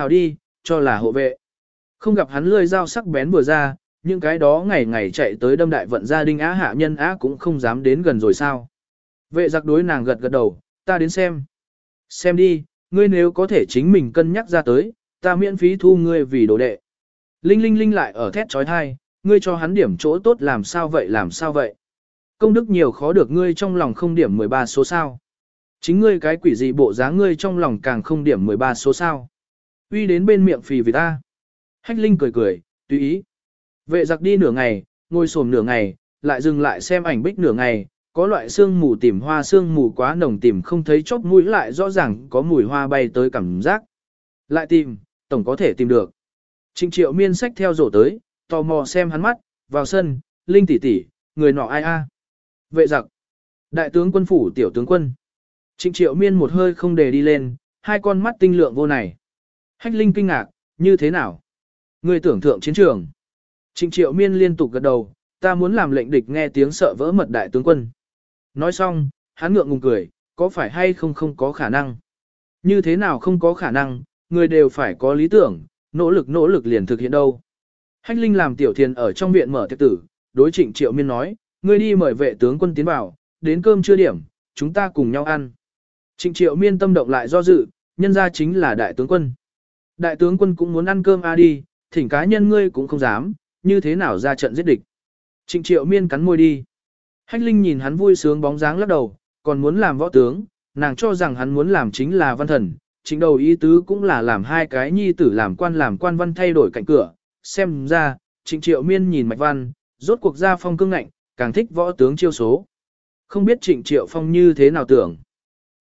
Hảo đi, cho là hộ vệ. Không gặp hắn lươi dao sắc bén vừa ra, những cái đó ngày ngày chạy tới đâm đại vận gia đình á hạ nhân á cũng không dám đến gần rồi sao. Vệ giặc đối nàng gật gật đầu, ta đến xem. Xem đi, ngươi nếu có thể chính mình cân nhắc ra tới, ta miễn phí thu ngươi vì đồ đệ. Linh linh linh lại ở thét trói thai, ngươi cho hắn điểm chỗ tốt làm sao vậy làm sao vậy. Công đức nhiều khó được ngươi trong lòng không điểm 13 số sao. Chính ngươi cái quỷ gì bộ dáng ngươi trong lòng càng không điểm 13 số sao. Uy đến bên miệng phì vì ta. Hách Linh cười cười, tùy ý. Vệ giặc đi nửa ngày, ngồi xổm nửa ngày, lại dừng lại xem ảnh bích nửa ngày, có loại xương mù tìm hoa xương mù quá nồng tìm không thấy chóp mũi lại rõ ràng có mùi hoa bay tới cảm giác. Lại tìm, tổng có thể tìm được. Trịnh triệu miên sách theo rổ tới, tò mò xem hắn mắt, vào sân, Linh tỷ tỷ, người nọ ai a? Vệ giặc. Đại tướng quân phủ tiểu tướng quân. Trịnh triệu miên một hơi không để đi lên, hai con mắt tinh lượng vô này. Hách Linh kinh ngạc, như thế nào? Ngươi tưởng thượng chiến trường. Trịnh triệu miên liên tục gật đầu, ta muốn làm lệnh địch nghe tiếng sợ vỡ mật đại tướng quân. Nói xong, hắn ngượng ngùng cười, có phải hay không không có khả năng. Như thế nào không có khả năng, người đều phải có lý tưởng, nỗ lực nỗ lực liền thực hiện đâu. Hách Linh làm tiểu thiền ở trong viện mở tiệc tử, đối trịnh triệu miên nói, ngươi đi mời vệ tướng quân tiến vào, đến cơm trưa điểm, chúng ta cùng nhau ăn. Trịnh triệu miên tâm động lại do dự, nhân ra chính là đại tướng quân. Đại tướng quân cũng muốn ăn cơm a đi, thỉnh cá nhân ngươi cũng không dám, như thế nào ra trận giết địch. Trịnh triệu miên cắn môi đi. Hách Linh nhìn hắn vui sướng bóng dáng lắc đầu, còn muốn làm võ tướng, nàng cho rằng hắn muốn làm chính là văn thần, chính đầu ý tứ cũng là làm hai cái nhi tử làm quan làm quan văn thay đổi cạnh cửa. Xem ra, trịnh triệu miên nhìn mạch văn, rốt cuộc ra phong cương ngạnh, càng thích võ tướng chiêu số. Không biết trịnh triệu phong như thế nào tưởng.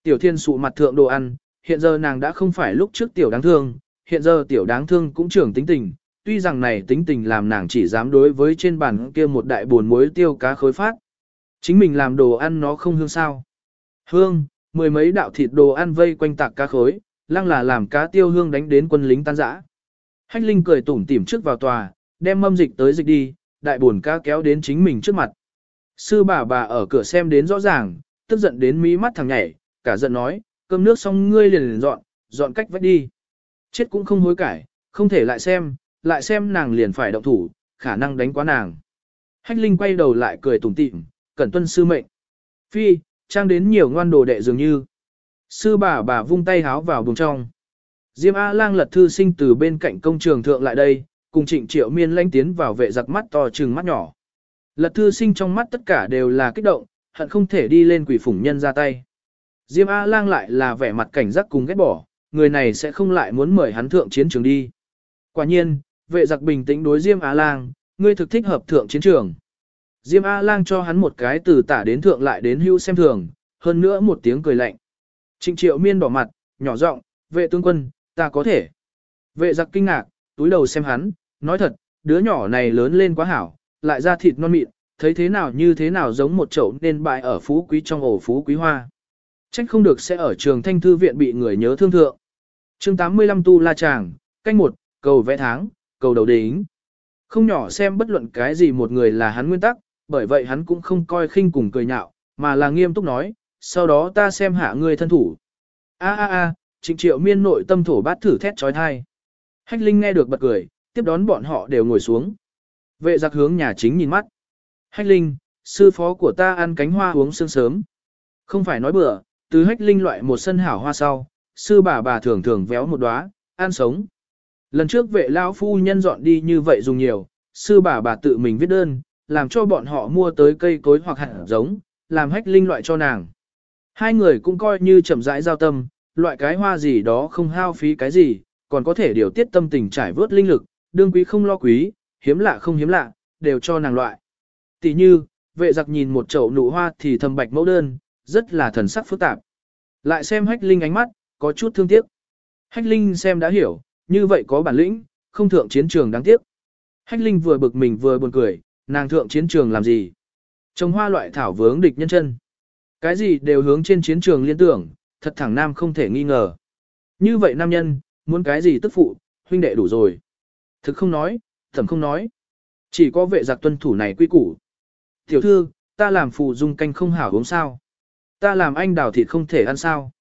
Tiểu thiên sụ mặt thượng đồ ăn, hiện giờ nàng đã không phải lúc trước tiểu đáng thương, hiện giờ tiểu đáng thương cũng trưởng tính tình, tuy rằng này tính tình làm nàng chỉ dám đối với trên bàn kia một đại buồn muối tiêu cá khối phát. Chính mình làm đồ ăn nó không hương sao. Hương, mười mấy đạo thịt đồ ăn vây quanh tạc cá khối, lăng là làm cá tiêu hương đánh đến quân lính tan rã. Hách Linh cười tủm tỉm trước vào tòa, đem mâm dịch tới dịch đi, đại buồn cá kéo đến chính mình trước mặt. Sư bà bà ở cửa xem đến rõ ràng, tức giận đến mí mắt thằng nhảy, cả giận nói, cơm nước xong ngươi liền liền dọn, dọn cách vách đi. Chết cũng không hối cải, không thể lại xem, lại xem nàng liền phải động thủ, khả năng đánh quá nàng. Hách Linh quay đầu lại cười tủm tỉm, cẩn tuân sư mệnh. Phi, trang đến nhiều ngoan đồ đệ dường như. Sư bà bà vung tay háo vào buồng trong. Diêm A-lang lật thư sinh từ bên cạnh công trường thượng lại đây, cùng trịnh triệu miên lanh tiến vào vệ giặc mắt to trừng mắt nhỏ. Lật thư sinh trong mắt tất cả đều là kích động, hận không thể đi lên quỷ phủng nhân ra tay. Diêm A-lang lại là vẻ mặt cảnh giác cùng ghét bỏ, người này sẽ không lại muốn mời hắn thượng chiến trường đi. Quả nhiên, vệ giặc bình tĩnh đối Diêm A-lang, ngươi thực thích hợp thượng chiến trường. Diêm A-lang cho hắn một cái từ tả đến thượng lại đến hưu xem thường, hơn nữa một tiếng cười lạnh. Trịnh triệu miên bỏ mặt, nhỏ giọng, vệ tướng quân, ta có thể. Vệ giặc kinh ngạc, túi đầu xem hắn, nói thật, đứa nhỏ này lớn lên quá hảo, lại ra thịt non mịn, thấy thế nào như thế nào giống một chậu nên bại ở phú quý trong ổ phú quý hoa. Trách không được sẽ ở trường thanh thư viện bị người nhớ thương thượng. chương 85 tu la chàng, canh một, cầu vẽ tháng, cầu đầu đính. Không nhỏ xem bất luận cái gì một người là hắn nguyên tắc, bởi vậy hắn cũng không coi khinh cùng cười nhạo, mà là nghiêm túc nói, sau đó ta xem hạ ngươi thân thủ. A a a, trịnh triệu miên nội tâm thổ bát thử thét trói thai. Hách Linh nghe được bật cười, tiếp đón bọn họ đều ngồi xuống. Vệ giặc hướng nhà chính nhìn mắt. Hách Linh, sư phó của ta ăn cánh hoa uống sương sớm. Không phải nói bừa, từ Hách Linh loại một sân hảo hoa sau, sư bà bà thường thường véo một đóa, ăn sống. Lần trước vệ lão phu nhân dọn đi như vậy dùng nhiều, sư bà bà tự mình viết đơn, làm cho bọn họ mua tới cây cối hoặc hạt giống, làm hách linh loại cho nàng. Hai người cũng coi như chậm rãi giao tâm, loại cái hoa gì đó không hao phí cái gì, còn có thể điều tiết tâm tình trải vớt linh lực, đương quý không lo quý, hiếm lạ không hiếm lạ, đều cho nàng loại. Tỷ như, vệ giặc nhìn một chậu nụ hoa thì thầm bạch mẫu đơn, rất là thần sắc phức tạp. Lại xem hách linh ánh mắt, có chút thương tiếc. Hách linh xem đã hiểu, như vậy có bản lĩnh, không thượng chiến trường đáng tiếc. Hách linh vừa bực mình vừa buồn cười, nàng thượng chiến trường làm gì? Trồng hoa loại thảo vướng địch nhân chân. Cái gì đều hướng trên chiến trường liên tưởng, thật thẳng nam không thể nghi ngờ. Như vậy nam nhân, muốn cái gì tức phụ, huynh đệ đủ rồi. Thực không nói, thẩm không nói. Chỉ có vệ giặc tuân thủ này quy củ. Tiểu thư, ta làm phù dung canh không hảo uống sao. Ta làm anh đào thịt không thể ăn sao.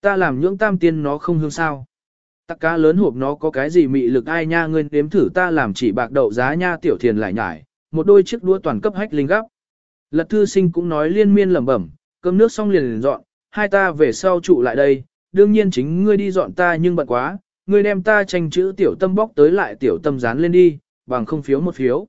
Ta làm nhưỡng tam tiên nó không hương sao. Tắc cá lớn hộp nó có cái gì mị lực ai nha ngươi nếm thử ta làm chỉ bạc đậu giá nha tiểu thiền lại nhải, một đôi chiếc đũa toàn cấp hách linh gấp. Lật thư sinh cũng nói liên miên lẩm bẩm, cơm nước xong liền liền dọn, hai ta về sau trụ lại đây, đương nhiên chính ngươi đi dọn ta nhưng bận quá, ngươi đem ta tranh chữ tiểu tâm bóc tới lại tiểu tâm dán lên đi, bằng không phiếu một phiếu.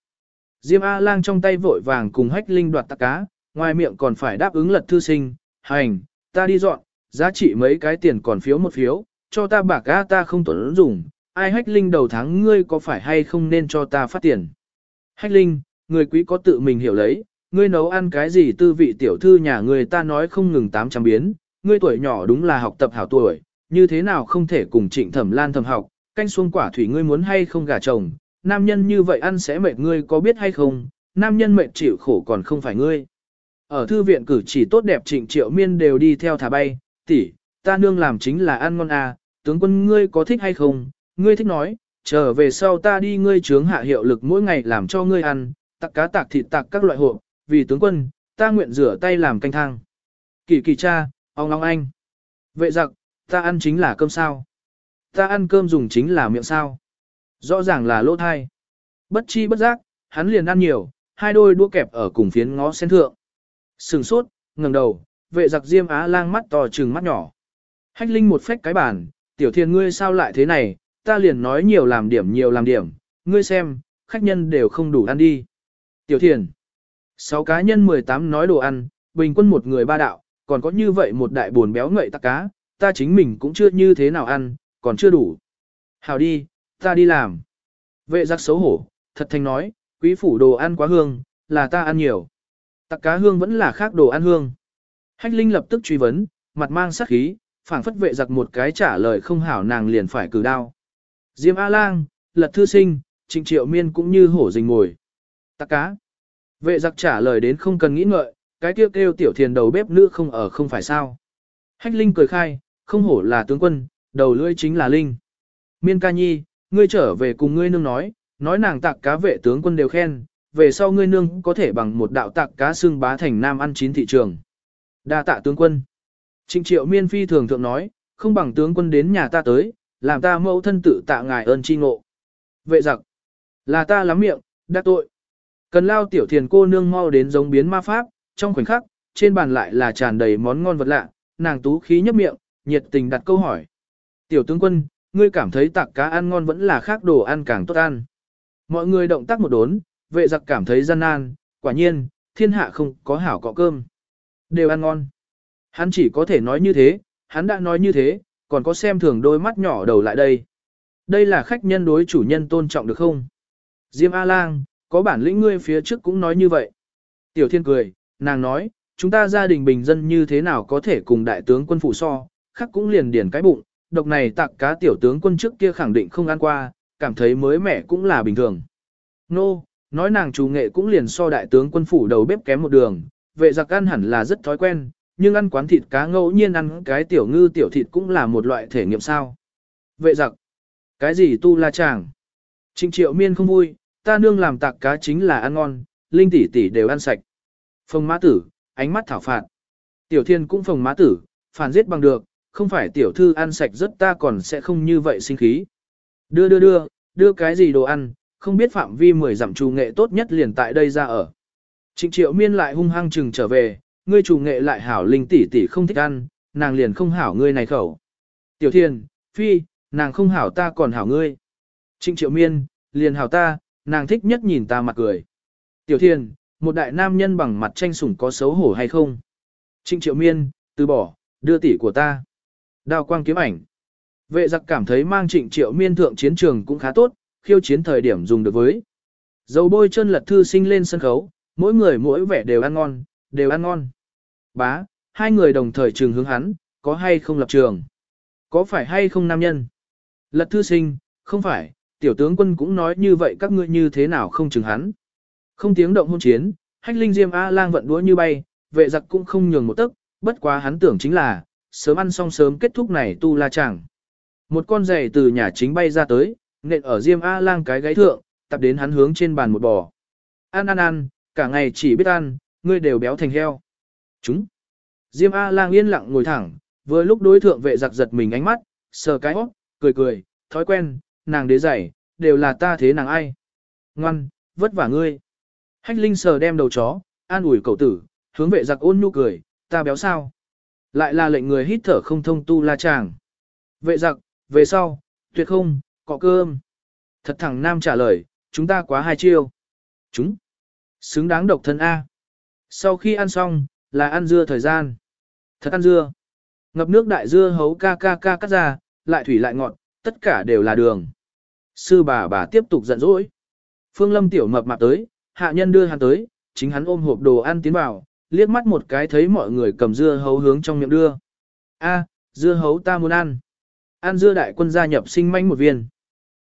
Diêm A-lang trong tay vội vàng cùng hách linh đoạt tạc cá, ngoài miệng còn phải đáp ứng lật thư sinh, hành, ta đi dọn, giá trị mấy cái tiền còn phiếu một phiếu, cho ta bạc ga ta không tổn dùng, ai hách linh đầu tháng ngươi có phải hay không nên cho ta phát tiền. Hách linh, người quý có tự mình hiểu lấy, ngươi nấu ăn cái gì tư vị tiểu thư nhà người ta nói không ngừng 800 biến, ngươi tuổi nhỏ đúng là học tập hảo tuổi, như thế nào không thể cùng trịnh thẩm lan thầm học, canh xuông quả thủy ngươi muốn hay không gả chồng, nam nhân như vậy ăn sẽ mệt ngươi có biết hay không, nam nhân mệt chịu khổ còn không phải ngươi. Ở thư viện cử chỉ tốt đẹp trịnh triệu miên đều đi theo thả bay, tỷ, ta nương làm chính là ăn ngon à, tướng quân ngươi có thích hay không, ngươi thích nói, trở về sau ta đi ngươi trướng hạ hiệu lực mỗi ngày làm cho ngươi ăn, tạc cá tạc thịt tạc các loại hộp, vì tướng quân, ta nguyện rửa tay làm canh thang. Kỳ kỳ cha, ông long anh. Vệ giặc, ta ăn chính là cơm sao. Ta ăn cơm dùng chính là miệng sao. Rõ ràng là lỗ thai. Bất chi bất giác, hắn liền ăn nhiều, hai đôi đũa kẹp ở cùng phiến ngó sen thượng. Sừng sốt, ngẩng đầu, vệ giặc diêm á lang mắt to trừng mắt nhỏ. Hách linh một phách cái bàn, tiểu thiên ngươi sao lại thế này, ta liền nói nhiều làm điểm nhiều làm điểm, ngươi xem, khách nhân đều không đủ ăn đi. Tiểu thiền, sáu cá nhân 18 nói đồ ăn, bình quân một người ba đạo, còn có như vậy một đại buồn béo ngậy tắc cá, ta chính mình cũng chưa như thế nào ăn, còn chưa đủ. Hào đi, ta đi làm. Vệ giác xấu hổ, thật thành nói, quý phủ đồ ăn quá hương, là ta ăn nhiều. Tặc cá hương vẫn là khác đồ ăn hương. Hách Linh lập tức truy vấn, mặt mang sắc khí, phảng phất vệ giặc một cái trả lời không hảo nàng liền phải cử đao. Diêm A-lang, lật thư sinh, trịnh triệu miên cũng như hổ rình ngồi. Tặc cá. Vệ giặc trả lời đến không cần nghĩ ngợi, cái kêu kêu tiểu thiền đầu bếp nữ không ở không phải sao. Hách Linh cười khai, không hổ là tướng quân, đầu lưỡi chính là Linh. Miên ca nhi, ngươi trở về cùng ngươi nương nói, nói nàng tạc cá vệ tướng quân đều khen, về sau ngươi nương có thể bằng một đạo tạc cá xương bá thành nam ăn chín thị trường. Đa tạ tướng quân. Trịnh triệu miên phi thường thượng nói, không bằng tướng quân đến nhà ta tới, làm ta mẫu thân tự tạ ngài ơn chi ngộ. Vệ giặc, là ta lắm miệng, đã tội. Cần lao tiểu thiền cô nương mau đến giống biến ma pháp, trong khoảnh khắc, trên bàn lại là tràn đầy món ngon vật lạ, nàng tú khí nhấp miệng, nhiệt tình đặt câu hỏi. Tiểu tướng quân, ngươi cảm thấy tạc cá ăn ngon vẫn là khác đồ ăn càng tốt ăn. Mọi người động tác một đốn, vệ giặc cảm thấy gian nan, quả nhiên, thiên hạ không có hảo cọ cơm. Đều ăn ngon. Hắn chỉ có thể nói như thế, hắn đã nói như thế, còn có xem thường đôi mắt nhỏ đầu lại đây. Đây là khách nhân đối chủ nhân tôn trọng được không? Diêm A-lang, có bản lĩnh ngươi phía trước cũng nói như vậy. Tiểu thiên cười, nàng nói, chúng ta gia đình bình dân như thế nào có thể cùng đại tướng quân phụ so, khắc cũng liền điển cái bụng, độc này tặng cá tiểu tướng quân trước kia khẳng định không ăn qua, cảm thấy mới mẻ cũng là bình thường. Nô, no, nói nàng chủ nghệ cũng liền so đại tướng quân phủ đầu bếp kém một đường, vệ giặc ăn hẳn là rất thói quen, nhưng ăn quán thịt cá ngẫu nhiên ăn cái tiểu ngư tiểu thịt cũng là một loại thể nghiệm sao. Vệ giặc, cái gì tu la chàng? Trịnh triệu miên không vui, ta nương làm tạc cá chính là ăn ngon, linh tỷ tỷ đều ăn sạch. Phồng mã tử, ánh mắt thảo phạt. Tiểu thiên cũng phồng mã tử, phản giết bằng được, không phải tiểu thư ăn sạch rất ta còn sẽ không như vậy sinh khí. Đưa đưa đưa, đưa cái gì đồ ăn, không biết phạm vi mười dặm trù nghệ tốt nhất liền tại đây ra ở. Trịnh triệu miên lại hung hăng chừng trở về, ngươi trù nghệ lại hảo linh tỷ tỷ không thích ăn, nàng liền không hảo ngươi này khẩu. Tiểu thiên, phi, nàng không hảo ta còn hảo ngươi. Trịnh triệu miên, liền hảo ta, nàng thích nhất nhìn ta mặt cười. Tiểu thiên, một đại nam nhân bằng mặt tranh sủng có xấu hổ hay không? Trịnh triệu miên, từ bỏ, đưa tỷ của ta. Đào quang kiếm ảnh. Vệ giặc cảm thấy mang trịnh triệu miên thượng chiến trường cũng khá tốt, khiêu chiến thời điểm dùng được với. Dầu bôi chân lật thư sinh lên sân khấu, mỗi người mỗi vẻ đều ăn ngon, đều ăn ngon. Bá, hai người đồng thời trường hướng hắn, có hay không lập trường? Có phải hay không nam nhân? Lật thư sinh, không phải, tiểu tướng quân cũng nói như vậy các ngươi như thế nào không chừng hắn. Không tiếng động hôn chiến, hách linh diêm A lang vận đũa như bay, vệ giặc cũng không nhường một tấc, bất quá hắn tưởng chính là, sớm ăn xong sớm kết thúc này tu la chẳng. Một con giày từ nhà chính bay ra tới, nện ở diêm A lang cái gáy thượng, tập đến hắn hướng trên bàn một bò. Ăn ăn ăn, cả ngày chỉ biết ăn, ngươi đều béo thành heo. Chúng. Diêm A lang yên lặng ngồi thẳng, vừa lúc đối thượng vệ giặc giật mình ánh mắt, sờ cái hót, cười cười, thói quen, nàng đế giày, đều là ta thế nàng ai. Ngoan, vất vả ngươi. Hách Linh sờ đem đầu chó, an ủi cậu tử, hướng vệ giặc ôn nhu cười, ta béo sao. Lại là lệnh người hít thở không thông tu la chàng. Vệ giặc, về sau, tuyệt không, cọ cơm. Thật thẳng nam trả lời, chúng ta quá hai chiêu. Chúng. Xứng đáng độc thân A. Sau khi ăn xong, là ăn dưa thời gian. Thật ăn dưa. Ngập nước đại dưa hấu ca ca ca cắt ra, lại thủy lại ngọt, tất cả đều là đường. Sư bà bà tiếp tục giận dỗi. Phương Lâm tiểu mập mạp tới, hạ nhân đưa hắn tới, chính hắn ôm hộp đồ ăn tiến vào, liếc mắt một cái thấy mọi người cầm dưa hấu hướng trong miệng đưa. A, dưa hấu ta muốn ăn. Ăn dưa đại quân gia nhập sinh manh một viên.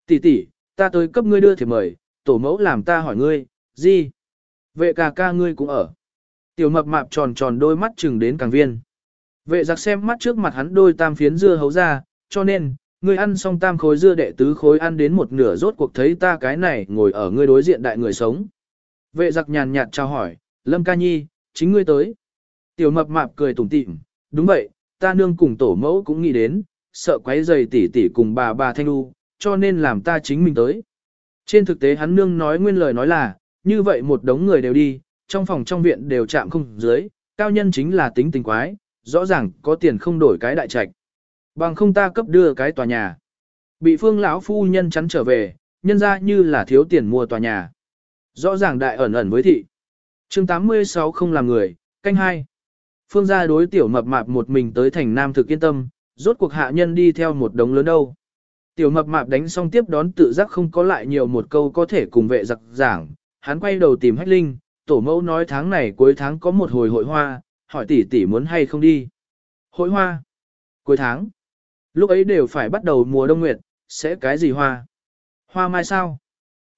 Tỷ tỷ, ta tới cấp ngươi đưa thiệp mời, tổ mẫu làm ta hỏi ngươi, gì? Vệ ca ca ngươi cũng ở. Tiểu mập mạp tròn tròn đôi mắt chừng đến càng viên. Vệ giặc xem mắt trước mặt hắn đôi tam phiến dưa hấu ra, cho nên, ngươi ăn xong tam khối dưa đệ tứ khối ăn đến một nửa rốt cuộc thấy ta cái này ngồi ở ngươi đối diện đại người sống. Vệ giặc nhàn nhạt chào hỏi, Lâm ca nhi, chính ngươi tới. Tiểu mập mạp cười tủm tỉm, đúng vậy, ta nương cùng tổ mẫu cũng nghĩ đến, sợ quấy giày tỷ tỷ cùng bà bà Thanh lưu cho nên làm ta chính mình tới. Trên thực tế hắn nương nói nguyên lời nói là, như vậy một đống người đều đi, trong phòng trong viện đều chạm không dưới, cao nhân chính là tính tình quái, rõ ràng có tiền không đổi cái đại trạch. Bằng không ta cấp đưa cái tòa nhà. Bị phương lão phu nhân chắn trở về, nhân ra như là thiếu tiền mua tòa nhà. Rõ ràng đại ẩn ẩn với thị. chương 86 không làm người, canh hai. Phương gia đối tiểu mập mạp một mình tới thành nam thực yên tâm, rốt cuộc hạ nhân đi theo một đống lớn đâu. Tiểu mập mạp đánh xong tiếp đón tự giác không có lại nhiều một câu có thể cùng vệ giặc giảng, hắn quay đầu tìm hách linh, tổ mẫu nói tháng này cuối tháng có một hồi hội hoa, hỏi tỷ tỷ muốn hay không đi. Hội hoa? Cuối tháng? Lúc ấy đều phải bắt đầu mùa đông nguyệt, sẽ cái gì hoa? Hoa mai sao?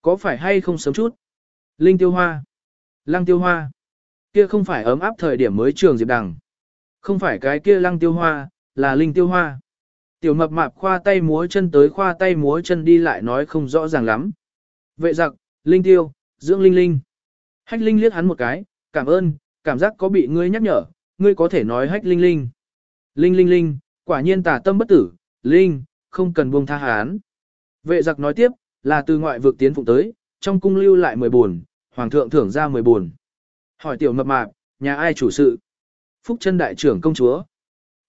Có phải hay không sớm chút? Linh tiêu hoa? Lăng tiêu hoa? Kia không phải ấm áp thời điểm mới trường diệp đằng. Không phải cái kia lăng tiêu hoa, là linh tiêu hoa. Tiểu mập mạp khoa tay múa chân tới khoa tay múa chân đi lại nói không rõ ràng lắm. Vệ giặc, linh tiêu, dưỡng linh linh. Hách linh liếc hắn một cái, cảm ơn, cảm giác có bị ngươi nhắc nhở, ngươi có thể nói hách linh linh. Linh linh linh, quả nhiên tà tâm bất tử, linh, không cần buông tha hán. Vệ giặc nói tiếp, là từ ngoại vực tiến phụng tới, trong cung lưu lại 10 buồn, hoàng thượng thưởng ra 10 buồn. Hỏi tiểu mập mạp, nhà ai chủ sự? Phúc chân đại trưởng công chúa.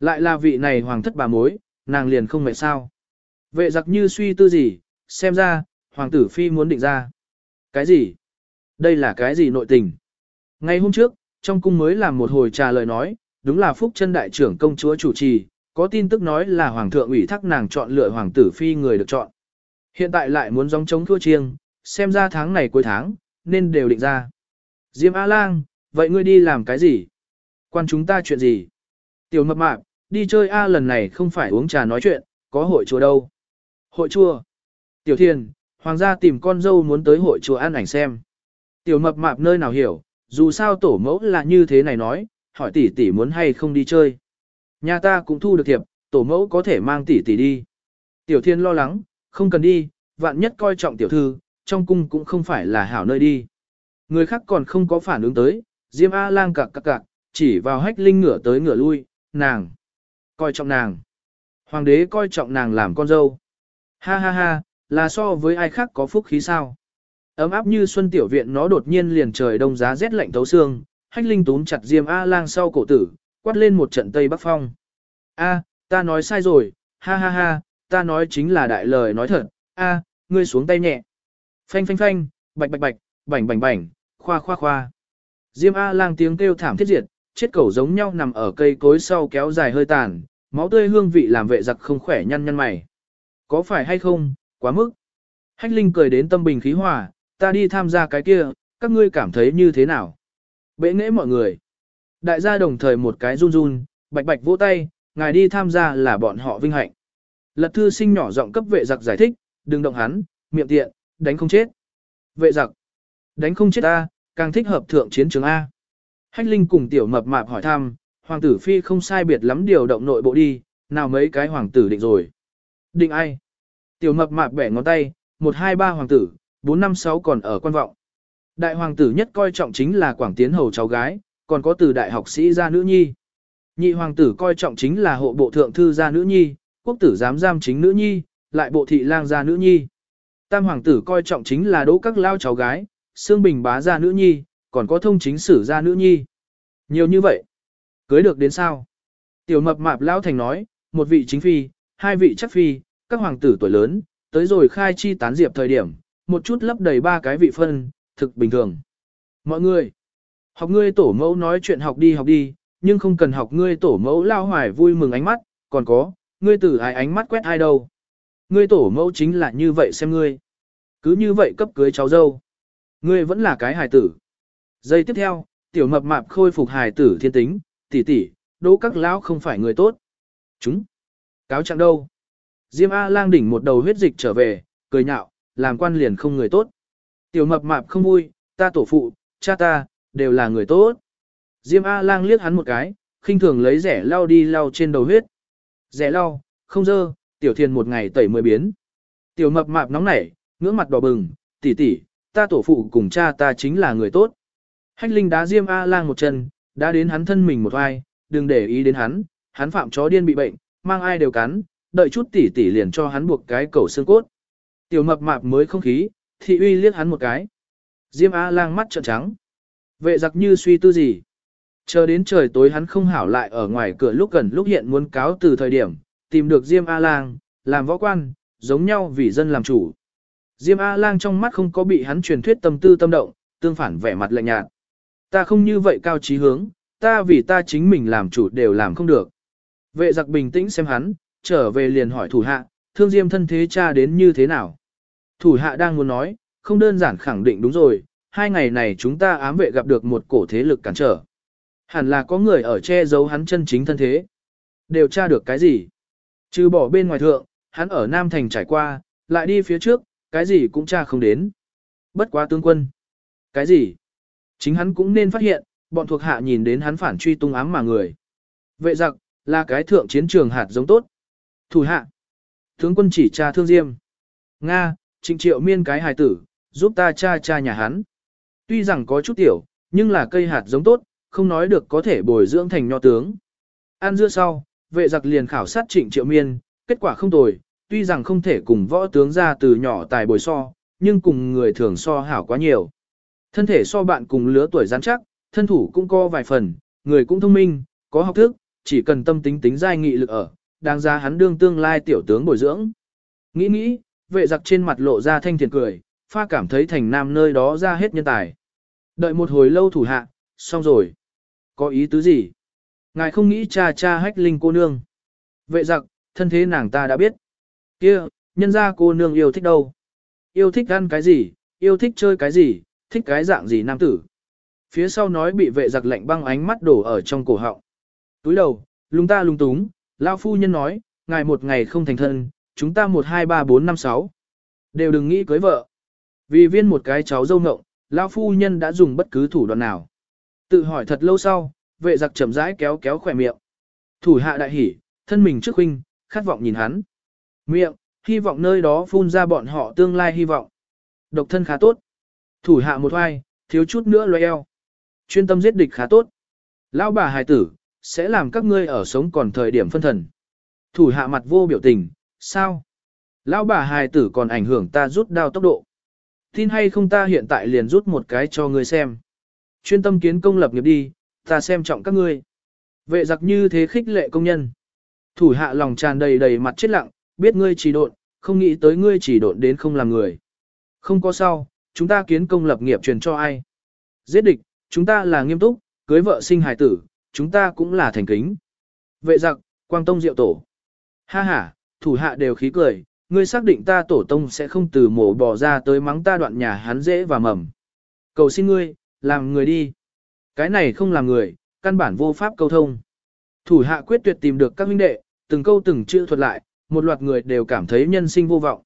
Lại là vị này hoàng thất bà mối, nàng liền không mệt sao. Vệ giặc như suy tư gì, xem ra, hoàng tử phi muốn định ra. Cái gì? Đây là cái gì nội tình? Ngày hôm trước, trong cung mới làm một hồi trà lời nói, đúng là phúc chân đại trưởng công chúa chủ trì, có tin tức nói là hoàng thượng ủy thác nàng chọn lựa hoàng tử phi người được chọn. Hiện tại lại muốn gióng chống thua chiêng, xem ra tháng này cuối tháng, nên đều định ra. Diêm A-lang, vậy ngươi đi làm cái gì? Quan chúng ta chuyện gì? Tiểu mập mạp, đi chơi A lần này không phải uống trà nói chuyện, có hội chùa đâu. Hội chùa. Tiểu thiền, hoàng gia tìm con dâu muốn tới hội chùa ăn ảnh xem. Tiểu mập mạp nơi nào hiểu, dù sao tổ mẫu là như thế này nói, hỏi tỷ tỷ muốn hay không đi chơi. Nhà ta cũng thu được thiệp, tổ mẫu có thể mang tỷ tỷ đi. Tiểu thiên lo lắng, không cần đi, vạn nhất coi trọng tiểu thư, trong cung cũng không phải là hảo nơi đi. Người khác còn không có phản ứng tới, Diêm A lang cặc cặc cặc, chỉ vào hách linh ngửa tới ngửa lui, nàng. Coi trọng nàng. Hoàng đế coi trọng nàng làm con dâu. Ha ha ha, là so với ai khác có phúc khí sao. Ấm áp như xuân tiểu viện nó đột nhiên liền trời đông giá rét lạnh thấu xương, hách linh túm chặt diêm A lang sau cổ tử, quát lên một trận tây bắc phong. A, ta nói sai rồi, ha ha ha, ta nói chính là đại lời nói thật, a, ngươi xuống tay nhẹ. Phanh phanh phanh, bạch bạch bạch, bảnh bảnh bảnh, khoa khoa khoa. Diêm A lang tiếng kêu thảm thiết diệt, chết cẩu giống nhau nằm ở cây cối sau kéo dài hơi tàn, máu tươi hương vị làm vệ giặc không khỏe nhăn nhăn mày. Có phải hay không, quá mức. Hách Linh cười đến tâm bình khí hòa, ta đi tham gia cái kia, các ngươi cảm thấy như thế nào? Bệ nghẽ mọi người. Đại gia đồng thời một cái run run, bạch bạch vỗ tay, ngài đi tham gia là bọn họ vinh hạnh. Lật thư sinh nhỏ giọng cấp vệ giặc giải thích, đừng động hắn, miệng tiện, đánh không chết. Vệ giặc, đánh không chết ta, càng thích hợp thượng chiến trường A. Hách Linh cùng tiểu mập mạp hỏi thăm, hoàng tử phi không sai biệt lắm điều động nội bộ đi, nào mấy cái hoàng tử định rồi. Định ai? Tiểu mập mạp bẻ ngón tay, 1 2 3 hoàng tử, 4 5 6 còn ở quan vọng. Đại hoàng tử nhất coi trọng chính là Quảng Tiến hầu cháu gái, còn có từ đại học sĩ gia nữ nhi. Nhị hoàng tử coi trọng chính là hộ bộ thượng thư gia nữ nhi, quốc tử giám giam chính nữ nhi, lại bộ thị lang gia nữ nhi. Tam hoàng tử coi trọng chính là đỗ các lao cháu gái, xương bình bá gia nữ nhi, còn có thông chính sử gia nữ nhi. Nhiều như vậy. Cưới được đến sao? Tiểu mập mạp lão thành nói, một vị chính phi, hai vị chắc phi, các hoàng tử tuổi lớn, tới rồi khai chi tán diệp thời điểm, một chút lấp đầy ba cái vị phân, thực bình thường. Mọi người, học ngươi tổ mẫu nói chuyện học đi học đi, nhưng không cần học ngươi tổ mẫu lao hoài vui mừng ánh mắt, còn có, ngươi tử ai ánh mắt quét ai đâu. Ngươi tổ mẫu chính là như vậy xem ngươi. Cứ như vậy cấp cưới cháu dâu. Ngươi vẫn là cái hài tử. Giây tiếp theo, tiểu mập mạp khôi phục hài tử thiên tính, tỷ tỷ, đỗ các lão không phải người tốt. Chúng. Cáo trạng đâu. Diêm A lang đỉnh một đầu huyết dịch trở về, cười nhạo, làm quan liền không người tốt. Tiểu mập mạp không vui, ta tổ phụ, cha ta, đều là người tốt. Diêm A lang liếc hắn một cái, khinh thường lấy rẻ lau đi lau trên đầu huyết. Rẻ lau, không dơ, tiểu thiền một ngày tẩy mười biến. Tiểu mập mạp nóng nảy, ngưỡng mặt đỏ bừng, tỷ tỷ, ta tổ phụ cùng cha ta chính là người tốt. Hách linh đá Diêm A lang một chân, đã đến hắn thân mình một vai, đừng để ý đến hắn, hắn phạm chó điên bị bệnh, mang ai đều cắn, đợi chút tỷ tỷ liền cho hắn buộc cái cầu xương cốt. Tiểu mập mạp mới không khí, thị uy liếc hắn một cái. Diêm A lang mắt trợn trắng. Vệ giặc như suy tư gì. Chờ đến trời tối hắn không hảo lại ở ngoài cửa lúc gần lúc hiện muốn cáo từ thời điểm, tìm được Diêm A lang, làm võ quan, giống nhau vì dân làm chủ. Diêm A lang trong mắt không có bị hắn truyền thuyết tâm tư tâm động, tương phản vẻ mặt lạnh nhạt. Ta không như vậy cao trí hướng, ta vì ta chính mình làm chủ đều làm không được. Vệ giặc bình tĩnh xem hắn, trở về liền hỏi thủ hạ, thương diêm thân thế cha đến như thế nào. Thủ hạ đang muốn nói, không đơn giản khẳng định đúng rồi, hai ngày này chúng ta ám vệ gặp được một cổ thế lực cản trở. Hẳn là có người ở che giấu hắn chân chính thân thế. Điều tra được cái gì? Trừ bỏ bên ngoài thượng, hắn ở Nam Thành trải qua, lại đi phía trước, cái gì cũng tra không đến. Bất quá tướng quân. Cái gì? Chính hắn cũng nên phát hiện, bọn thuộc hạ nhìn đến hắn phản truy tung ám mà người. Vệ giặc, là cái thượng chiến trường hạt giống tốt. Thủ hạ. Tướng quân chỉ tra thương diêm. Nga, trịnh triệu miên cái hài tử, giúp ta cha cha nhà hắn. Tuy rằng có chút tiểu, nhưng là cây hạt giống tốt, không nói được có thể bồi dưỡng thành nho tướng. An dưa sau, vệ giặc liền khảo sát trịnh triệu miên, kết quả không tồi, tuy rằng không thể cùng võ tướng ra từ nhỏ tài bồi so, nhưng cùng người thường so hảo quá nhiều. Thân thể so bạn cùng lứa tuổi rắn chắc, thân thủ cũng có vài phần, người cũng thông minh, có học thức, chỉ cần tâm tính tính giai nghị lực ở, đáng ra hắn đương tương lai tiểu tướng bồi dưỡng. Nghĩ nghĩ, vệ giặc trên mặt lộ ra thanh thiền cười, pha cảm thấy thành nam nơi đó ra hết nhân tài. Đợi một hồi lâu thủ hạ, xong rồi. Có ý tứ gì? Ngài không nghĩ cha cha hách linh cô nương. Vệ giặc, thân thế nàng ta đã biết. kia nhân ra cô nương yêu thích đâu? Yêu thích ăn cái gì? Yêu thích chơi cái gì? Thích cái dạng gì nam tử? Phía sau nói bị vệ giặc lạnh băng ánh mắt đổ ở trong cổ họng. Túi đầu, lung ta lung túng, lao phu nhân nói, ngài một ngày không thành thân, chúng ta một hai ba bốn năm sáu Đều đừng nghĩ cưới vợ. Vì viên một cái cháu dâu ngộng, lao phu nhân đã dùng bất cứ thủ đoạn nào. Tự hỏi thật lâu sau, vệ giặc chậm rãi kéo kéo khỏe miệng. Thủ hạ đại hỉ, thân mình trước huynh, khát vọng nhìn hắn. Miệng, hy vọng nơi đó phun ra bọn họ tương lai hy vọng. Độc thân khá tốt. Thủ hạ một oai, thiếu chút nữa loe eo. Chuyên tâm giết địch khá tốt. Lão bà hài tử, sẽ làm các ngươi ở sống còn thời điểm phân thần. Thủ hạ mặt vô biểu tình, sao? Lão bà hài tử còn ảnh hưởng ta rút đao tốc độ. Tin hay không ta hiện tại liền rút một cái cho ngươi xem. Chuyên tâm kiến công lập nghiệp đi, ta xem trọng các ngươi. Vệ giặc như thế khích lệ công nhân. Thủ hạ lòng tràn đầy đầy mặt chết lặng, biết ngươi chỉ độn, không nghĩ tới ngươi chỉ độn đến không làm người. Không có sao, chúng ta kiến công lập nghiệp truyền cho ai. Giết địch, chúng ta là nghiêm túc, cưới vợ sinh hài tử, chúng ta cũng là thành kính. Vệ giặc, quang tông diệu tổ. Ha ha, thủ hạ đều khí cười, ngươi xác định ta tổ tông sẽ không từ mổ bỏ ra tới mắng ta đoạn nhà hắn dễ và mầm. Cầu xin ngươi, làm người đi. Cái này không làm người, căn bản vô pháp câu thông. Thủ hạ quyết tuyệt tìm được các huynh đệ, từng câu từng chữ thuật lại, một loạt người đều cảm thấy nhân sinh vô vọng.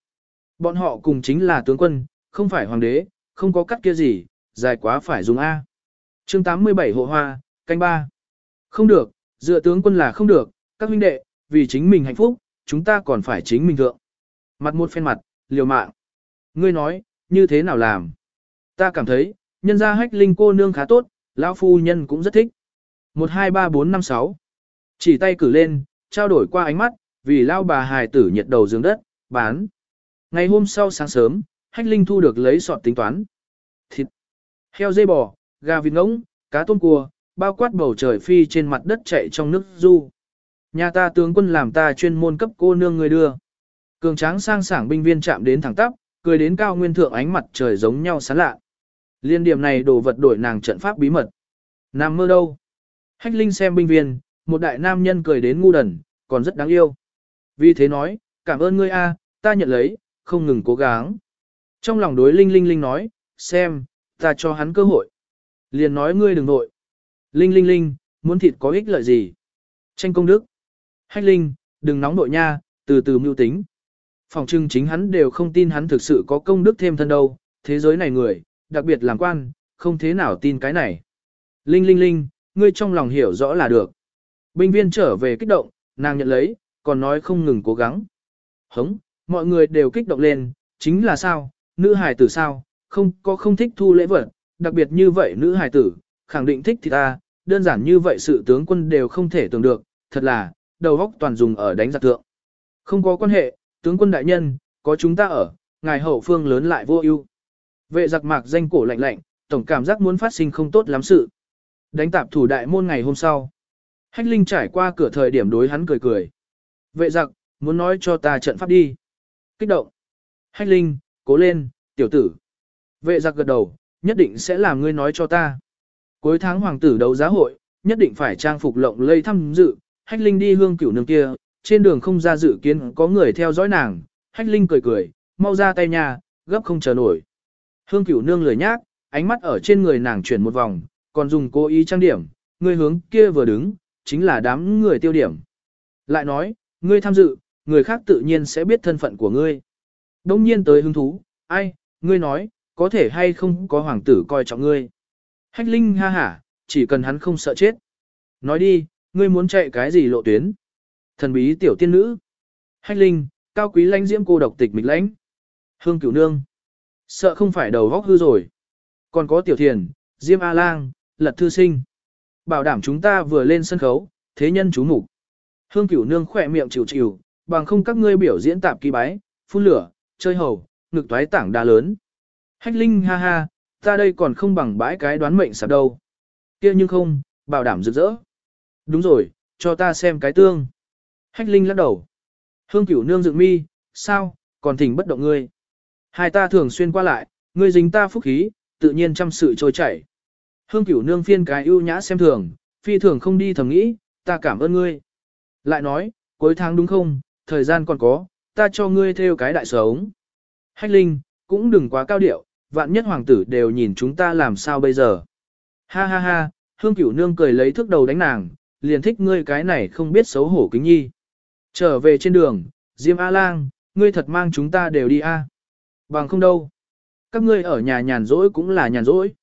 Bọn họ cùng chính là tướng quân, không phải hoàng đế, không có cắt kia gì, dài quá phải dùng A. chương 87 hộ hoa, canh ba Không được, dựa tướng quân là không được, các huynh đệ, vì chính mình hạnh phúc, chúng ta còn phải chính mình thượng. Mặt một phen mặt, liều mạng. Ngươi nói, như thế nào làm? Ta cảm thấy, nhân gia hách linh cô nương khá tốt, lão phu nhân cũng rất thích. 1 2 3 4 5 6 Chỉ tay cử lên, trao đổi qua ánh mắt, vì lao bà hài tử nhiệt đầu giường đất, bán. Ngày hôm sau sáng sớm, Hách Linh thu được lấy sọt tính toán. Thịt, heo dây bò, gà vịt ngỗng, cá tôm cua, bao quát bầu trời phi trên mặt đất chạy trong nước du. Nhà ta tướng quân làm ta chuyên môn cấp cô nương người đưa. Cường tráng sang sảng binh viên chạm đến thẳng tắp, cười đến cao nguyên thượng ánh mặt trời giống nhau sáng lạ. Liên điểm này đồ vật đổi nàng trận pháp bí mật. Nam mơ đâu? Hách Linh xem binh viên, một đại nam nhân cười đến ngu đần, còn rất đáng yêu. Vì thế nói, cảm ơn ngươi a, ta nhận lấy, không ngừng cố gắng. Trong lòng đối Linh Linh Linh nói, xem, ta cho hắn cơ hội. Liền nói ngươi đừng nội. Linh Linh Linh, muốn thịt có ích lợi gì? Tranh công đức. Hách Linh, đừng nóng nội nha, từ từ mưu tính. Phòng trưng chính hắn đều không tin hắn thực sự có công đức thêm thân đâu, thế giới này người, đặc biệt làm quan, không thế nào tin cái này. Linh Linh Linh, ngươi trong lòng hiểu rõ là được. Binh viên trở về kích động, nàng nhận lấy, còn nói không ngừng cố gắng. Hống, mọi người đều kích động lên, chính là sao, nữ hài tử sao, không có không thích thu lễ vật, đặc biệt như vậy nữ hài tử, khẳng định thích thì ta, đơn giản như vậy sự tướng quân đều không thể tưởng được, thật là, đầu óc toàn dùng ở đánh giặc thượng. Không có quan hệ, tướng quân đại nhân, có chúng ta ở, ngài hậu phương lớn lại vô ưu. Vệ giặc mạc danh cổ lạnh lạnh, tổng cảm giác muốn phát sinh không tốt lắm sự. Đánh tạp thủ đại môn ngày hôm sau. Hách Linh trải qua cửa thời điểm đối hắn cười cười. Vệ giặc, muốn nói cho ta trận pháp đi. Kích động. Hách Linh, cố lên, tiểu tử. Vệ giặc gật đầu, nhất định sẽ làm ngươi nói cho ta. Cuối tháng hoàng tử đấu giá hội, nhất định phải trang phục lộng lây thăm dự. Hách Linh đi hương cửu nương kia, trên đường không ra dự kiến có người theo dõi nàng. Hách Linh cười cười, mau ra tay nhà, gấp không chờ nổi. Hương cửu nương lười nhác, ánh mắt ở trên người nàng chuyển một vòng, còn dùng cố ý trang điểm, người hướng kia vừa đứng, chính là đám người tiêu điểm. Lại nói, ngươi tham dự, người khác tự nhiên sẽ biết thân phận của ngươi. Đông nhiên tới hứng thú, ai, ngươi nói, có thể hay không có hoàng tử coi trọng ngươi. Hách Linh ha hả, chỉ cần hắn không sợ chết. Nói đi, ngươi muốn chạy cái gì lộ tuyến? Thần bí tiểu tiên nữ. Hách Linh, cao quý lãnh diễm cô độc tịch mịch lãnh. Hương cửu nương. Sợ không phải đầu góc hư rồi. Còn có tiểu thiền, diêm A-lang, lật thư sinh. Bảo đảm chúng ta vừa lên sân khấu, thế nhân chú mục Hương cửu nương khỏe miệng chịu chịu, bằng không các ngươi biểu diễn tạp kỳ bái, phun lửa, chơi hầu, ngực toái tảng đá lớn. Hách linh ha ha, ta đây còn không bằng bãi cái đoán mệnh sạp đâu. kia nhưng không, bảo đảm rực rỡ. Đúng rồi, cho ta xem cái tương. Hách linh lắc đầu. Hương cửu nương dựng mi, sao, còn thỉnh bất động ngươi. Hai ta thường xuyên qua lại, ngươi dính ta phúc khí, tự nhiên chăm sự trôi chảy. Hương cửu nương phiên cái ưu nhã xem thường, phi thường không đi thầm nghĩ, ta cảm ơn ngươi. Lại nói, cuối tháng đúng không, thời gian còn có, ta cho ngươi theo cái đại sống. Hách Linh, cũng đừng quá cao điệu, vạn nhất hoàng tử đều nhìn chúng ta làm sao bây giờ. Ha ha ha, hương cửu nương cười lấy thước đầu đánh nàng, liền thích ngươi cái này không biết xấu hổ kính nhi. Trở về trên đường, Diêm A-lang, ngươi thật mang chúng ta đều đi a. Bằng không đâu. Các ngươi ở nhà nhàn rỗi cũng là nhàn rỗi.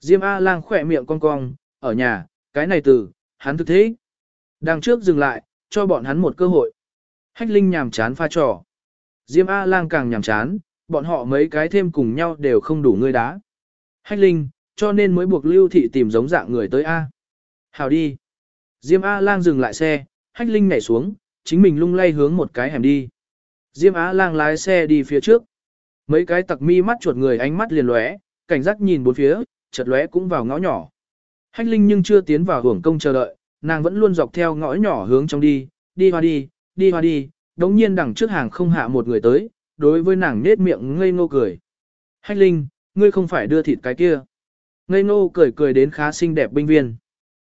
Diêm A-lang khỏe miệng cong cong, ở nhà, cái này từ, hắn thực thế. Đằng trước dừng lại, cho bọn hắn một cơ hội. Hách Linh nhàm chán pha trò. Diêm A-lang càng nhàm chán, bọn họ mấy cái thêm cùng nhau đều không đủ ngươi đá. Hách Linh, cho nên mới buộc Lưu Thị tìm giống dạng người tới A. Hào đi. Diêm A-lang dừng lại xe, Hách Linh nhảy xuống, chính mình lung lay hướng một cái hẻm đi. Diêm A-lang lái xe đi phía trước. Mấy cái tặc mi mắt chuột người ánh mắt liền lóe, cảnh giác nhìn bốn phía, chợt lóe cũng vào ngõ nhỏ. Hách Linh nhưng chưa tiến vào hưởng công chờ đợi, nàng vẫn luôn dọc theo ngõ nhỏ hướng trong đi, đi hoa đi, đi hoa đi, đống nhiên đằng trước hàng không hạ một người tới, đối với nàng nết miệng ngây ngô cười. Hách Linh, ngươi không phải đưa thịt cái kia. Ngây ngô cười cười đến khá xinh đẹp binh viên.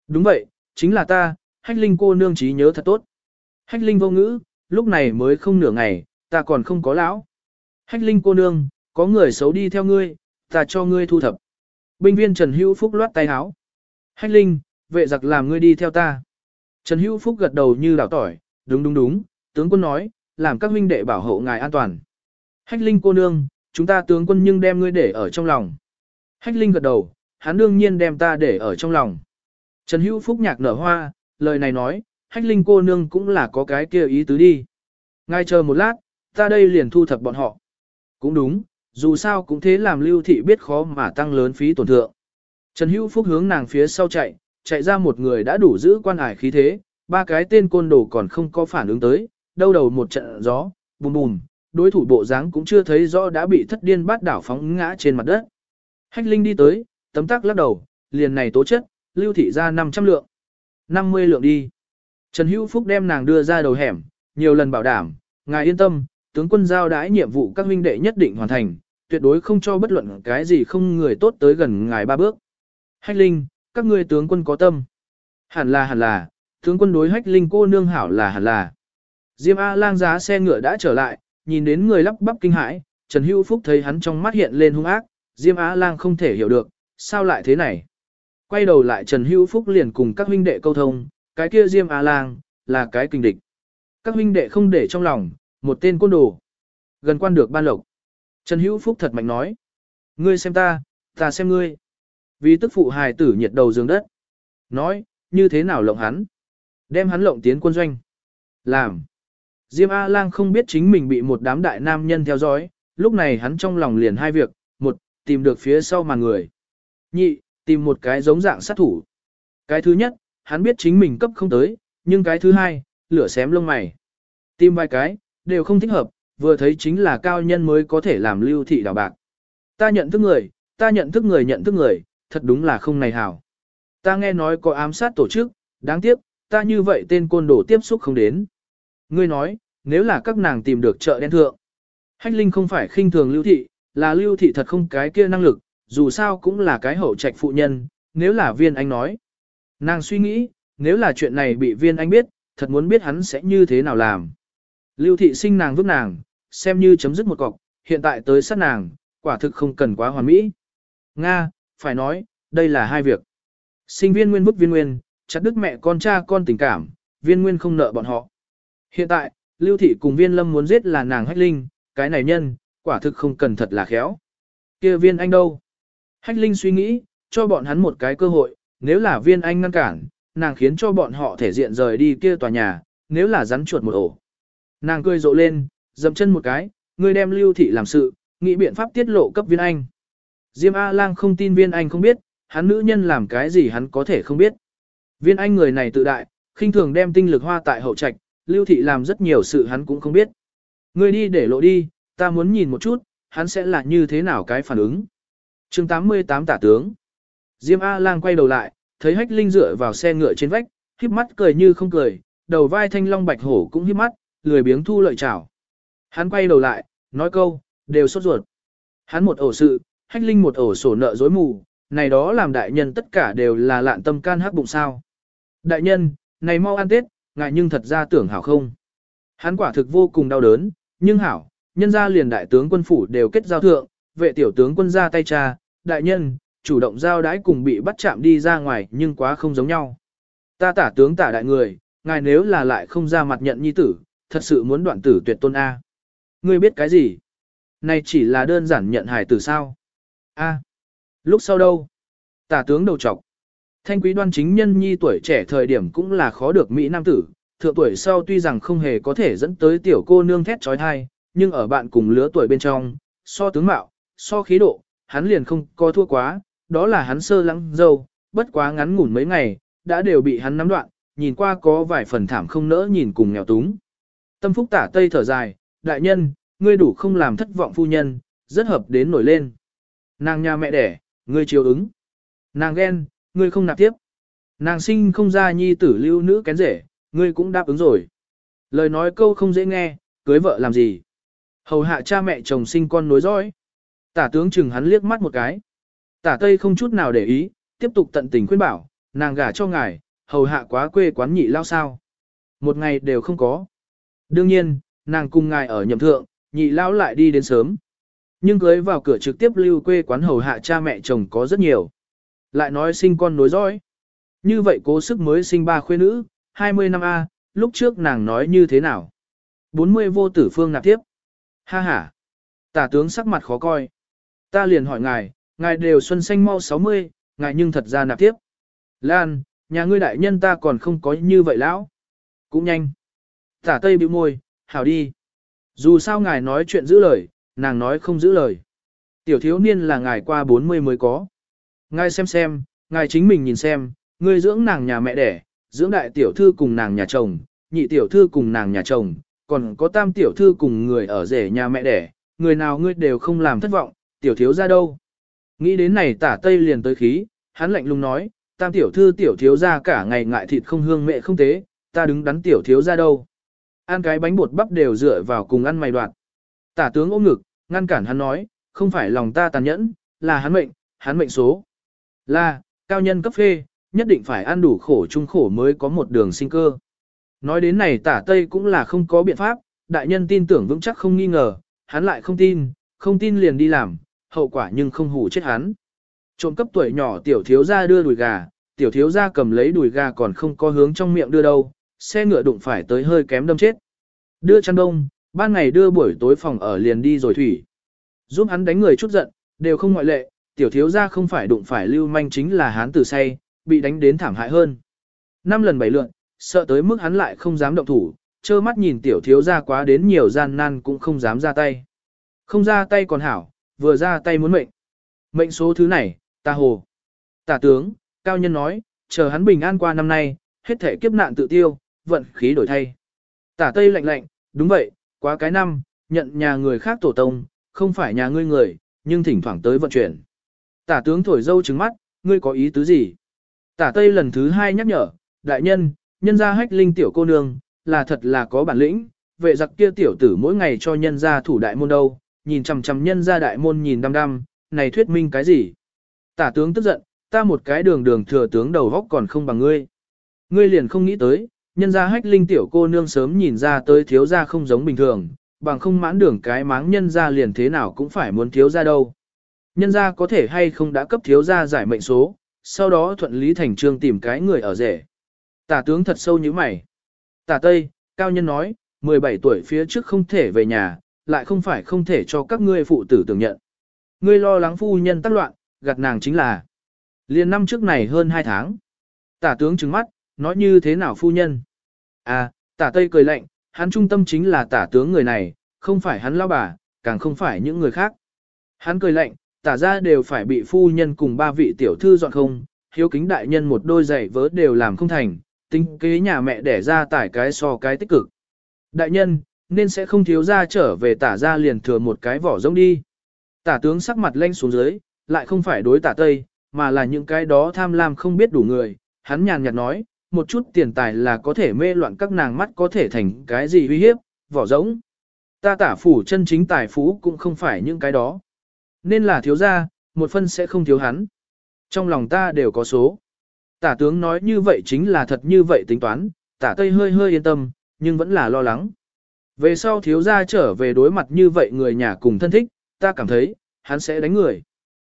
Đúng vậy, chính là ta, Hách Linh cô nương trí nhớ thật tốt. Hách Linh vô ngữ, lúc này mới không nửa ngày, ta còn không có lão. Hách Linh cô nương, có người xấu đi theo ngươi, ta cho ngươi thu thập. Binh viên Trần Hữu Phúc loát tay áo. Hách Linh, vệ giặc làm ngươi đi theo ta. Trần Hữu Phúc gật đầu như đảo tỏi, đúng đúng đúng, tướng quân nói, làm các huynh đệ bảo hộ ngài an toàn. Hách Linh cô nương, chúng ta tướng quân nhưng đem ngươi để ở trong lòng. Hách Linh gật đầu, hắn đương nhiên đem ta để ở trong lòng. Trần Hữu Phúc nhạc nở hoa, lời này nói, Hách Linh cô nương cũng là có cái kia ý tứ đi. Ngài chờ một lát, ta đây liền thu thập bọn họ. Cũng đúng, dù sao cũng thế làm lưu thị biết khó mà tăng lớn phí tổn thượng. Trần Hữu Phúc hướng nàng phía sau chạy, chạy ra một người đã đủ giữ quan ải khí thế, ba cái tên côn đồ còn không có phản ứng tới, đâu đầu một trận gió, bùm bùm, đối thủ bộ dáng cũng chưa thấy rõ đã bị thất điên bát đảo phóng ngã trên mặt đất. Hách Linh đi tới, tấm tắc lắc đầu, liền này tố chất, lưu thị ra 500 lượng. 50 lượng đi. Trần Hữu Phúc đem nàng đưa ra đầu hẻm, nhiều lần bảo đảm, ngài yên tâm, tướng quân giao đãi nhiệm vụ các huynh đệ nhất định hoàn thành, tuyệt đối không cho bất luận cái gì không người tốt tới gần ngài ba bước. Hách Linh, các ngươi tướng quân có tâm. Hẳn là hẳn là, tướng quân đối Hách Linh cô nương hảo là hẳn là. Diêm A lang giá xe ngựa đã trở lại, nhìn đến người lắp bắp kinh hãi, Trần Hữu Phúc thấy hắn trong mắt hiện lên hung ác, Diêm A lang không thể hiểu được, sao lại thế này. Quay đầu lại Trần Hữu Phúc liền cùng các huynh đệ câu thông, cái kia Diêm A lang, là cái kinh địch. Các huynh đệ không để trong lòng, một tên côn đồ. Gần quan được ban lộc. Trần Hữu Phúc thật mạnh nói. Ngươi xem ta, ta xem ngươi. Vì tức phụ hài tử nhiệt đầu giường đất. Nói, như thế nào lộng hắn? Đem hắn lộng tiến quân doanh. Làm. Diêm A-lang không biết chính mình bị một đám đại nam nhân theo dõi, lúc này hắn trong lòng liền hai việc, một, tìm được phía sau màn người. Nhị, tìm một cái giống dạng sát thủ. Cái thứ nhất, hắn biết chính mình cấp không tới, nhưng cái thứ hai, lửa xém lông mày. Tìm vài cái, đều không thích hợp, vừa thấy chính là cao nhân mới có thể làm lưu thị đào bạc. Ta nhận thức người, ta nhận thức người nhận thức người, thật đúng là không này hảo. Ta nghe nói có ám sát tổ chức, đáng tiếc, ta như vậy tên côn đồ tiếp xúc không đến. Ngươi nói, nếu là các nàng tìm được chợ đen thượng. Hách Linh không phải khinh thường lưu thị, là lưu thị thật không cái kia năng lực, dù sao cũng là cái hậu trạch phụ nhân, nếu là viên anh nói. Nàng suy nghĩ, nếu là chuyện này bị viên anh biết, thật muốn biết hắn sẽ như thế nào làm. Lưu thị sinh nàng vứt nàng, xem như chấm dứt một cọc, hiện tại tới sát nàng, quả thực không cần quá hoàn mỹ. Nga, phải nói, đây là hai việc. Sinh viên nguyên bức viên nguyên, chặt đứt mẹ con cha con tình cảm, viên nguyên không nợ bọn họ. Hiện tại, Lưu Thị cùng viên lâm muốn giết là nàng hách linh, cái này nhân, quả thực không cần thật là khéo. kia viên anh đâu? Hách linh suy nghĩ, cho bọn hắn một cái cơ hội, nếu là viên anh ngăn cản, nàng khiến cho bọn họ thể diện rời đi kia tòa nhà, nếu là rắn chuột một ổ. Nàng cười rộ lên, dầm chân một cái, người đem lưu thị làm sự, nghĩ biện pháp tiết lộ cấp viên anh. Diêm A-lang không tin viên anh không biết, hắn nữ nhân làm cái gì hắn có thể không biết. Viên anh người này tự đại, khinh thường đem tinh lực hoa tại hậu trạch, lưu thị làm rất nhiều sự hắn cũng không biết. Người đi để lộ đi, ta muốn nhìn một chút, hắn sẽ là như thế nào cái phản ứng. chương 88 tả tướng. Diêm A-lang quay đầu lại, thấy hách linh dựa vào xe ngựa trên vách, híp mắt cười như không cười, đầu vai thanh long bạch hổ cũng híp mắt, lười biếng thu lợi chào. Hắn quay đầu lại, nói câu, đều sốt ruột. Hắn một ổ sự, hách linh một ổ sổ nợ dối mù, này đó làm đại nhân tất cả đều là lạn tâm can hắc bụng sao. Đại nhân, này mau ăn tết, ngài nhưng thật ra tưởng hảo không. Hắn quả thực vô cùng đau đớn, nhưng hảo, nhân gia liền đại tướng quân phủ đều kết giao thượng, vệ tiểu tướng quân ra tay cha, đại nhân, chủ động giao đái cùng bị bắt chạm đi ra ngoài nhưng quá không giống nhau. Ta tả tướng tả đại người, ngài nếu là lại không ra mặt nhận nhi tử, thật sự muốn đoạn tử tuyệt tôn A. Ngươi biết cái gì? Này chỉ là đơn giản nhận hài tử sao? A. Lúc sau đâu? Tả tướng đầu trọc. Thanh quý đoan chính nhân nhi tuổi trẻ thời điểm cũng là khó được Mỹ Nam tử, thượng tuổi sau tuy rằng không hề có thể dẫn tới tiểu cô nương thét trói thai, nhưng ở bạn cùng lứa tuổi bên trong, so tướng mạo, so khí độ, hắn liền không có thua quá, đó là hắn sơ lắng dâu, bất quá ngắn ngủn mấy ngày, đã đều bị hắn nắm đoạn, nhìn qua có vài phần thảm không nỡ nhìn cùng nghèo túng. Tâm phúc tả tây thở dài, đại nhân, ngươi đủ không làm thất vọng phu nhân, rất hợp đến nổi lên. Nàng nhà mẹ đẻ, ngươi chiều ứng. Nàng ghen, ngươi không nạp tiếp. Nàng sinh không ra nhi tử lưu nữ kén rể, ngươi cũng đáp ứng rồi. Lời nói câu không dễ nghe, cưới vợ làm gì. Hầu hạ cha mẹ chồng sinh con nối dõi. Tả tướng chừng hắn liếc mắt một cái. Tả Tây không chút nào để ý, tiếp tục tận tình khuyên bảo, nàng gả cho ngài, hầu hạ quá quê quán nhị lao sao. Một ngày đều không có. Đương nhiên, nàng cùng ngài ở nhậm thượng, nhị lao lại đi đến sớm. Nhưng cưới vào cửa trực tiếp lưu quê quán hầu hạ cha mẹ chồng có rất nhiều. Lại nói sinh con nối dõi. Như vậy cố sức mới sinh ba khuê nữ, 20 năm A, lúc trước nàng nói như thế nào? 40 vô tử phương nạp tiếp. Ha ha. Tả tướng sắc mặt khó coi. Ta liền hỏi ngài, ngài đều xuân xanh mau 60, ngài nhưng thật ra nạp tiếp. Lan, nhà ngươi đại nhân ta còn không có như vậy lão. Cũng nhanh. Tả tây bĩu môi, hảo đi. Dù sao ngài nói chuyện giữ lời, nàng nói không giữ lời. Tiểu thiếu niên là ngài qua 40 mới có. Ngài xem xem, ngài chính mình nhìn xem, ngươi dưỡng nàng nhà mẹ đẻ, dưỡng đại tiểu thư cùng nàng nhà chồng, nhị tiểu thư cùng nàng nhà chồng, còn có tam tiểu thư cùng người ở rể nhà mẹ đẻ, người nào ngươi đều không làm thất vọng, tiểu thiếu ra đâu. Nghĩ đến này tả tây liền tới khí, hắn lạnh lùng nói, tam tiểu thư tiểu thiếu ra cả ngày ngại thịt không hương mẹ không tế, ta đứng đắn tiểu thiếu ra đâu. Ăn cái bánh bột bắp đều dựa vào cùng ăn mày đoạt. Tả tướng ôm ngực, ngăn cản hắn nói, không phải lòng ta tàn nhẫn, là hắn mệnh, hắn mệnh số. Là, cao nhân cấp phê, nhất định phải ăn đủ khổ chung khổ mới có một đường sinh cơ. Nói đến này tả tây cũng là không có biện pháp, đại nhân tin tưởng vững chắc không nghi ngờ, hắn lại không tin, không tin liền đi làm, hậu quả nhưng không hủ chết hắn. Trộm cấp tuổi nhỏ tiểu thiếu gia đưa đùi gà, tiểu thiếu gia cầm lấy đùi gà còn không có hướng trong miệng đưa đâu, xe ngựa đụng phải tới hơi kém đâm chết. Đưa chăn đông, ban ngày đưa buổi tối phòng ở liền đi rồi thủy. Giúp hắn đánh người chút giận, đều không ngoại lệ, tiểu thiếu gia không phải đụng phải lưu manh chính là hán tử say, bị đánh đến thảm hại hơn. Năm lần bảy lượn, sợ tới mức hắn lại không dám động thủ, trơ mắt nhìn tiểu thiếu gia quá đến nhiều gian nan cũng không dám ra tay. Không ra tay còn hảo, vừa ra tay muốn mệnh. Mệnh số thứ này, ta hồ. Tả tướng, cao nhân nói, chờ hắn bình an qua năm nay, hết thể kiếp nạn tự tiêu, vận khí đổi thay. Tả tây lạnh lạnh, đúng vậy, quá cái năm, nhận nhà người khác tổ tông, không phải nhà ngươi người, nhưng thỉnh thoảng tới vận chuyển. Tả tướng thổi dâu trứng mắt, ngươi có ý tứ gì? Tả tây lần thứ hai nhắc nhở, đại nhân, nhân gia hách linh tiểu cô nương, là thật là có bản lĩnh, vệ giặc kia tiểu tử mỗi ngày cho nhân gia thủ đại môn đâu, nhìn chằm chằm nhân gia đại môn nhìn đăm đăm, này thuyết minh cái gì? Tả tướng tức giận, ta một cái đường đường thừa tướng đầu góc còn không bằng ngươi. Ngươi liền không nghĩ tới, nhân gia hách linh tiểu cô nương sớm nhìn ra tới thiếu gia không giống bình thường, bằng không mãn đường cái máng nhân gia liền thế nào cũng phải muốn thiếu gia đâu. Nhân gia có thể hay không đã cấp thiếu gia giải mệnh số, sau đó thuận lý thành trương tìm cái người ở rể. Tả tướng thật sâu như mày. Tả Tây, cao nhân nói, 17 tuổi phía trước không thể về nhà, lại không phải không thể cho các ngươi phụ tử tưởng nhận. Ngươi lo lắng phu nhân tác loạn, gạt nàng chính là. Liên năm trước này hơn 2 tháng. Tả tướng trừng mắt, nói như thế nào phu nhân? À, tả Tây cười lạnh, hắn trung tâm chính là tả tướng người này, không phải hắn lao bà, càng không phải những người khác. Hắn cười lạnh, tả ra đều phải bị phu nhân cùng ba vị tiểu thư dọn không, hiếu kính đại nhân một đôi giày vớ đều làm không thành, tính kế nhà mẹ đẻ ra tải cái so cái tích cực. Đại nhân, nên sẽ không thiếu ra trở về tả ra liền thừa một cái vỏ rông đi. Tả tướng sắc mặt lanh xuống dưới, lại không phải đối tả tây, mà là những cái đó tham lam không biết đủ người, hắn nhàn nhạt nói, một chút tiền tài là có thể mê loạn các nàng mắt có thể thành cái gì uy hiếp, vỏ rỗng. Ta tả phủ chân chính tài phú cũng không phải những cái đó. Nên là thiếu gia, một phân sẽ không thiếu hắn. Trong lòng ta đều có số. Tả tướng nói như vậy chính là thật như vậy tính toán, tả tây hơi hơi yên tâm, nhưng vẫn là lo lắng. Về sau thiếu gia trở về đối mặt như vậy người nhà cùng thân thích, ta cảm thấy, hắn sẽ đánh người.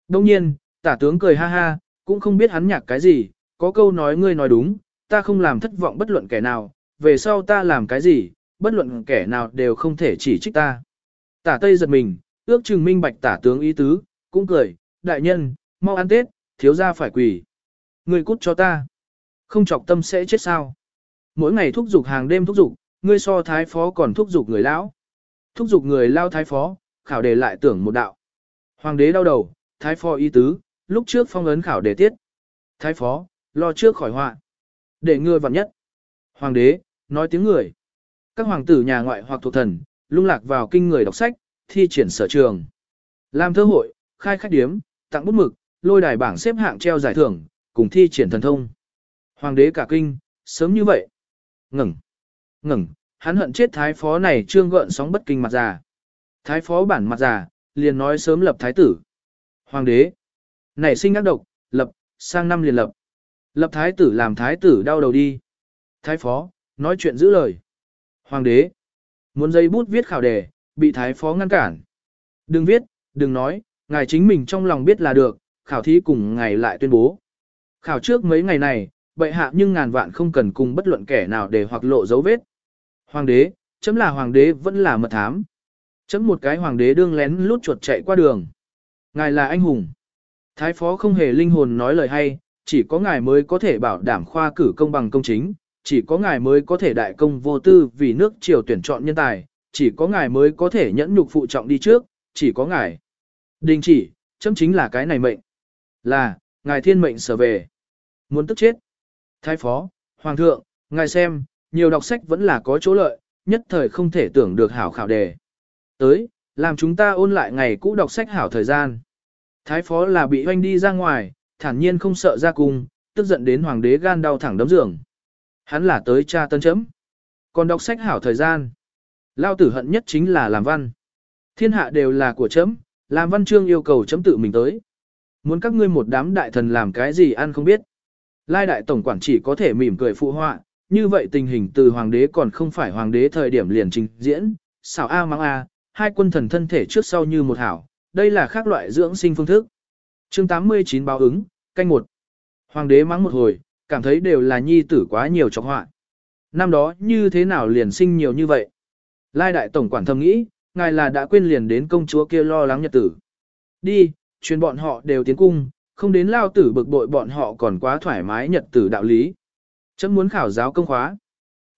Đông nhiên, tả tướng cười ha ha, cũng không biết hắn nhạc cái gì, có câu nói ngươi nói đúng, ta không làm thất vọng bất luận kẻ nào, về sau ta làm cái gì, bất luận kẻ nào đều không thể chỉ trích ta. Tả Tây giật mình, ước chừng minh bạch tả tướng ý tứ, cũng cười, đại nhân, mau ăn Tết, thiếu gia phải quỳ. Ngươi cút cho ta. Không chọc tâm sẽ chết sao. Mỗi ngày thúc giục hàng đêm thúc giục, ngươi so thái phó còn thúc giục người lão. Thúc giục người lao thái phó, khảo đề lại tưởng một đạo. Hoàng đế đau đầu, thái phó ý tứ, lúc trước phong ấn khảo đề tiết. Thái phó, lo trước khỏi họa. Để ngươi vặn nhất. Hoàng đế, nói tiếng người. Các hoàng tử nhà ngoại hoặc thuộc thần, lung lạc vào kinh người đọc sách, thi triển sở trường. Làm thơ hội, khai khách điếm, tặng bút mực, lôi đài bảng xếp hạng treo giải thưởng, cùng thi triển thần thông. Hoàng đế cả kinh, sớm như vậy. Ngừng, ngừng, hắn hận chết thái phó này trương gợn sóng bất kinh mặt già. Thái phó bản mặt già, liền nói sớm lập thái tử. Hoàng đế, nảy sinh ác độc, lập, sang năm liền lập. Lập thái tử làm thái tử đau đầu đi. Thái phó, nói chuyện giữ lời. Hoàng đế, muốn dây bút viết khảo đề, bị thái phó ngăn cản. Đừng viết, đừng nói, ngài chính mình trong lòng biết là được, khảo thí cùng ngài lại tuyên bố. Khảo trước mấy ngày này, bệ hạ nhưng ngàn vạn không cần cùng bất luận kẻ nào để hoặc lộ dấu vết. Hoàng đế, chấm là hoàng đế vẫn là mật thám. Chấm một cái hoàng đế đương lén lút chuột chạy qua đường. Ngài là anh hùng. Thái phó không hề linh hồn nói lời hay, chỉ có ngài mới có thể bảo đảm khoa cử công bằng công chính, chỉ có ngài mới có thể đại công vô tư vì nước triều tuyển chọn nhân tài, chỉ có ngài mới có thể nhẫn nhục phụ trọng đi trước, chỉ có ngài. Đình chỉ, chấm chính là cái này mệnh. Là, ngài thiên mệnh sở về. Muốn tức chết. Thái phó, hoàng thượng, ngài xem, nhiều đọc sách vẫn là có chỗ lợi, nhất thời không thể tưởng được hảo khảo đề. Tới, làm chúng ta ôn lại ngày cũ đọc sách hảo thời gian. Thái phó là bị hoanh đi ra ngoài, thản nhiên không sợ ra cung, tức giận đến hoàng đế gan đau thẳng đấm giường. Hắn là tới cha tân chấm. Còn đọc sách hảo thời gian. Lao tử hận nhất chính là làm văn. Thiên hạ đều là của chấm, làm văn chương yêu cầu chấm tự mình tới. Muốn các ngươi một đám đại thần làm cái gì ăn không biết. Lai đại tổng quản chỉ có thể mỉm cười phụ họa, như vậy tình hình từ hoàng đế còn không phải hoàng đế thời điểm liền trình diễn, xảo A mang A, hai quân thần thân thể trước sau như một hảo, đây là khác loại dưỡng sinh phương thức. chương 89 báo ứng, canh một. Hoàng đế mắng một hồi, cảm thấy đều là nhi tử quá nhiều trọng họa. Năm đó như thế nào liền sinh nhiều như vậy? Lai đại tổng quản thầm nghĩ, ngài là đã quên liền đến công chúa kia lo lắng nhật tử. Đi, truyền bọn họ đều tiến cung, không đến lao tử bực bội bọn họ còn quá thoải mái nhật tử đạo lý. Chấm muốn khảo giáo công khóa.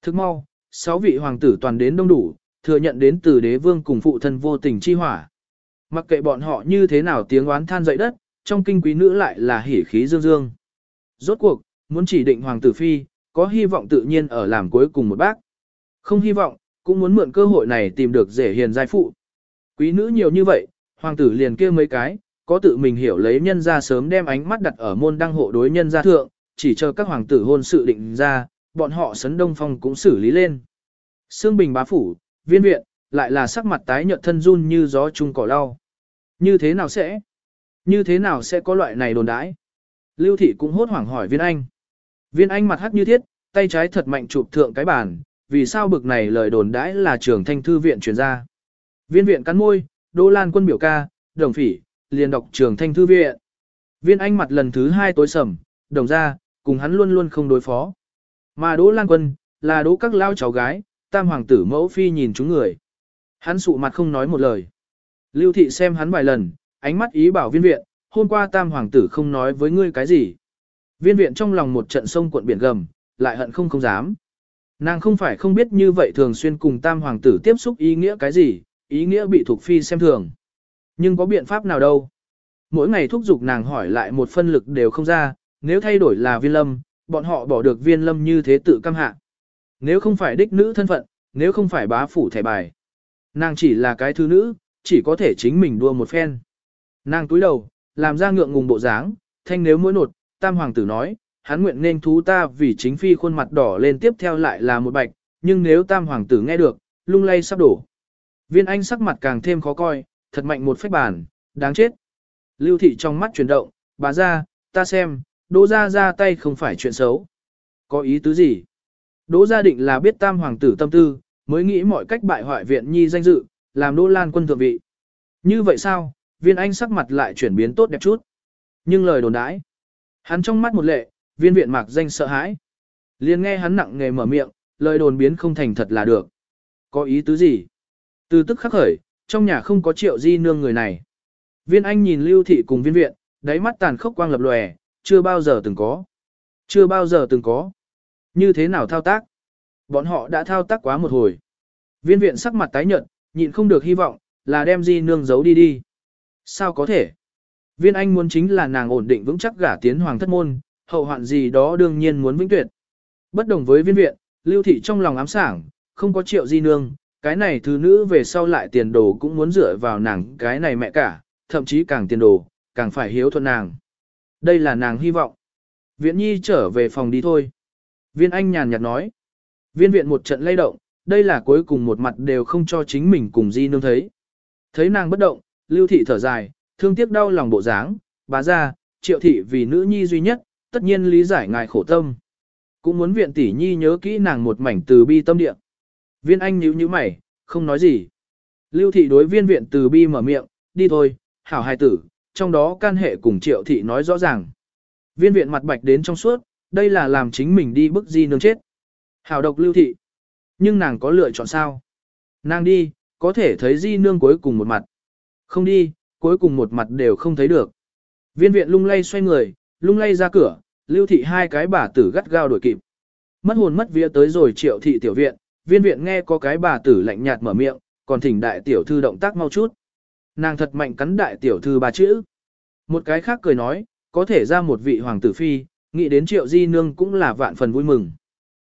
Thức mau, sáu vị hoàng tử toàn đến đông đủ, thừa nhận đến từ đế vương cùng phụ thân vô tình chi hỏa. Mặc kệ bọn họ như thế nào tiếng oán than dậy đất, trong kinh quý nữ lại là hỉ khí dương dương. Rốt cuộc, muốn chỉ định hoàng tử phi, có hy vọng tự nhiên ở làm cuối cùng một bác. Không hy vọng, cũng muốn mượn cơ hội này tìm được rể hiền giai phụ. Quý nữ nhiều như vậy, hoàng tử liền kia mấy cái, có tự mình hiểu lấy nhân ra sớm đem ánh mắt đặt ở môn đăng hộ đối nhân gia thượng, chỉ chờ các hoàng tử hôn sự định ra, bọn họ sấn đông phong cũng xử lý lên. Sương Bình bá phủ, viên viện, lại là sắc mặt tái nhợt thân run như gió chung cỏ lau. Như thế nào sẽ? Như thế nào sẽ có loại này đồn đãi? Lưu thị cũng hốt hoảng hỏi viên anh. Viên anh mặt hắc như thiết, tay trái thật mạnh chụp thượng cái bàn, vì sao bực này lời đồn đãi là trường thanh thư viện truyền ra. Viên viện cắn môi, Đỗ Lan quân biểu ca, đồng phỉ, liền đọc trường thanh thư viện. Viên anh mặt lần thứ hai tối sầm, đồng ra, cùng hắn luôn luôn không đối phó. Mà Đỗ Lan quân, là đỗ các lao cháu gái, tam hoàng tử mẫu phi nhìn chúng người. Hắn sụ mặt không nói một lời. Lưu thị xem hắn vài lần, ánh mắt ý bảo viên viện, hôm qua tam hoàng tử không nói với ngươi cái gì. Viên viện trong lòng một trận sông cuộn biển gầm, lại hận không không dám. Nàng không phải không biết như vậy thường xuyên cùng tam hoàng tử tiếp xúc ý nghĩa cái gì, ý nghĩa bị thuộc phi xem thường. Nhưng có biện pháp nào đâu. Mỗi ngày thúc giục nàng hỏi lại một phân lực đều không ra, nếu thay đổi là viên lâm, bọn họ bỏ được viên lâm như thế tự cam hạ. Nếu không phải đích nữ thân phận, nếu không phải bá phủ thẻ bài. Nàng chỉ là cái thứ nữ, chỉ có thể chính mình đua một phen. Nàng túi đầu, làm ra ngượng ngùng bộ dáng, thanh nếu mỗi nột, tam hoàng tử nói, hắn nguyện nên thú ta vì chính phi khuôn mặt đỏ lên tiếp theo lại là một bạch, nhưng nếu tam hoàng tử nghe được, lung lay sắp đổ. Viên anh sắc mặt càng thêm khó coi, thật mạnh một phách bàn, đáng chết. Lưu thị trong mắt chuyển động, bà ra, ta xem, đỗ ra ra tay không phải chuyện xấu. Có ý tứ gì? Đỗ gia định là biết tam hoàng tử tâm tư, mới nghĩ mọi cách bại hoại viện nhi danh dự, làm đỗ lan quân thượng vị. Như vậy sao, viên anh sắc mặt lại chuyển biến tốt đẹp chút. Nhưng lời đồn đãi, hắn trong mắt một lệ, viên viện mạc danh sợ hãi. liền nghe hắn nặng nghề mở miệng, lời đồn biến không thành thật là được. Có ý tứ gì? Từ tức khắc khởi, trong nhà không có triệu di nương người này. Viên anh nhìn lưu thị cùng viên viện, đáy mắt tàn khốc quang lập lòe, chưa bao giờ từng có. Chưa bao giờ từng có. Như thế nào thao tác? Bọn họ đã thao tác quá một hồi. Viên viện sắc mặt tái nhợt, nhịn không được hy vọng, là đem di nương giấu đi đi. Sao có thể? Viên anh muốn chính là nàng ổn định vững chắc gả tiến hoàng thất môn, hậu hoạn gì đó đương nhiên muốn vĩnh tuyệt. Bất đồng với viên viện, lưu thị trong lòng ám sảng, không có triệu di nương, cái này thứ nữ về sau lại tiền đồ cũng muốn dựa vào nàng cái này mẹ cả, thậm chí càng tiền đồ, càng phải hiếu thuận nàng. Đây là nàng hy vọng. Viện nhi trở về phòng đi thôi. Viên anh nhàn nhạt nói. Viên viện một trận lay động, đây là cuối cùng một mặt đều không cho chính mình cùng di nương thấy. Thấy nàng bất động, lưu thị thở dài, thương tiếc đau lòng bộ dáng, bà ra, triệu thị vì nữ nhi duy nhất, tất nhiên lý giải ngài khổ tâm. Cũng muốn viện tỷ nhi nhớ kỹ nàng một mảnh từ bi tâm địa. Viên anh nhíu nhíu mày, không nói gì. Lưu thị đối viên viện từ bi mở miệng, đi thôi, hảo hài tử, trong đó can hệ cùng triệu thị nói rõ ràng. Viên viện mặt bạch đến trong suốt, đây là làm chính mình đi bức di nương chết. Hảo độc lưu thị. Nhưng nàng có lựa chọn sao? Nàng đi, có thể thấy di nương cuối cùng một mặt. Không đi, cuối cùng một mặt đều không thấy được. Viên viện lung lay xoay người, lung lay ra cửa, lưu thị hai cái bà tử gắt gao đuổi kịp. Mất hồn mất vía tới rồi triệu thị tiểu viện, viên viện nghe có cái bà tử lạnh nhạt mở miệng, còn thỉnh đại tiểu thư động tác mau chút. Nàng thật mạnh cắn đại tiểu thư ba chữ. Một cái khác cười nói, có thể ra một vị hoàng tử phi, nghĩ đến triệu di nương cũng là vạn phần vui mừng.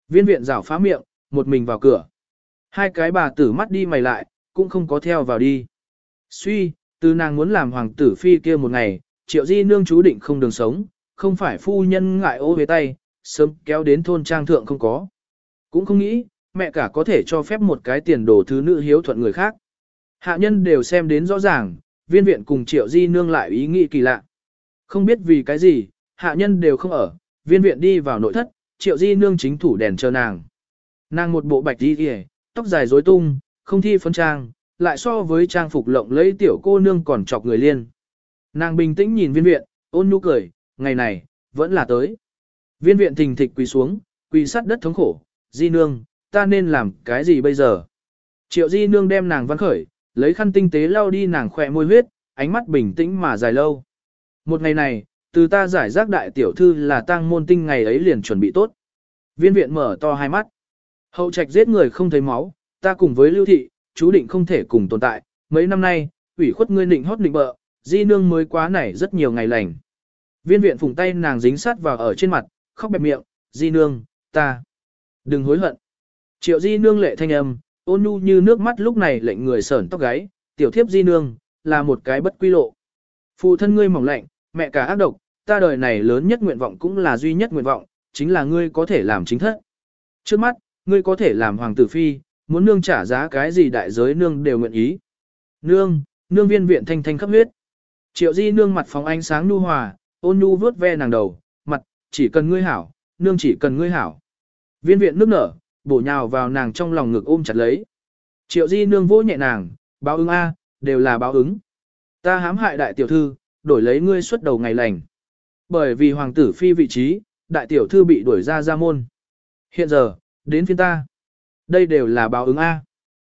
Viên viện rảo phá miệng, một mình vào cửa. Hai cái bà tử mắt đi mày lại, cũng không có theo vào đi. Suy, từ nàng muốn làm hoàng tử phi kia một ngày, triệu di nương chú định không đường sống, không phải phu nhân ngại ô về tay, sớm kéo đến thôn trang thượng không có. Cũng không nghĩ, mẹ cả có thể cho phép một cái tiền đồ thứ nữ hiếu thuận người khác. Hạ nhân đều xem đến rõ ràng, viên viện cùng triệu di nương lại ý nghĩ kỳ lạ. Không biết vì cái gì, hạ nhân đều không ở, viên viện đi vào nội thất, triệu di nương chính thủ đèn chờ nàng. Nàng một bộ bạch đi kìa, tóc dài rối tung, không thi phấn trang, lại so với trang phục lộng lẫy tiểu cô nương còn chọc người liên. Nàng bình tĩnh nhìn viên viện, ôn nhu cười, ngày này, vẫn là tới. Viên viện thình thịch quỳ xuống, quỳ sát đất thống khổ, di nương, ta nên làm cái gì bây giờ? Triệu di nương đem nàng văn khởi, lấy khăn tinh tế lau đi nàng khỏe môi huyết, ánh mắt bình tĩnh mà dài lâu. Một ngày này, từ ta giải rác đại tiểu thư là tang môn tinh ngày ấy liền chuẩn bị tốt. Viên viện mở to hai mắt. Hậu trạch giết người không thấy máu, ta cùng với lưu thị, chú định không thể cùng tồn tại. Mấy năm nay, ủy khuất ngươi định hót định bợ, di nương mới quá này rất nhiều ngày lành. Viên viện phùng tay nàng dính sát vào ở trên mặt, khóc bẹp miệng, di nương, ta. Đừng hối hận. Triệu di nương lệ thanh âm, ôn nhu như nước mắt lúc này lệnh người sởn tóc gáy, tiểu thiếp di nương, là một cái bất quy lộ. Phụ thân ngươi mỏng lạnh, mẹ cả ác độc, ta đời này lớn nhất nguyện vọng cũng là duy nhất nguyện vọng, chính là ngươi có thể làm chính thất. Trước mắt, ngươi có thể làm hoàng tử phi, muốn nương trả giá cái gì đại giới nương đều nguyện ý. Nương, nương viên viện thanh thanh khắp huyết. Triệu di nương mặt phóng ánh sáng nu hòa, ôn nhu vuốt ve nàng đầu, mặt, chỉ cần ngươi hảo, nương chỉ cần ngươi hảo. Viên viện nước nở, bổ nhào vào nàng trong lòng ngực ôm chặt lấy. Triệu di nương vỗ nhẹ nàng, báo ứng A, đều là báo ứng. Ta hãm hại đại tiểu thư, đổi lấy ngươi suốt đầu ngày lành. Bởi vì hoàng tử phi vị trí, đại tiểu thư bị đuổi ra ra môn. Hiện giờ, đến phiên ta. Đây đều là báo ứng A.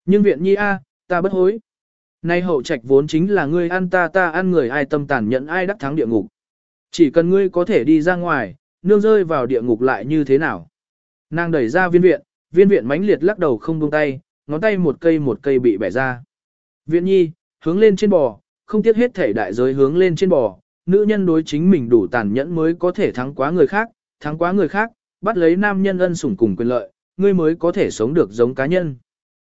Nhưng viện nhi A, ta bất hối. Nay hậu trạch vốn chính là ngươi ăn ta ta ăn người ai tâm tàn nhận ai đắc thắng địa ngục. Chỉ cần ngươi có thể đi ra ngoài, nương rơi vào địa ngục lại như thế nào. Nàng đẩy ra viên viện, viên viện mãnh liệt lắc đầu không buông tay, ngón tay một cây một cây bị bẻ ra. Viện nhi, hướng lên trên bò, không tiếc hết thể đại giới hướng lên trên bò, nữ nhân đối chính mình đủ tàn nhẫn mới có thể thắng quá người khác, thắng quá người khác, bắt lấy nam nhân ân sủng cùng quyền lợi, ngươi mới có thể sống được giống cá nhân.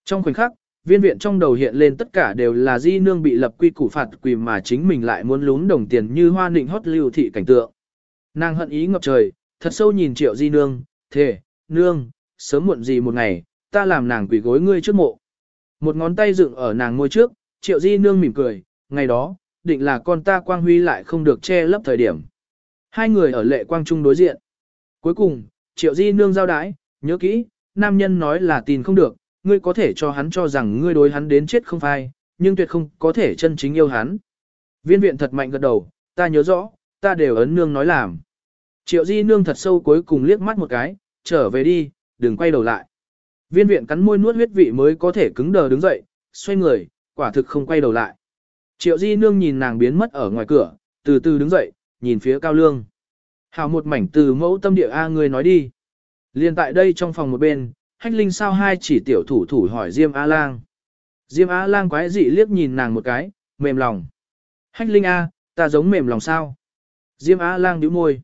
Trong khoảnh khắc, viên viện trong đầu hiện lên tất cả đều là di nương bị lập quy củ phạt quỳ mà chính mình lại muốn lún đồng tiền như hoa nịnh hót lưu thị cảnh tượng. Nàng hận ý ngập trời, thật sâu nhìn triệu di nương, thề, nương, sớm muộn gì một ngày, ta làm nàng quỳ gối ngươi trước mộ. Một ngón tay dựng ở nàng môi trước, triệu di nương mỉm cười, ngày đó, định là con ta quang huy lại không được che lấp thời điểm. Hai người ở lệ quang trung đối diện. Cuối cùng, triệu di nương giao đái, nhớ kỹ, nam nhân nói là tin không được, ngươi có thể cho hắn cho rằng ngươi đối hắn đến chết không phai, nhưng tuyệt không có thể chân chính yêu hắn. Viên viện thật mạnh gật đầu, ta nhớ rõ, ta đều ấn nương nói làm. Triệu di nương thật sâu cuối cùng liếc mắt một cái, trở về đi, đừng quay đầu lại. Viên viện cắn môi nuốt huyết vị mới có thể cứng đờ đứng dậy, xoay người, quả thực không quay đầu lại. Triệu di nương nhìn nàng biến mất ở ngoài cửa, từ từ đứng dậy, nhìn phía cao lương. Hào một mảnh từ mẫu tâm địa A người nói đi. Liên tại đây trong phòng một bên, hách linh sao hai chỉ tiểu thủ thủ hỏi Diêm A-lang. Diêm A-lang quái dị liếc nhìn nàng một cái, mềm lòng. Hách linh A, ta giống mềm lòng sao? Diêm A-lang nhíu môi.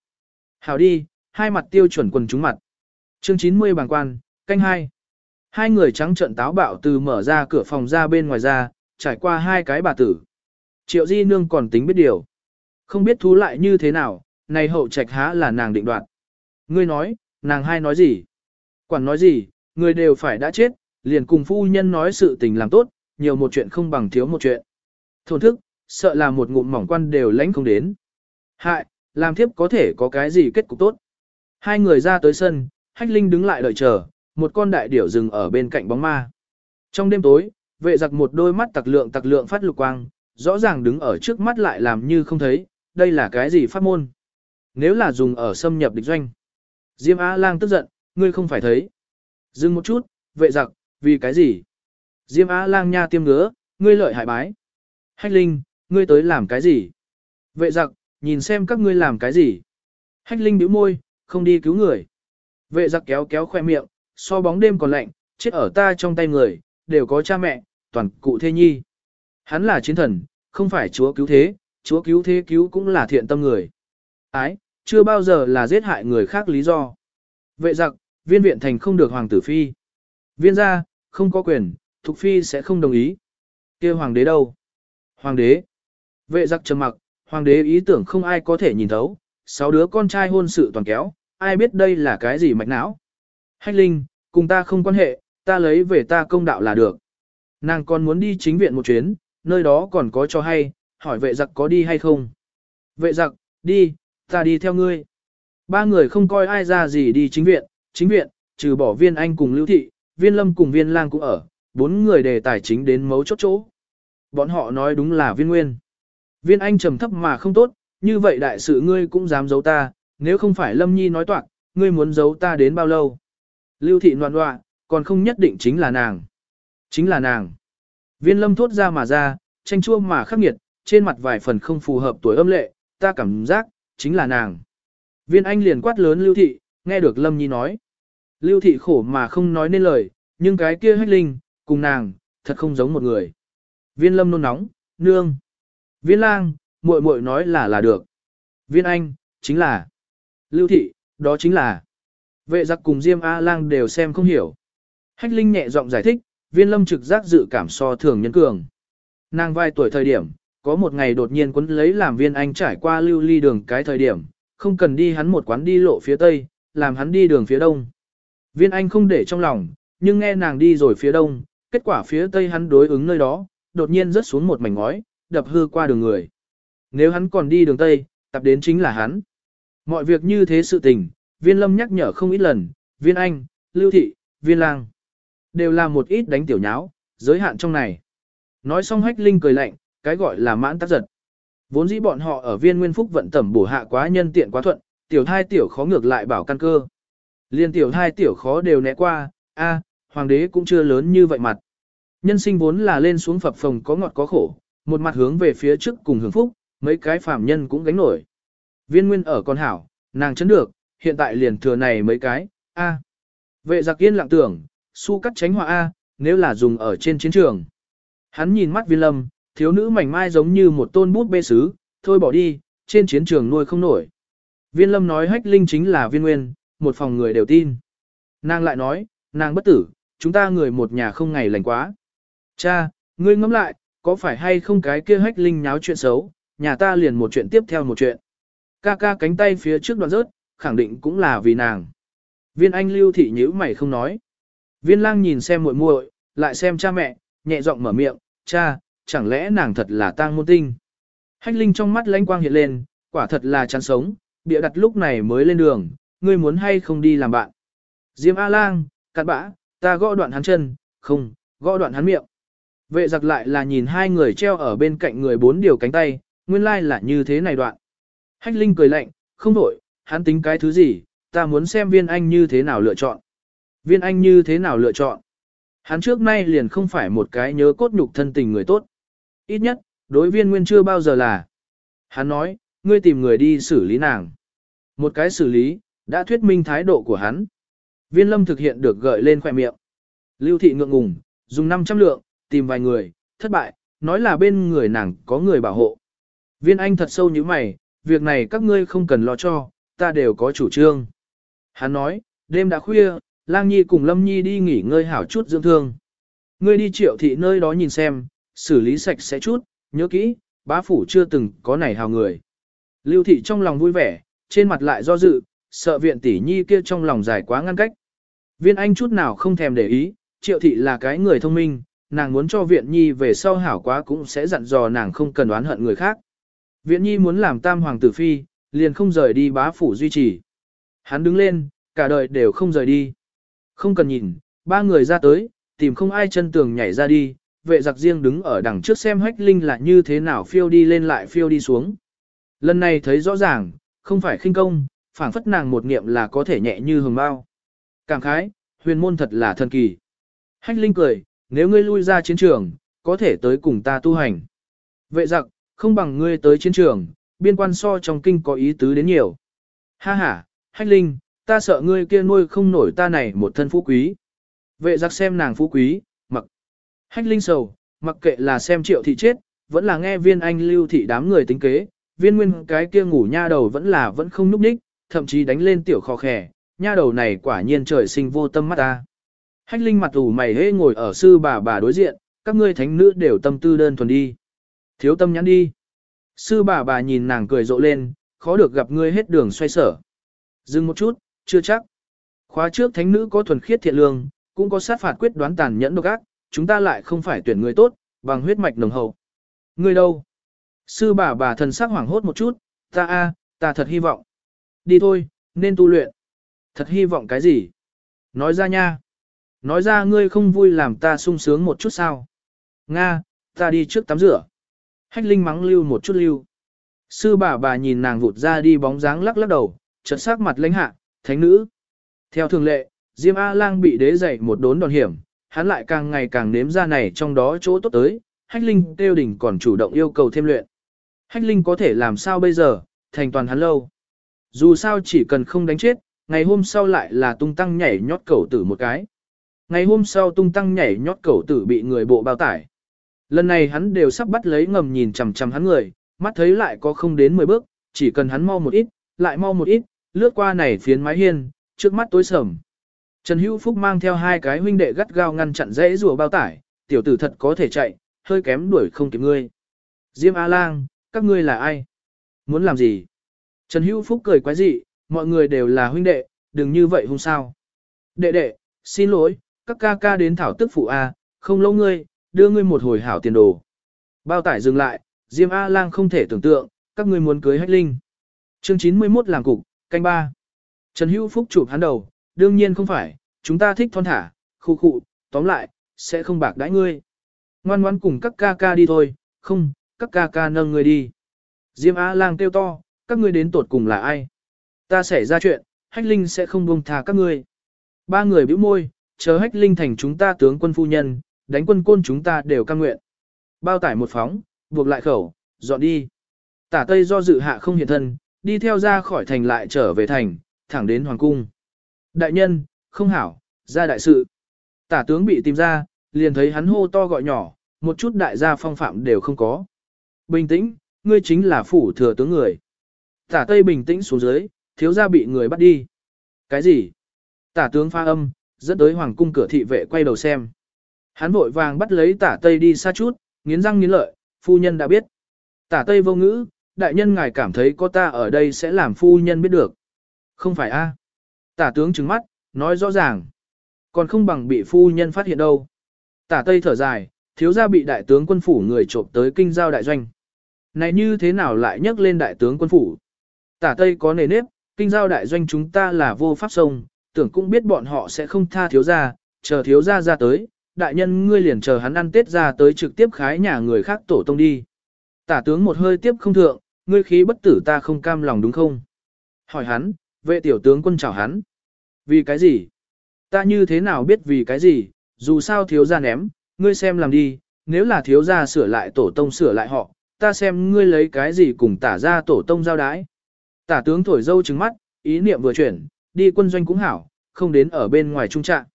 Hảo đi, hai mặt tiêu chuẩn quần chúng mặt. Chương 90 bàng quan, canh hai. Hai người trắng trợn táo bạo từ mở ra cửa phòng ra bên ngoài ra, trải qua hai cái bà tử. Triệu di nương còn tính biết điều. Không biết thú lại như thế nào, này hậu trạch há là nàng định đoạt. Ngươi nói, nàng hai nói gì? Quản nói gì, người đều phải đã chết, liền cùng phu nhân nói sự tình làm tốt, nhiều một chuyện không bằng thiếu một chuyện. Thổn thức, sợ là một ngụm mỏng quan đều lãnh không đến. Hại, làm thiếp có thể có cái gì kết cục tốt. Hai người ra tới sân, Hách Linh đứng lại đợi chờ, một con đại điểu dừng ở bên cạnh bóng ma. Trong đêm tối, vệ giặc một đôi mắt tặc lượng tặc lượng phát lục quang, rõ ràng đứng ở trước mắt lại làm như không thấy, đây là cái gì pháp môn. Nếu là dùng ở xâm nhập địch doanh. Diêm Á lang tức giận, ngươi không phải thấy. Dừng một chút, vệ giặc, vì cái gì? Diêm Á lang nha tiêm ngứa, ngươi lợi hại bái. Hách Linh, ngươi tới làm cái gì? Vệ giặc, nhìn xem các ngươi làm cái gì? Hách Linh bĩu môi, không đi cứu người. Vệ giặc kéo kéo khoe miệng, so bóng đêm còn lạnh, chết ở ta trong tay người, đều có cha mẹ, toàn cụ thê nhi. Hắn là chiến thần, không phải chúa cứu thế, chúa cứu thế cứu cũng là thiện tâm người. Ái, chưa bao giờ là giết hại người khác lý do. Vệ giặc, viên viện thành không được hoàng tử phi. Viên gia, không có quyền, Thục Phi sẽ không đồng ý. kia hoàng đế đâu? Hoàng đế. Vệ giặc trầm mặc, hoàng đế ý tưởng không ai có thể nhìn thấu, sáu đứa con trai hôn sự toàn kéo, ai biết đây là cái gì mạch não. Hách Linh, cùng ta không quan hệ, ta lấy về ta công đạo là được. Nàng còn muốn đi chính viện một chuyến, nơi đó còn có cho hay, hỏi vệ giặc có đi hay không. Vệ giặc, đi, ta đi theo ngươi. Ba người không coi ai ra gì đi chính viện, chính viện, trừ bỏ viên anh cùng lưu thị, viên lâm cùng viên lang cũng ở, bốn người đề tài chính đến mấu chốt chỗ. Bọn họ nói đúng là viên nguyên. Viên anh trầm thấp mà không tốt, như vậy đại sự ngươi cũng dám giấu ta, nếu không phải lâm nhi nói toạc, ngươi muốn giấu ta đến bao lâu. Lưu thị noạn loạn, còn không nhất định chính là nàng. Chính là nàng. Viên lâm thốt ra mà ra, tranh chua mà khắc nghiệt, trên mặt vài phần không phù hợp tuổi âm lệ, ta cảm giác, chính là nàng. Viên anh liền quát lớn lưu thị, nghe được lâm nhi nói. Lưu thị khổ mà không nói nên lời, nhưng cái kia hách linh, cùng nàng, thật không giống một người. Viên lâm nôn nóng, nương. Viên lang, muội muội nói là là được. Viên anh, chính là. Lưu thị, đó chính là. Vệ giặc cùng Diêm A-lang đều xem không hiểu. Hách linh nhẹ giọng giải thích, viên lâm trực giác dự cảm so thường nhân cường. Nàng vài tuổi thời điểm, có một ngày đột nhiên quấn lấy làm viên anh trải qua lưu ly đường cái thời điểm, không cần đi hắn một quán đi lộ phía tây, làm hắn đi đường phía đông. Viên anh không để trong lòng, nhưng nghe nàng đi rồi phía đông, kết quả phía tây hắn đối ứng nơi đó, đột nhiên rớt xuống một mảnh ngói, đập hư qua đường người. Nếu hắn còn đi đường tây, tập đến chính là hắn. Mọi việc như thế sự tình, viên lâm nhắc nhở không ít lần, viên anh, lưu thị, viên lang. Đều là một ít đánh tiểu nháo, giới hạn trong này. Nói xong hách linh cười lạnh, cái gọi là mãn tác giật. Vốn dĩ bọn họ ở viên nguyên phúc vận tẩm bổ hạ quá nhân tiện quá thuận, tiểu thai tiểu khó ngược lại bảo căn cơ. Liên tiểu hai tiểu khó đều né qua, a, hoàng đế cũng chưa lớn như vậy mặt. Nhân sinh vốn là lên xuống phập phồng có ngọt có khổ, một mặt hướng về phía trước cùng hưởng phúc, mấy cái phạm nhân cũng gánh nổi. Viên nguyên ở con hảo, nàng chấn được, hiện tại liền thừa này mấy cái, a. Vệ giặc yên lặng tưởng, su cắt tránh họa a, nếu là dùng ở trên chiến trường. Hắn nhìn mắt viên lâm, thiếu nữ mảnh mai giống như một tôn bút bê sứ, thôi bỏ đi, trên chiến trường nuôi không nổi. Viên lâm nói hách linh chính là viên nguyên, một phòng người đều tin. Nàng lại nói, nàng bất tử, chúng ta người một nhà không ngày lành quá. Cha, ngươi ngẫm lại, có phải hay không cái kia hách linh nháo chuyện xấu, nhà ta liền một chuyện tiếp theo một chuyện. Ca ca cánh tay phía trước đoạn rớt, khẳng định cũng là vì nàng. Viên anh lưu thị nhữ mày không nói. Viên lang nhìn xem muội muội, lại xem cha mẹ, nhẹ giọng mở miệng, cha, chẳng lẽ nàng thật là tang môn tinh. Hách linh trong mắt lánh quang hiện lên, quả thật là chán sống, bịa đặt lúc này mới lên đường, ngươi muốn hay không đi làm bạn. Diêm A-lang, cắt bã, ta gõ đoạn hắn chân, không, gõ đoạn hắn miệng. Vệ giặc lại là nhìn hai người treo ở bên cạnh người bốn điều cánh tay, nguyên lai là như thế này đoạn. Hách Linh cười lạnh, không đổi, hắn tính cái thứ gì, ta muốn xem viên anh như thế nào lựa chọn. Viên anh như thế nào lựa chọn. Hắn trước nay liền không phải một cái nhớ cốt nhục thân tình người tốt. Ít nhất, đối viên nguyên chưa bao giờ là. Hắn nói, ngươi tìm người đi xử lý nàng. Một cái xử lý, đã thuyết minh thái độ của hắn. Viên lâm thực hiện được gợi lên khỏe miệng. Lưu thị ngượng ngùng, dùng 500 lượng, tìm vài người, thất bại, nói là bên người nàng có người bảo hộ. Viên anh thật sâu như mày, việc này các ngươi không cần lo cho, ta đều có chủ trương. Hắn nói, đêm đã khuya, lang nhi cùng lâm nhi đi nghỉ ngơi hảo chút dưỡng thương. Ngươi đi triệu thị nơi đó nhìn xem, xử lý sạch sẽ chút, nhớ kỹ, bá phủ chưa từng có này hào người. Lưu thị trong lòng vui vẻ, trên mặt lại do dự, sợ viện tỷ nhi kia trong lòng dài quá ngăn cách. Viên anh chút nào không thèm để ý, triệu thị là cái người thông minh, nàng muốn cho viện nhi về sau hảo quá cũng sẽ dặn dò nàng không cần oán hận người khác. Viện nhi muốn làm tam hoàng tử phi, liền không rời đi bá phủ duy trì. Hắn đứng lên, cả đời đều không rời đi. Không cần nhìn, ba người ra tới, tìm không ai chân tường nhảy ra đi, vệ giặc riêng đứng ở đằng trước xem hách linh là như thế nào phiêu đi lên lại phiêu đi xuống. Lần này thấy rõ ràng, không phải khinh công, phảng phất nàng một niệm là có thể nhẹ như hồng bao. Cảm khái, huyền môn thật là thần kỳ. Hách linh cười, nếu ngươi lui ra chiến trường, có thể tới cùng ta tu hành. Vệ giặc, không bằng ngươi tới chiến trường, biên quan so trong kinh có ý tứ đến nhiều. Ha ha, hách linh, ta sợ ngươi kia nuôi không nổi ta này một thân phú quý. Vệ giặc xem nàng phú quý, mặc. Hách linh sầu, mặc kệ là xem triệu thị chết, vẫn là nghe viên anh lưu thị đám người tính kế, viên nguyên cái kia ngủ nha đầu vẫn là vẫn không núp đích, thậm chí đánh lên tiểu khó khẻ, nha đầu này quả nhiên trời sinh vô tâm mắt ta. Hách linh mặt ủ mày hế ngồi ở sư bà bà đối diện, các ngươi thánh nữ đều tâm tư đơn thuần đi. Thiếu tâm nhắn đi. Sư bà bà nhìn nàng cười rộ lên, khó được gặp ngươi hết đường xoay sở. Dừng một chút, chưa chắc. Khóa trước thánh nữ có thuần khiết thiện lương, cũng có sát phạt quyết đoán tàn nhẫn độc ác, chúng ta lại không phải tuyển người tốt, bằng huyết mạch nồng hậu. Ngươi đâu? Sư bà bà thần sắc hoảng hốt một chút, ta a, ta thật hy vọng. Đi thôi, nên tu luyện. Thật hy vọng cái gì? Nói ra nha. Nói ra ngươi không vui làm ta sung sướng một chút sao? Nga, ta đi trước tắm rửa. Hách Linh mắng lưu một chút lưu. Sư bà bà nhìn nàng vụt ra đi bóng dáng lắc lắc đầu, chợt sắc mặt lãnh hạ, thánh nữ. Theo thường lệ, Diêm A-lang bị đế dậy một đốn đòn hiểm, hắn lại càng ngày càng nếm ra này trong đó chỗ tốt tới, Hách Linh tiêu đỉnh còn chủ động yêu cầu thêm luyện. Hách Linh có thể làm sao bây giờ, thành toàn hắn lâu. Dù sao chỉ cần không đánh chết, ngày hôm sau lại là tung tăng nhảy nhót cẩu tử một cái. Ngày hôm sau tung tăng nhảy nhót cẩu tử bị người bộ bao tải. Lần này hắn đều sắp bắt lấy ngầm nhìn chằm chằm hắn người, mắt thấy lại có không đến 10 bước, chỉ cần hắn mau một ít, lại mau một ít, lướt qua này phiến mái hiên, trước mắt tối sầm. Trần Hữu Phúc mang theo hai cái huynh đệ gắt gao ngăn chặn dãy rùa bao tải, tiểu tử thật có thể chạy, hơi kém đuổi không kịp ngươi. Diêm A-lang, các ngươi là ai? Muốn làm gì? Trần Hữu Phúc cười quái dị, mọi người đều là huynh đệ, đừng như vậy hung sao. Đệ đệ, xin lỗi, các ca ca đến thảo tức phụ A, không lâu ngươi, đưa ngươi một hồi hảo tiền đồ. Bao tải dừng lại, Diêm A-lang không thể tưởng tượng, các ngươi muốn cưới hách linh. Chương 91 làng cục, canh ba. Trần Hữu Phúc chụp hắn đầu, đương nhiên không phải, chúng ta thích thon thả, khu khụ, tóm lại, sẽ không bạc đãi ngươi. Ngoan ngoan cùng các ca ca đi thôi, không, các ca ca nâng ngươi đi. Diêm A-lang kêu to, các ngươi đến tột cùng là ai? Ta sẽ ra chuyện, hách linh sẽ không buông tha các ngươi. Ba người bĩu môi, chờ hách linh thành chúng ta tướng quân phu nhân, đánh quân côn chúng ta đều cam nguyện. Bao tải một phóng, buộc lại khẩu, dọn đi. Tả Tây do dự hạ không hiện thân, đi theo ra khỏi thành lại trở về thành, thẳng đến Hoàng Cung. Đại nhân, không hảo, ra đại sự. Tả tướng bị tìm ra, liền thấy hắn hô to gọi nhỏ, một chút đại gia phong phạm đều không có. Bình tĩnh, ngươi chính là phủ thừa tướng người. Tả Tây bình tĩnh xuống dưới, thiếu gia bị người bắt đi. Cái gì? Tả tướng pha âm, dẫn tới hoàng cung cửa thị vệ quay đầu xem. Hắn vội vàng bắt lấy tả Tây đi xa chút, nghiến răng nghiến lợi, phu nhân đã biết. Tả Tây vô ngữ, đại nhân ngài cảm thấy có ta ở đây sẽ làm phu nhân biết được. Không phải a? Tả tướng trừng mắt, nói rõ ràng. Còn không bằng bị phu nhân phát hiện đâu. Tả Tây thở dài, thiếu gia bị đại tướng quân phủ người trộm tới kinh giao đại doanh. Này như thế nào lại nhắc lên đại tướng quân phủ? Tả Tây có nề nếp, kinh giao đại doanh chúng ta là vô pháp sông, tưởng cũng biết bọn họ sẽ không tha thiếu gia, chờ thiếu gia ra tới, đại nhân ngươi liền chờ hắn ăn tết ra tới trực tiếp khái nhà người khác tổ tông đi. Tả tướng một hơi tiếp không thượng, ngươi khí bất tử ta không cam lòng đúng không? Hỏi hắn, vệ tiểu tướng quân chào hắn. Vì cái gì? Ta như thế nào biết vì cái gì, dù sao thiếu gia ném, ngươi xem làm đi, nếu là thiếu gia sửa lại tổ tông sửa lại họ, ta xem ngươi lấy cái gì cùng tả ra tổ tông giao đái. Tả tướng thổi dâu trứng mắt, ý niệm vừa chuyển, đi quân doanh cũng hảo, không đến ở bên ngoài trung trạng.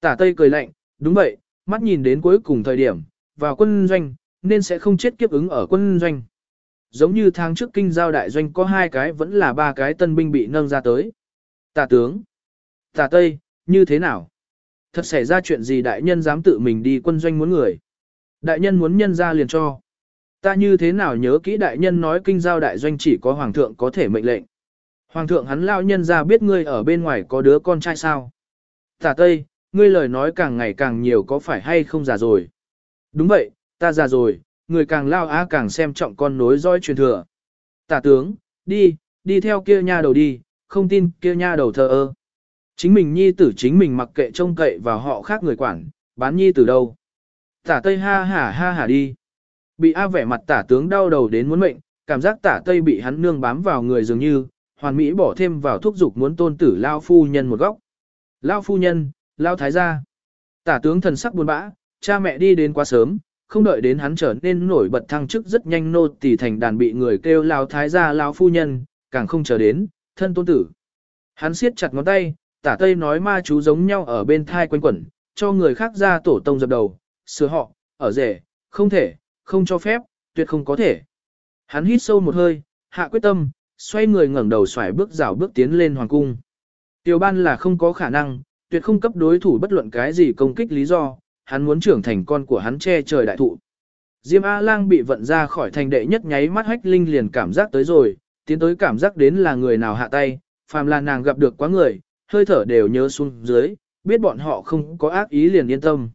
Tả Tây cười lạnh, đúng vậy, mắt nhìn đến cuối cùng thời điểm, vào quân doanh, nên sẽ không chết kiếp ứng ở quân doanh. Giống như tháng trước kinh giao đại doanh có hai cái vẫn là ba cái tân binh bị nâng ra tới. Tả tướng, tả Tây, như thế nào? Thật xảy ra chuyện gì đại nhân dám tự mình đi quân doanh muốn người? Đại nhân muốn nhân ra liền cho. Ta như thế nào nhớ kỹ đại nhân nói kinh giao đại doanh chỉ có hoàng thượng có thể mệnh lệnh. Hoàng thượng hắn lao nhân ra biết ngươi ở bên ngoài có đứa con trai sao. Tả Tây, ngươi lời nói càng ngày càng nhiều có phải hay không già rồi. Đúng vậy, ta già rồi, người càng lao á càng xem trọng con nối dõi truyền thừa. Tả tướng, đi, đi theo kia nha đầu đi, không tin kia nha đầu thờ ơ. Chính mình nhi tử chính mình mặc kệ trông cậy vào họ khác người quản, bán nhi tử đâu. Tả Tây ha hả ha hả đi. Bị A vẻ mặt tả tướng đau đầu đến muốn mệnh, cảm giác tả Tây bị hắn nương bám vào người dường như, hoàn mỹ bỏ thêm vào thuốc dục muốn tôn tử lao phu nhân một góc. Lao phu nhân, lao thái gia. Tả tướng thần sắc buồn bã, cha mẹ đi đến quá sớm, không đợi đến hắn trở nên nổi bật thăng chức rất nhanh nô tỳ thành đàn bị người kêu lao thái gia lao phu nhân, càng không chờ đến, thân tôn tử. Hắn siết chặt ngón tay, tả tây nói ma chú giống nhau ở bên thai quanh quẩn, cho người khác ra tổ tông dập đầu, sửa họ, ở rể, không thể, không cho phép, tuyệt không có thể. Hắn hít sâu một hơi, hạ quyết tâm, xoay người ngẩng đầu xoài bước rảo bước tiến lên hoàng cung. Tiểu ban là không có khả năng, tuyệt không cấp đối thủ bất luận cái gì công kích lý do, hắn muốn trưởng thành con của hắn che trời đại thụ. Diêm A-lang bị vận ra khỏi thành đệ nhất nháy mắt hách linh liền cảm giác tới rồi, tiến tới cảm giác đến là người nào hạ tay, phàm là nàng gặp được quá người, hơi thở đều nhớ xuống dưới, biết bọn họ không có ác ý liền yên tâm.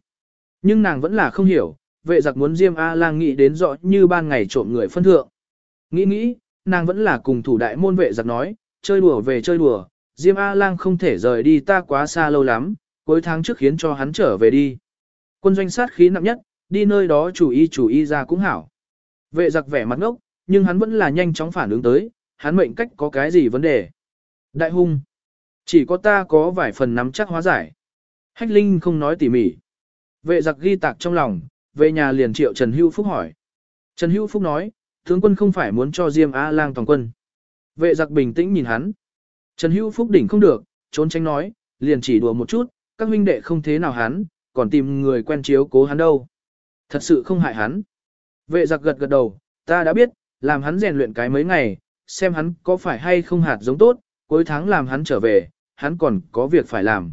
Nhưng nàng vẫn là không hiểu, vệ giặc muốn Diêm A-lang nghĩ đến rõ như ban ngày trộm người phân thượng. Nghĩ nghĩ, nàng vẫn là cùng thủ đại môn vệ giặc nói, chơi đùa về chơi đùa, Diêm A-lang không thể rời đi ta quá xa lâu lắm, cuối tháng trước khiến cho hắn trở về đi. Quân doanh sát khí nặng nhất, đi nơi đó chủ y chủ y ra cũng hảo. Vệ giặc vẻ mặt ngốc, nhưng hắn vẫn là nhanh chóng phản ứng tới, hắn mệnh cách có cái gì vấn đề. Đại hung, chỉ có ta có vài phần nắm chắc hóa giải. Hách Linh không nói tỉ mỉ. Vệ giặc ghi tạc trong lòng, về nhà liền triệu Trần Hữu Phúc hỏi. Trần Hữu Phúc nói, tướng quân không phải muốn cho Diêm A lang toàn quân. Vệ giặc bình tĩnh nhìn hắn. Trần Hữu Phúc đỉnh không được, trốn tránh nói, liền chỉ đùa một chút, các huynh đệ không thế nào hắn, còn tìm người quen chiếu cố hắn đâu. Thật sự không hại hắn. Vệ giặc gật gật đầu, ta đã biết, làm hắn rèn luyện cái mấy ngày, xem hắn có phải hay không hạt giống tốt, cuối tháng làm hắn trở về, hắn còn có việc phải làm.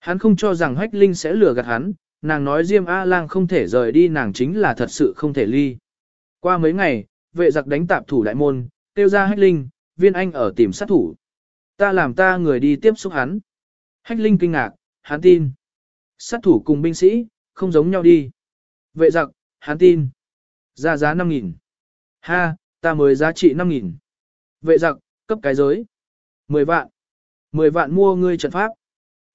Hắn không cho rằng Hách Linh sẽ lừa gạt hắn, nàng nói Diêm A-lang không thể rời đi nàng chính là thật sự không thể ly. Qua mấy ngày, vệ giặc đánh tạp thủ đại môn, tiêu ra Hách Linh, viên anh ở tìm sát thủ. Ta làm ta người đi tiếp xúc hắn. Hách Linh kinh ngạc, hắn tin. Sát thủ cùng binh sĩ, không giống nhau đi. Vệ giặc, hắn tin. Ra giá 5.000. Ha, ta mới giá trị 5.000. Vệ giặc, cấp cái giới. 10 vạn. 10 vạn mua ngươi trận pháp.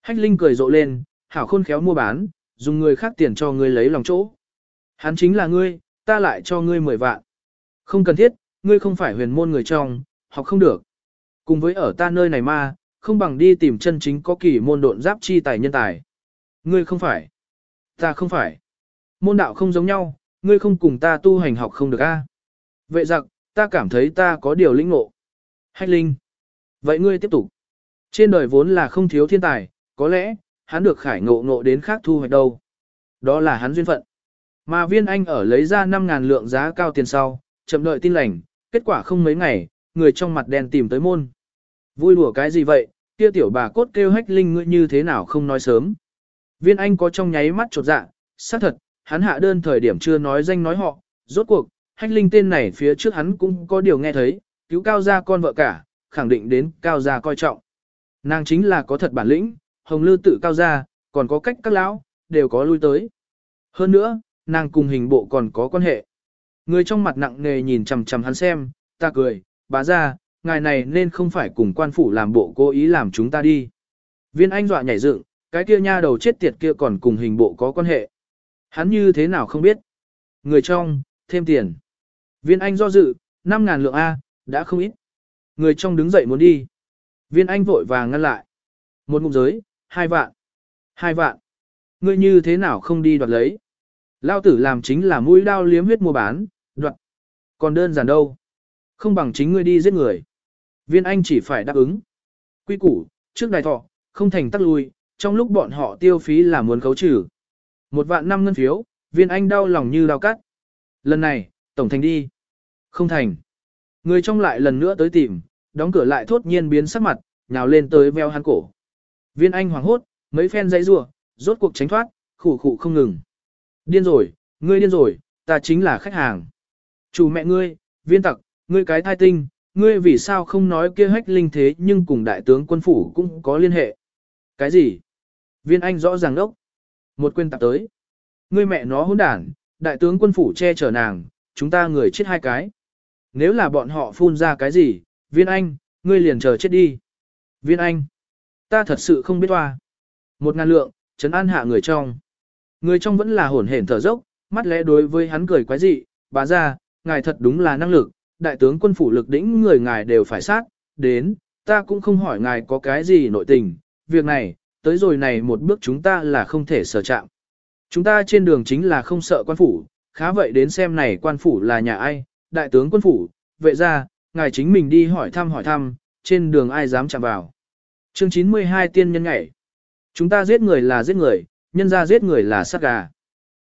Hách Linh cười rộ lên, hảo khôn khéo mua bán, dùng người khác tiền cho ngươi lấy lòng chỗ. Hắn chính là ngươi, ta lại cho ngươi 10 vạn. Không cần thiết, ngươi không phải huyền môn người trong, học không được. Cùng với ở ta nơi này ma, không bằng đi tìm chân chính có kỳ môn độn giáp chi tài nhân tài. Ngươi không phải. Ta không phải. Môn đạo không giống nhau, ngươi không cùng ta tu hành học không được a. Vệ giặc, ta cảm thấy ta có điều lĩnh ngộ. Hách linh. Vậy ngươi tiếp tục. Trên đời vốn là không thiếu thiên tài, có lẽ, hắn được khải ngộ ngộ đến khác thu hoạch đâu. Đó là hắn duyên phận. Mà viên anh ở lấy ra 5.000 lượng giá cao tiền sau, chậm đợi tin lành, kết quả không mấy ngày, người trong mặt đen tìm tới môn. Vui đùa cái gì vậy, kia tiểu bà cốt kêu hách linh ngươi như thế nào không nói sớm. Viên anh có trong nháy mắt chột dạ, xác thật, hắn hạ đơn thời điểm chưa nói danh nói họ, rốt cuộc, hách linh tên này phía trước hắn cũng có điều nghe thấy, cứu cao gia con vợ cả, khẳng định đến cao gia coi trọng. Nàng chính là có thật bản lĩnh, hồng lư tự cao gia, còn có cách các lão, đều có lui tới. Hơn nữa, nàng cùng hình bộ còn có quan hệ. Người trong mặt nặng nề nhìn chằm chằm hắn xem, ta cười, bá ra, ngài này nên không phải cùng quan phủ làm bộ cố ý làm chúng ta đi. Viên anh dọa nhảy dựng, cái kia nha đầu chết tiệt kia còn cùng hình bộ có quan hệ. Hắn như thế nào không biết. Người trong, thêm tiền. Viên anh do dự, 5.000 lượng A, đã không ít. Người trong đứng dậy muốn đi. Viên anh vội vàng ngăn lại. Một ngụm giới, hai vạn. Hai vạn. Ngươi như thế nào không đi đoạt lấy. Lao tử làm chính là mũi đao liếm huyết mua bán, đoạt. Còn đơn giản đâu. Không bằng chính ngươi đi giết người. Viên anh chỉ phải đáp ứng. Quy củ, trước đài thọ, không thành tắc lui, trong lúc bọn họ tiêu phí là muốn khấu trừ. Một vạn năm ngân phiếu, viên anh đau lòng như đau cắt. Lần này, tổng thành đi. Không thành. Người trong lại lần nữa tới tìm, đóng cửa lại thốt nhiên biến sắc mặt, nhào lên tới veo hắn cổ. Viên anh hoảng hốt, mấy phen dãy rủa, rốt cuộc tránh thoát, khủ khủ không ngừng. Điên rồi, ngươi điên rồi, ta chính là khách hàng. Chủ mẹ ngươi, viên tặc, ngươi cái thai tinh, ngươi vì sao không nói kia hách linh thế nhưng cùng đại tướng quân phủ cũng có liên hệ. Cái gì? Viên anh rõ ràng đốc. Một quên tạp tới. Ngươi mẹ nó hỗn đản, đại tướng quân phủ che chở nàng, chúng ta người chết hai cái. Nếu là bọn họ phun ra cái gì, viên anh, ngươi liền chờ chết đi. Viên anh, ta thật sự không biết hoa. Một ngàn lượng, trấn an hạ người trong. Người trong vẫn là hổn hển thở dốc, mắt lẽ đối với hắn cười quái dị, bá ra, ngài thật đúng là năng lực, đại tướng quân phủ lực đỉnh người ngài đều phải sát, đến, ta cũng không hỏi ngài có cái gì nội tình, việc này, tới rồi này một bước chúng ta là không thể sở chạm. Chúng ta trên đường chính là không sợ quan phủ, khá vậy đến xem này quan phủ là nhà ai, đại tướng quân phủ, vệ ra, ngài chính mình đi hỏi thăm hỏi thăm, trên đường ai dám chạm vào. Chương 92 tiên nhân nhảy. Chúng ta giết người là giết người, nhân ra giết người là sát gà.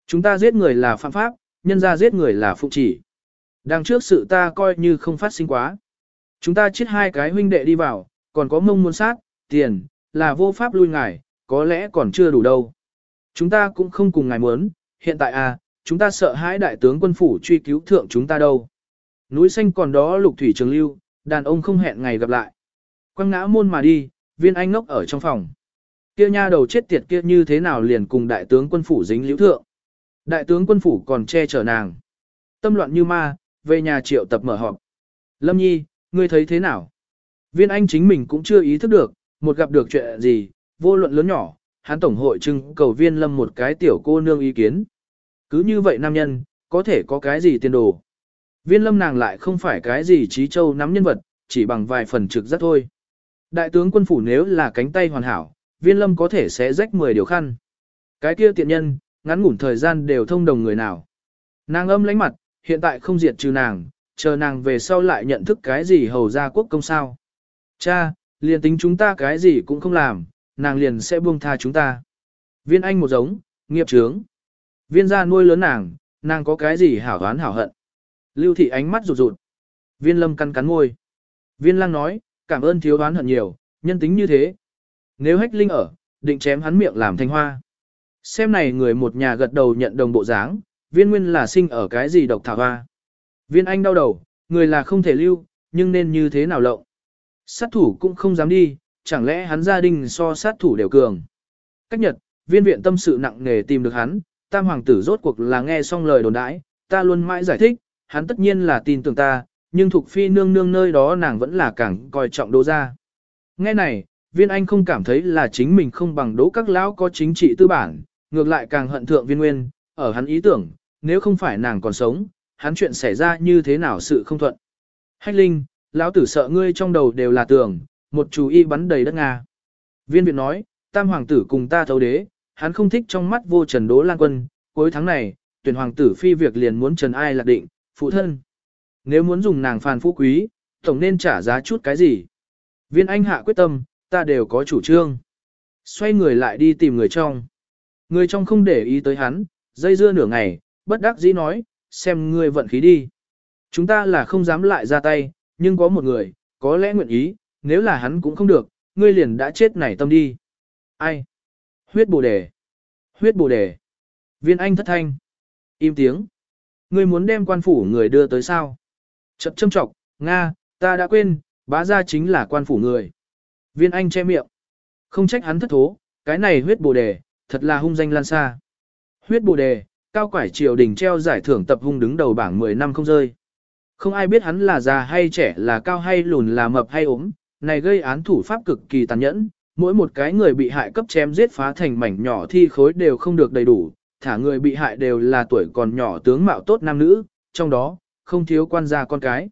Chúng ta giết người là phạm pháp, nhân ra giết người là phụ chỉ. Đằng trước sự ta coi như không phát sinh quá. Chúng ta chết hai cái huynh đệ đi vào, còn có mông muốn sát, tiền, là vô pháp lui ngài, có lẽ còn chưa đủ đâu. Chúng ta cũng không cùng ngài muốn, hiện tại à, chúng ta sợ hãi đại tướng quân phủ truy cứu thượng chúng ta đâu. Núi xanh còn đó lục thủy trường lưu, đàn ông không hẹn ngày gặp lại. Quăng ngã môn mà đi, viên anh ngốc ở trong phòng. Kia nha đầu chết tiệt kia như thế nào liền cùng đại tướng quân phủ dính liễu thượng. Đại tướng quân phủ còn che chở nàng. Tâm loạn như ma, về nhà triệu tập mở họp. Lâm nhi, ngươi thấy thế nào? Viên anh chính mình cũng chưa ý thức được, một gặp được chuyện gì, vô luận lớn nhỏ, hắn tổng hội trưng cầu viên lâm một cái tiểu cô nương ý kiến. Cứ như vậy nam nhân, có thể có cái gì tiền đồ. Viên lâm nàng lại không phải cái gì trí châu nắm nhân vật, chỉ bằng vài phần trực giác thôi. Đại tướng quân phủ nếu là cánh tay hoàn hảo, viên lâm có thể sẽ rách 10 điều khăn. Cái kia tiện nhân, ngắn ngủn thời gian đều thông đồng người nào. Nàng âm lánh mặt, hiện tại không diệt trừ nàng, chờ nàng về sau lại nhận thức cái gì hầu ra quốc công sao. Cha, liền tính chúng ta cái gì cũng không làm, nàng liền sẽ buông tha chúng ta. Viên anh một giống, nghiệp trướng. Viên gia nuôi lớn nàng, nàng có cái gì hảo đoán hảo hận. Lưu thị ánh mắt rụt rụt. Viên lâm cắn cắn môi. Viên lang nói, cảm ơn thiếu đoán hận nhiều, nhân tính như thế. Nếu hách linh ở, định chém hắn miệng làm thanh hoa. Xem này người một nhà gật đầu nhận đồng bộ dáng, viên nguyên là sinh ở cái gì độc thảo hoa. Viên anh đau đầu, người là không thể lưu, nhưng nên như thế nào lộng. Sát thủ cũng không dám đi, chẳng lẽ hắn gia đình so sát thủ đều cường. Cách nhật, viên viện tâm sự nặng nề tìm được hắn, tam hoàng tử rốt cuộc là nghe xong lời đồn đãi, ta luôn mãi giải thích, hắn tất nhiên là tin tưởng ta, nhưng thuộc phi nương nương nơi đó nàng vẫn là càng coi trọng đỗ ra. Nghe này, viên anh không cảm thấy là chính mình không bằng đỗ các lão có chính trị tư bản, ngược lại càng hận thượng viên nguyên, ở hắn ý tưởng, nếu không phải nàng còn sống, hắn chuyện xảy ra như thế nào sự không thuận. Hách linh, lão tử sợ ngươi trong đầu đều là tưởng một chú y bắn đầy đất Nga. Viên viện nói, tam hoàng tử cùng ta thấu đế, hắn không thích trong mắt vô trần đố lan quân, cuối tháng này, tuyển hoàng tử phi việc liền muốn trần ai lạc định, phụ thân. Nếu muốn dùng nàng phàn phú quý, tổng nên trả giá chút cái gì. Viên anh hạ quyết tâm, ta đều có chủ trương. Xoay người lại đi tìm người trong. Người trong không để ý tới hắn, dây dưa nửa ngày, bất đắc dĩ nói, xem ngươi vận khí đi. Chúng ta là không dám lại ra tay, nhưng có một người, có lẽ nguyện ý, nếu là hắn cũng không được, ngươi liền đã chết nảy tâm đi. Ai? Huyết bồ đề. Huyết bồ đề. Viên anh thất thanh. Im tiếng. Ngươi muốn đem quan phủ người đưa tới sao? Chật châm trọng, Nga, ta đã quên, bá gia chính là quan phủ người. Viên anh che miệng. Không trách hắn thất thố, cái này huyết bồ đề, thật là hung danh lan xa. Huyết bồ đề, cao quải triều đình treo giải thưởng tập hung đứng đầu bảng 10 năm không rơi. Không ai biết hắn là già hay trẻ là cao hay lùn là mập hay ốm, này gây án thủ pháp cực kỳ tàn nhẫn, mỗi một cái người bị hại cấp chém giết phá thành mảnh nhỏ thi khối đều không được đầy đủ, thả người bị hại đều là tuổi còn nhỏ tướng mạo tốt nam nữ, trong đó, không thiếu quan gia con cái.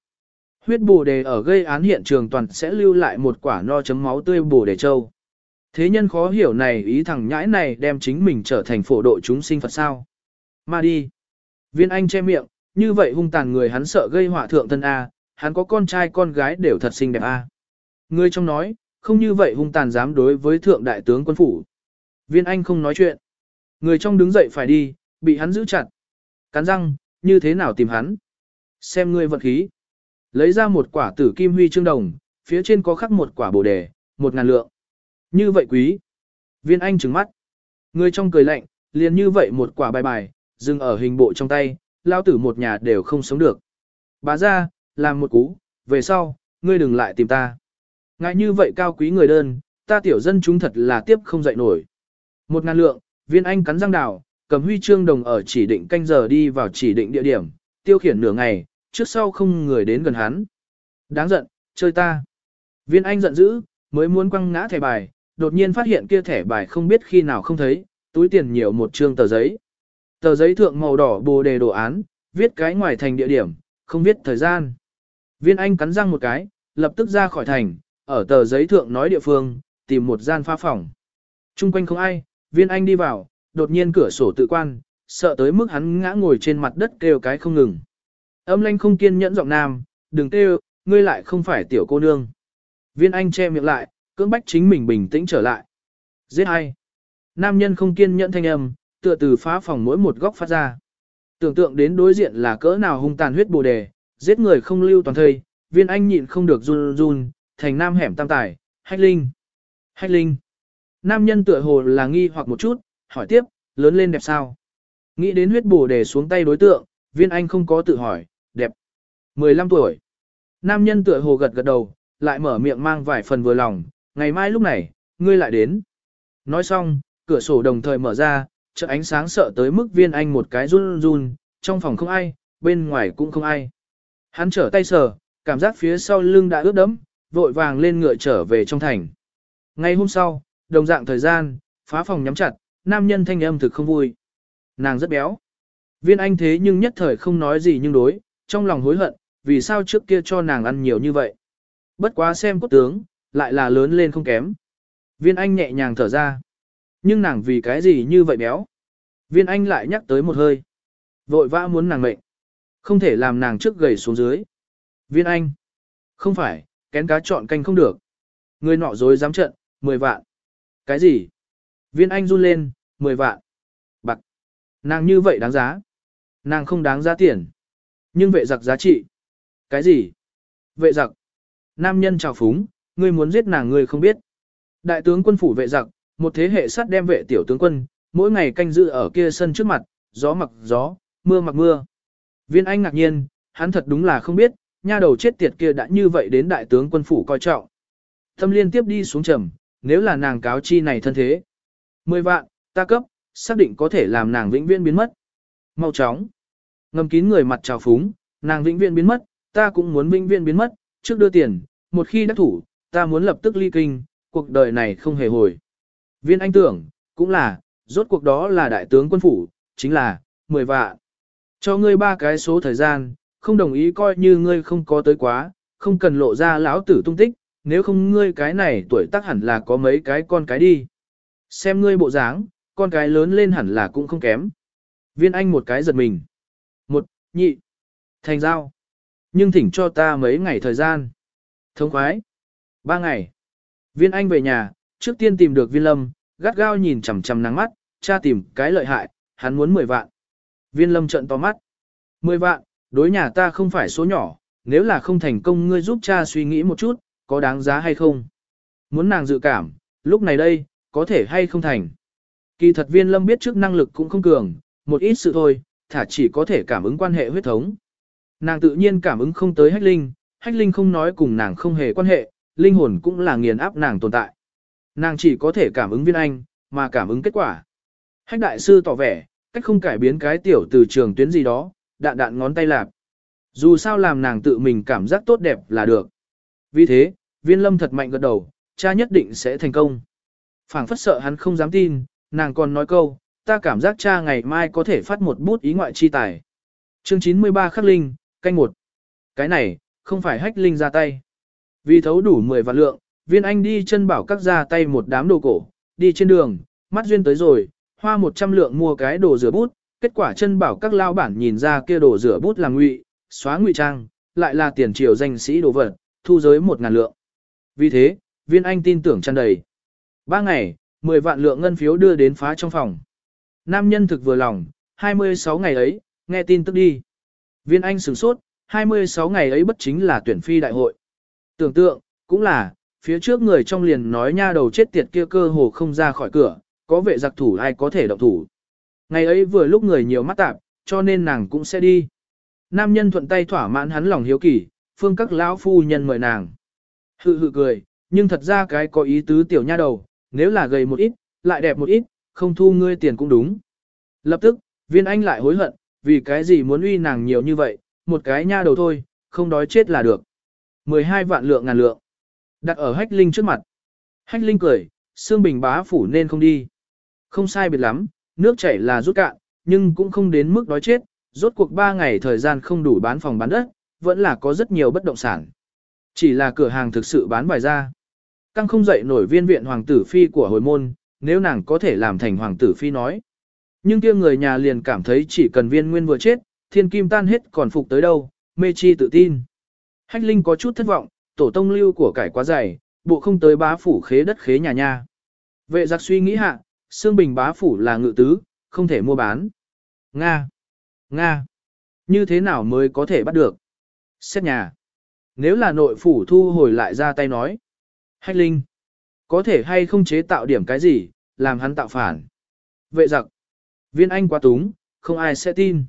Huyết bồ đề ở gây án hiện trường toàn sẽ lưu lại một quả no chấm máu tươi bồ đề châu. Thế nhân khó hiểu này ý thằng nhãi này đem chính mình trở thành phổ độ chúng sinh Phật sao. Mà đi. Viên Anh che miệng, như vậy hung tàn người hắn sợ gây họa thượng thân A, hắn có con trai con gái đều thật xinh đẹp A. Người trong nói, không như vậy hung tàn dám đối với thượng đại tướng quân phủ. Viên Anh không nói chuyện. Người trong đứng dậy phải đi, bị hắn giữ chặt. Cắn răng, như thế nào tìm hắn? Xem ngươi vận khí. Lấy ra một quả tử kim huy chương đồng, phía trên có khắc một quả bồ đề, một ngàn lượng. Như vậy quý. Viên Anh trừng mắt. Người trong cười lạnh, liền như vậy một quả bài bài, dừng ở hình bộ trong tay, lao tử một nhà đều không sống được. Bà ra, làm một cú, về sau, ngươi đừng lại tìm ta. Ngại như vậy cao quý người đơn, ta tiểu dân chúng thật là tiếp không dậy nổi. Một ngàn lượng, viên anh cắn răng đào, cầm huy chương đồng ở chỉ định canh giờ đi vào chỉ định địa điểm, tiêu khiển nửa ngày, trước sau không người đến gần hắn. Đáng giận, chơi ta. Viên anh giận dữ, mới muốn quăng ngã thẻ bài, đột nhiên phát hiện kia thẻ bài không biết khi nào không thấy, túi tiền nhiều một trương tờ giấy. Tờ giấy thượng màu đỏ bồ đề đồ án, viết cái ngoài thành địa điểm, không viết thời gian. Viên Anh cắn răng một cái, lập tức ra khỏi thành, ở tờ giấy thượng nói địa phương, tìm một gian pha phòng. Trung quanh không ai, viên Anh đi vào, đột nhiên cửa sổ tự quan, sợ tới mức hắn ngã ngồi trên mặt đất kêu cái không ngừng. Âm lanh không kiên nhẫn giọng nam, đừng kêu, ngươi lại không phải tiểu cô nương. Viên Anh che miệng lại, cưỡng bách chính mình bình tĩnh trở lại. Giết ai? Nam nhân không kiên nhẫn thanh âm, tựa từ phá phòng mỗi một góc phát ra. Tưởng tượng đến đối diện là cỡ nào hung tàn huyết bồ đề, giết người không lưu toàn thây, viên anh nhịn không được run run, thành nam hẻm tam tài, hách linh. Hách linh. Nam nhân tựa hồ là nghi hoặc một chút, hỏi tiếp, lớn lên đẹp sao? Nghĩ đến huyết bổ để xuống tay đối tượng, viên anh không có tự hỏi, đẹp. 15 tuổi. Nam nhân tựa hồ gật gật đầu, lại mở miệng mang vài phần vừa lòng, ngày mai lúc này, ngươi lại đến. Nói xong, cửa sổ đồng thời mở ra, chợ ánh sáng sợ tới mức viên anh một cái run run, trong phòng không ai, bên ngoài cũng không ai. Hắn trở tay sờ, cảm giác phía sau lưng đã ướt đẫm, vội vàng lên ngựa trở về trong thành. Ngày hôm sau, đồng dạng thời gian, phá phòng nhắm chặt, nam nhân thanh âm thực không vui. Nàng rất béo. Viên anh thế nhưng nhất thời không nói gì nhưng đối, trong lòng hối hận, vì sao trước kia cho nàng ăn nhiều như vậy. Bất quá xem cốt tướng, lại là lớn lên không kém. Viên anh nhẹ nhàng thở ra. Nhưng nàng vì cái gì như vậy béo? Viên anh lại nhắc tới một hơi. Vội vã muốn nàng mệnh. Không thể làm nàng trước gầy xuống dưới. Viên anh. Không phải, kén cá chọn canh không được. Người nọ dối dám trận, 10 vạn. Cái gì? Viên anh run lên, 10 vạn. Nàng như vậy đáng giá. Nàng không đáng giá tiền. Nhưng vệ giặc giá trị. Cái gì? Vệ giặc. Nam nhân chào phúng, ngươi muốn giết nàng ngươi không biết. Đại tướng quân phủ vệ giặc, một thế hệ sắt đem vệ tiểu tướng quân, mỗi ngày canh giữ ở kia sân trước mặt, gió mặc gió, mưa mặc mưa. Viên Anh ngạc nhiên, hắn thật đúng là không biết, nha đầu chết tiệt kia đã như vậy đến đại tướng quân phủ coi trọng. Tâm liên tiếp đi xuống trầm, nếu là nàng cáo chi này thân thế. Mười vạn, ta cấp, xác định có thể làm nàng vĩnh viễn biến mất. Mau chóng. Ngầm kín người mặt trào phúng, nàng vĩnh viễn biến mất, ta cũng muốn vĩnh viễn biến mất, trước đưa tiền, một khi đắc thủ, ta muốn lập tức ly kinh, cuộc đời này không hề hồi. Viên anh tưởng, cũng là, rốt cuộc đó là đại tướng quân phủ, chính là, 10 vạn. Cho ngươi ba cái số thời gian, không đồng ý coi như ngươi không có tới quá, không cần lộ ra lão tử tung tích, nếu không ngươi cái này tuổi tác hẳn là có mấy cái con cái đi. Xem ngươi bộ dáng, con cái lớn lên hẳn là cũng không kém. Viên anh một cái giật mình. Một, nhị, thành giao. Nhưng thỉnh cho ta mấy ngày thời gian. Thông khoái. Ba ngày. Viên anh về nhà, trước tiên tìm được viên lâm, gắt gao nhìn chằm chằm nắng mắt, cha tìm cái lợi hại, hắn muốn 10 vạn. Viên lâm trận to mắt. 10 vạn, đối nhà ta không phải số nhỏ, nếu là không thành công ngươi giúp cha suy nghĩ một chút, có đáng giá hay không. Muốn nàng dự cảm, lúc này đây, có thể hay không thành. Kỳ thật viên lâm biết trước năng lực cũng không cường, một ít sự thôi, thả chỉ có thể cảm ứng quan hệ huyết thống. Nàng tự nhiên cảm ứng không tới hách linh, hách linh không nói cùng nàng không hề quan hệ, linh hồn cũng là nghiền áp nàng tồn tại. Nàng chỉ có thể cảm ứng viên anh, mà cảm ứng kết quả. Hách đại sư tỏ vẻ, cách không cải biến cái tiểu từ trường tuyến gì đó, đạn đạn ngón tay lạp. Dù sao làm nàng tự mình cảm giác tốt đẹp là được. Vì thế, viên lâm thật mạnh gật đầu, cha nhất định sẽ thành công. phảng phất sợ hắn không dám tin, nàng còn nói câu, ta cảm giác cha ngày mai có thể phát một bút ý ngoại chi tài. Chương 93 khắc linh, canh một. Cái này, không phải hách linh ra tay. Vì thấu đủ 10 vạn lượng, viên anh đi chân bảo các ra tay một đám đồ cổ, đi trên đường, mắt duyên tới rồi, hoa 100 lượng mua cái đồ rửa bút, kết quả chân bảo các lao bản nhìn ra kia đồ rửa bút là ngụy, xóa ngụy trang, lại là tiền triều danh sĩ đồ vật, thu giới 1 ngàn lượng. Vì thế, viên anh tin tưởng chăn đầy. Ba ngày, 10 vạn lượng ngân phiếu đưa đến phá trong phòng. Nam nhân thực vừa lòng, 26 ngày ấy, nghe tin tức đi. Viên anh sửng sốt, 26 ngày ấy bất chính là tuyển phi đại hội. Tưởng tượng, cũng là, phía trước người trong liền nói nha đầu chết tiệt kia cơ hồ không ra khỏi cửa, có vệ giặc thủ ai có thể động thủ. Ngày ấy vừa lúc người nhiều mắt tạp, cho nên nàng cũng sẽ đi. Nam nhân thuận tay thỏa mãn hắn lòng hiếu kỳ, phương các lão phu nhân mời nàng. Hự hự cười, nhưng thật ra cái có ý tứ tiểu nha đầu, nếu là gầy một ít, lại đẹp một ít, không thu ngươi tiền cũng đúng. Lập tức, viên anh lại hối hận, vì cái gì muốn uy nàng nhiều như vậy, một cái nha đầu thôi, không đói chết là được. 12 vạn lượng ngàn lượng. Đặt ở hách linh trước mặt. Hách linh cười, xương bình bá phủ nên không đi. Không sai biệt lắm, nước chảy là rút cạn, nhưng cũng không đến mức đói chết, rốt cuộc 3 ngày thời gian không đủ bán phòng bán đất, vẫn là có rất nhiều bất động sản. Chỉ là cửa hàng thực sự bán bài ra. Căng không dậy nổi viên viện hoàng tử phi của hồi môn, nếu nàng có thể làm thành hoàng tử phi nói. Nhưng kia người nhà liền cảm thấy chỉ cần viên nguyên vừa chết, thiên kim tan hết còn phục tới đâu, mê chi tự tin. Hách Linh có chút thất vọng, tổ tông lưu của cải quá dày, bộ không tới bá phủ khế đất khế nhà nha. Vệ giặc suy nghĩ hạ, xương bình bá phủ là ngự tứ, không thể mua bán. Nga! Nga! Như thế nào mới có thể bắt được? Xét nhà. Nếu là nội phủ thu hồi lại ra tay nói. Hách Linh! Có thể hay không chế tạo điểm cái gì, làm hắn tạo phản. Vệ giặc. Viên anh quá túng, không ai sẽ tin.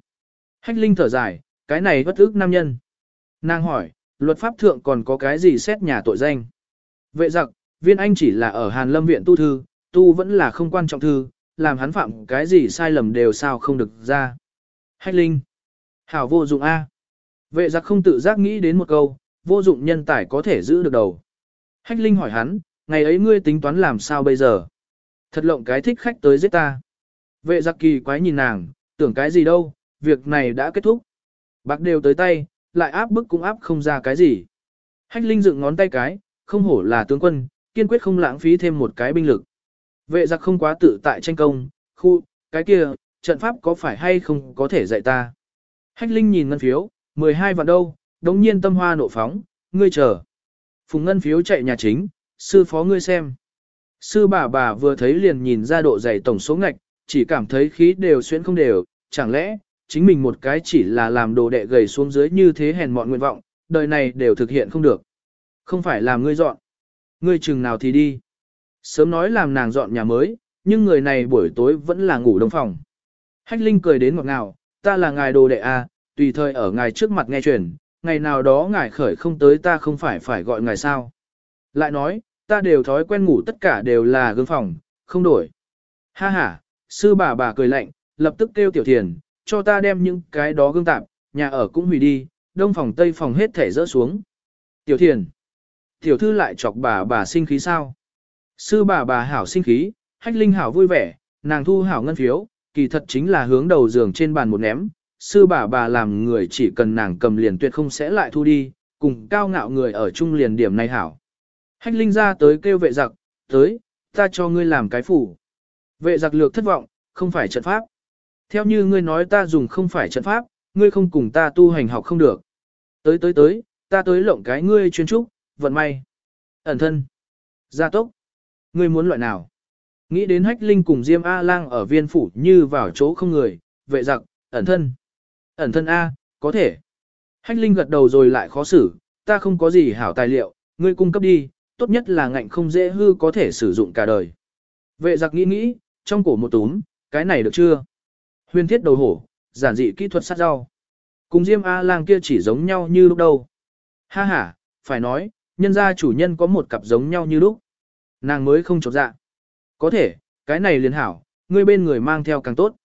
Hách Linh thở dài, cái này bất ức nam nhân. Nàng hỏi, luật pháp thượng còn có cái gì xét nhà tội danh? Vệ giặc, viên anh chỉ là ở Hàn Lâm viện tu thư, tu vẫn là không quan trọng thư, làm hắn phạm cái gì sai lầm đều sao không được ra. Hách Linh. Hảo vô dụng A. Vệ giặc không tự giác nghĩ đến một câu, vô dụng nhân tài có thể giữ được đầu. Hách Linh hỏi hắn, ngày ấy ngươi tính toán làm sao bây giờ? Thật lộng cái thích khách tới giết ta. Vệ giặc kỳ quái nhìn nàng, tưởng cái gì đâu, việc này đã kết thúc. Bạc đều tới tay, lại áp bức cũng áp không ra cái gì. Hách Linh dựng ngón tay cái, không hổ là tướng quân, kiên quyết không lãng phí thêm một cái binh lực. Vệ giặc không quá tự tại tranh công, khu, cái kia, trận pháp có phải hay không có thể dạy ta. Hách Linh nhìn ngân phiếu, 12 vạn đâu, đống nhiên tâm hoa nộ phóng, ngươi chờ. Phùng ngân phiếu chạy nhà chính, sư phó ngươi xem. Sư bà bà vừa thấy liền nhìn ra độ dày tổng số ngạch, chỉ cảm thấy khí đều xuyên không đều, chẳng lẽ, chính mình một cái chỉ là làm đồ đệ gầy xuống dưới như thế hèn mọn nguyện vọng, đời này đều thực hiện không được. Không phải làm ngươi dọn. Ngươi chừng nào thì đi. Sớm nói làm nàng dọn nhà mới, nhưng người này buổi tối vẫn là ngủ đông phòng. Hách Linh cười đến ngọt ngào, ta là ngài đồ đệ à, tùy thời ở ngài trước mặt nghe truyền, ngày nào đó ngài khởi không tới ta không phải phải gọi ngài sao. Lại nói, ta đều thói quen ngủ tất cả đều là gương phòng, không đổi. Ha ha, sư bà bà cười lạnh, lập tức kêu tiểu thiền, cho ta đem những cái đó gương tạp, nhà ở cũng hủy đi, đông phòng tây phòng hết thể rỡ xuống. Tiểu thiền, tiểu thư lại chọc bà bà sinh khí sao? Sư bà bà hảo sinh khí, hách linh hảo vui vẻ, nàng thu hảo ngân phiếu, kỳ thật chính là hướng đầu giường trên bàn một ném. Sư bà bà làm người chỉ cần nàng cầm liền tuyệt không sẽ lại thu đi, cùng cao ngạo người ở chung liền điểm này hảo. Hách linh ra tới kêu vệ giặc, tới, ta cho ngươi làm cái phủ. Vệ giặc lược thất vọng, không phải trận pháp. Theo như ngươi nói ta dùng không phải trận pháp, ngươi không cùng ta tu hành học không được. Tới tới tới, ta tới lộng cái ngươi chuyên trúc, vận may. Ẩn thân. Gia tốc. Ngươi muốn loại nào? Nghĩ đến hách linh cùng Diêm A-lang ở viên phủ như vào chỗ không người, vệ giặc, ẩn thân. Ẩn thân A, có thể. Hách linh gật đầu rồi lại khó xử, ta không có gì hảo tài liệu, ngươi cung cấp đi, tốt nhất là ngạnh không dễ hư có thể sử dụng cả đời. Vệ giặc nghĩ nghĩ, trong cổ một túm, cái này được chưa? Huyền thiết đầu hổ, giản dị kỹ thuật sát rau. Cùng Diêm A-lang kia chỉ giống nhau như lúc đầu. Ha ha, phải nói, nhân gia chủ nhân có một cặp giống nhau như lúc. Nàng mới không chột dạ. Có thể, cái này liền hảo, ngươi bên người mang theo càng tốt.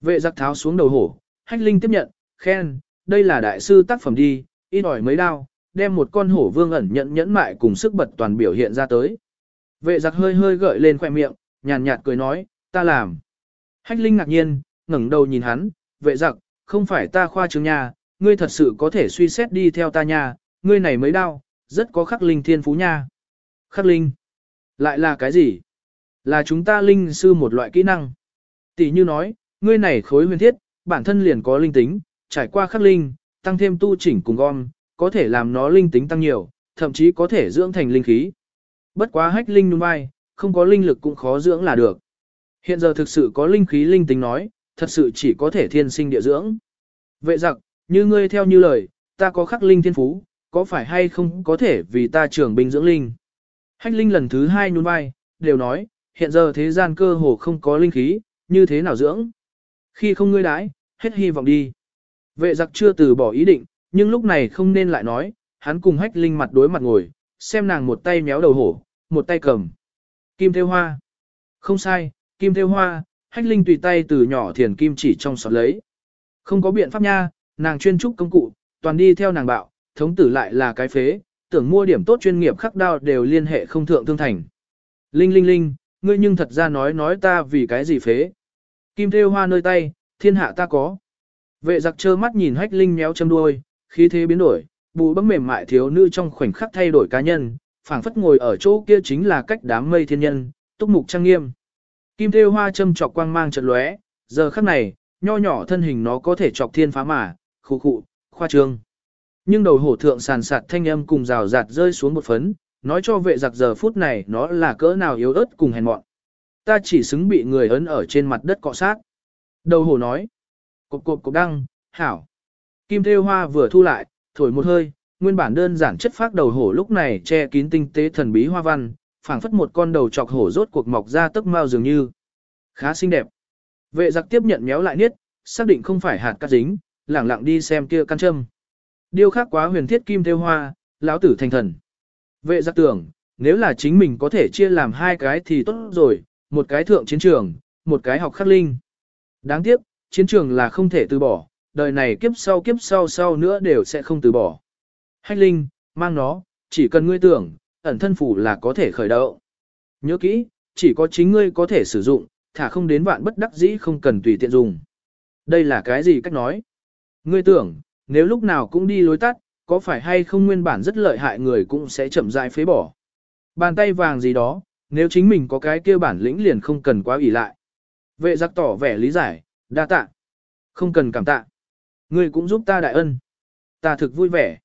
Vệ giặc tháo xuống đầu hổ, hách linh tiếp nhận, khen, đây là đại sư tác phẩm đi, ít ỏi mấy đao, đem một con hổ vương ẩn nhận nhẫn mại cùng sức bật toàn biểu hiện ra tới. Vệ giặc hơi hơi gợi lên khoẻ miệng, nhàn nhạt cười nói, ta làm. Hách linh ngạc nhiên, ngẩng đầu nhìn hắn, vệ giặc, không phải ta khoa trương nhà, ngươi thật sự có thể suy xét đi theo ta nhà, ngươi này mới đao, rất có khắc linh thiên phú nha. Khắc linh. Lại là cái gì? Là chúng ta linh sư một loại kỹ năng. Tỷ như nói, ngươi này khối huyền thiết, bản thân liền có linh tính, trải qua khắc linh, tăng thêm tu chỉnh cùng gom, có thể làm nó linh tính tăng nhiều, thậm chí có thể dưỡng thành linh khí. Bất quá hách linh nuôi vai, không có linh lực cũng khó dưỡng là được. Hiện giờ thực sự có linh khí linh tính nói, thật sự chỉ có thể thiên sinh địa dưỡng. Vệ giặc, như ngươi theo như lời, ta có khắc linh thiên phú, có phải hay không có thể vì ta trưởng binh dưỡng linh. Hách linh lần thứ hai nhún vai, đều nói, hiện giờ thế gian cơ hồ không có linh khí, như thế nào dưỡng. Khi không ngươi đãi, hết hy vọng đi. Vệ giặc chưa từ bỏ ý định, nhưng lúc này không nên lại nói, hắn cùng hách linh mặt đối mặt ngồi, xem nàng một tay méo đầu hổ, một tay cầm. Kim theo hoa. Không sai, kim theo hoa, hách linh tùy tay từ nhỏ thiền kim chỉ trong sọt lấy. Không có biện pháp nha, nàng chuyên trúc công cụ, toàn đi theo nàng bạo, thống tử lại là cái phế, tưởng mua điểm tốt chuyên nghiệp khắc đao đều liên hệ không thượng thương thành. Linh linh linh, ngươi nhưng thật ra nói nói ta vì cái gì phế. Kim Thêu hoa nơi tay, thiên hạ ta có. Vệ giặc trơ mắt nhìn hách linh méo châm đuôi, khí thế biến đổi, bù bấm mềm mại thiếu nữ trong khoảnh khắc thay đổi cá nhân, phảng phất ngồi ở chỗ kia chính là cách đám mây thiên nhân, túc mục trang nghiêm. Kim Thêu hoa châm chọc quang mang chợt lóe, giờ khắc này, nho nhỏ thân hình nó có thể chọc thiên phá mà, khu khụ, khoa trương. Nhưng đầu hổ thượng sàn sạt thanh âm cùng rào rạt rơi xuống một phấn, nói cho vệ giặc giờ phút này nó là cỡ nào yếu ớt cùng hèn mọn. Ta chỉ xứng bị người ấn ở trên mặt đất cọ sát. Đầu hổ nói, cộp cộp cộp đăng, hảo. Kim theo hoa vừa thu lại, thổi một hơi, nguyên bản đơn giản chất phát đầu hổ lúc này che kín tinh tế thần bí hoa văn, phảng phất một con đầu chọc hổ rốt cuộc mọc ra tấc mao dường như. Khá xinh đẹp. Vệ giặc tiếp nhận méo lại niết, xác định không phải hạt cắt dính, lẳng lặng đi xem kia căn châm. Điêu khắc quá huyền thiết kim theo hoa, lão tử thành thần. Vệ giặc tưởng, nếu là chính mình có thể chia làm hai cái thì tốt rồi, một cái thượng chiến trường, một cái học khắc linh. Đáng tiếc, chiến trường là không thể từ bỏ, đời này kiếp sau kiếp sau sau nữa đều sẽ không từ bỏ. Hách linh, mang nó, chỉ cần ngươi tưởng, ẩn thân phủ là có thể khởi động. Nhớ kỹ, chỉ có chính ngươi có thể sử dụng, thả không đến vạn bất đắc dĩ không cần tùy tiện dùng. Đây là cái gì cách nói? Ngươi tưởng, nếu lúc nào cũng đi lối tắt, có phải hay không nguyên bản rất lợi hại người cũng sẽ chậm rãi phế bỏ. Bàn tay vàng gì đó, nếu chính mình có cái kia bản lĩnh liền không cần quá ủy lại. Vệ giặc tỏ vẻ lý giải, đa tạ. Không cần cảm tạ. Ngươi cũng giúp ta đại ân. Ta thực vui vẻ.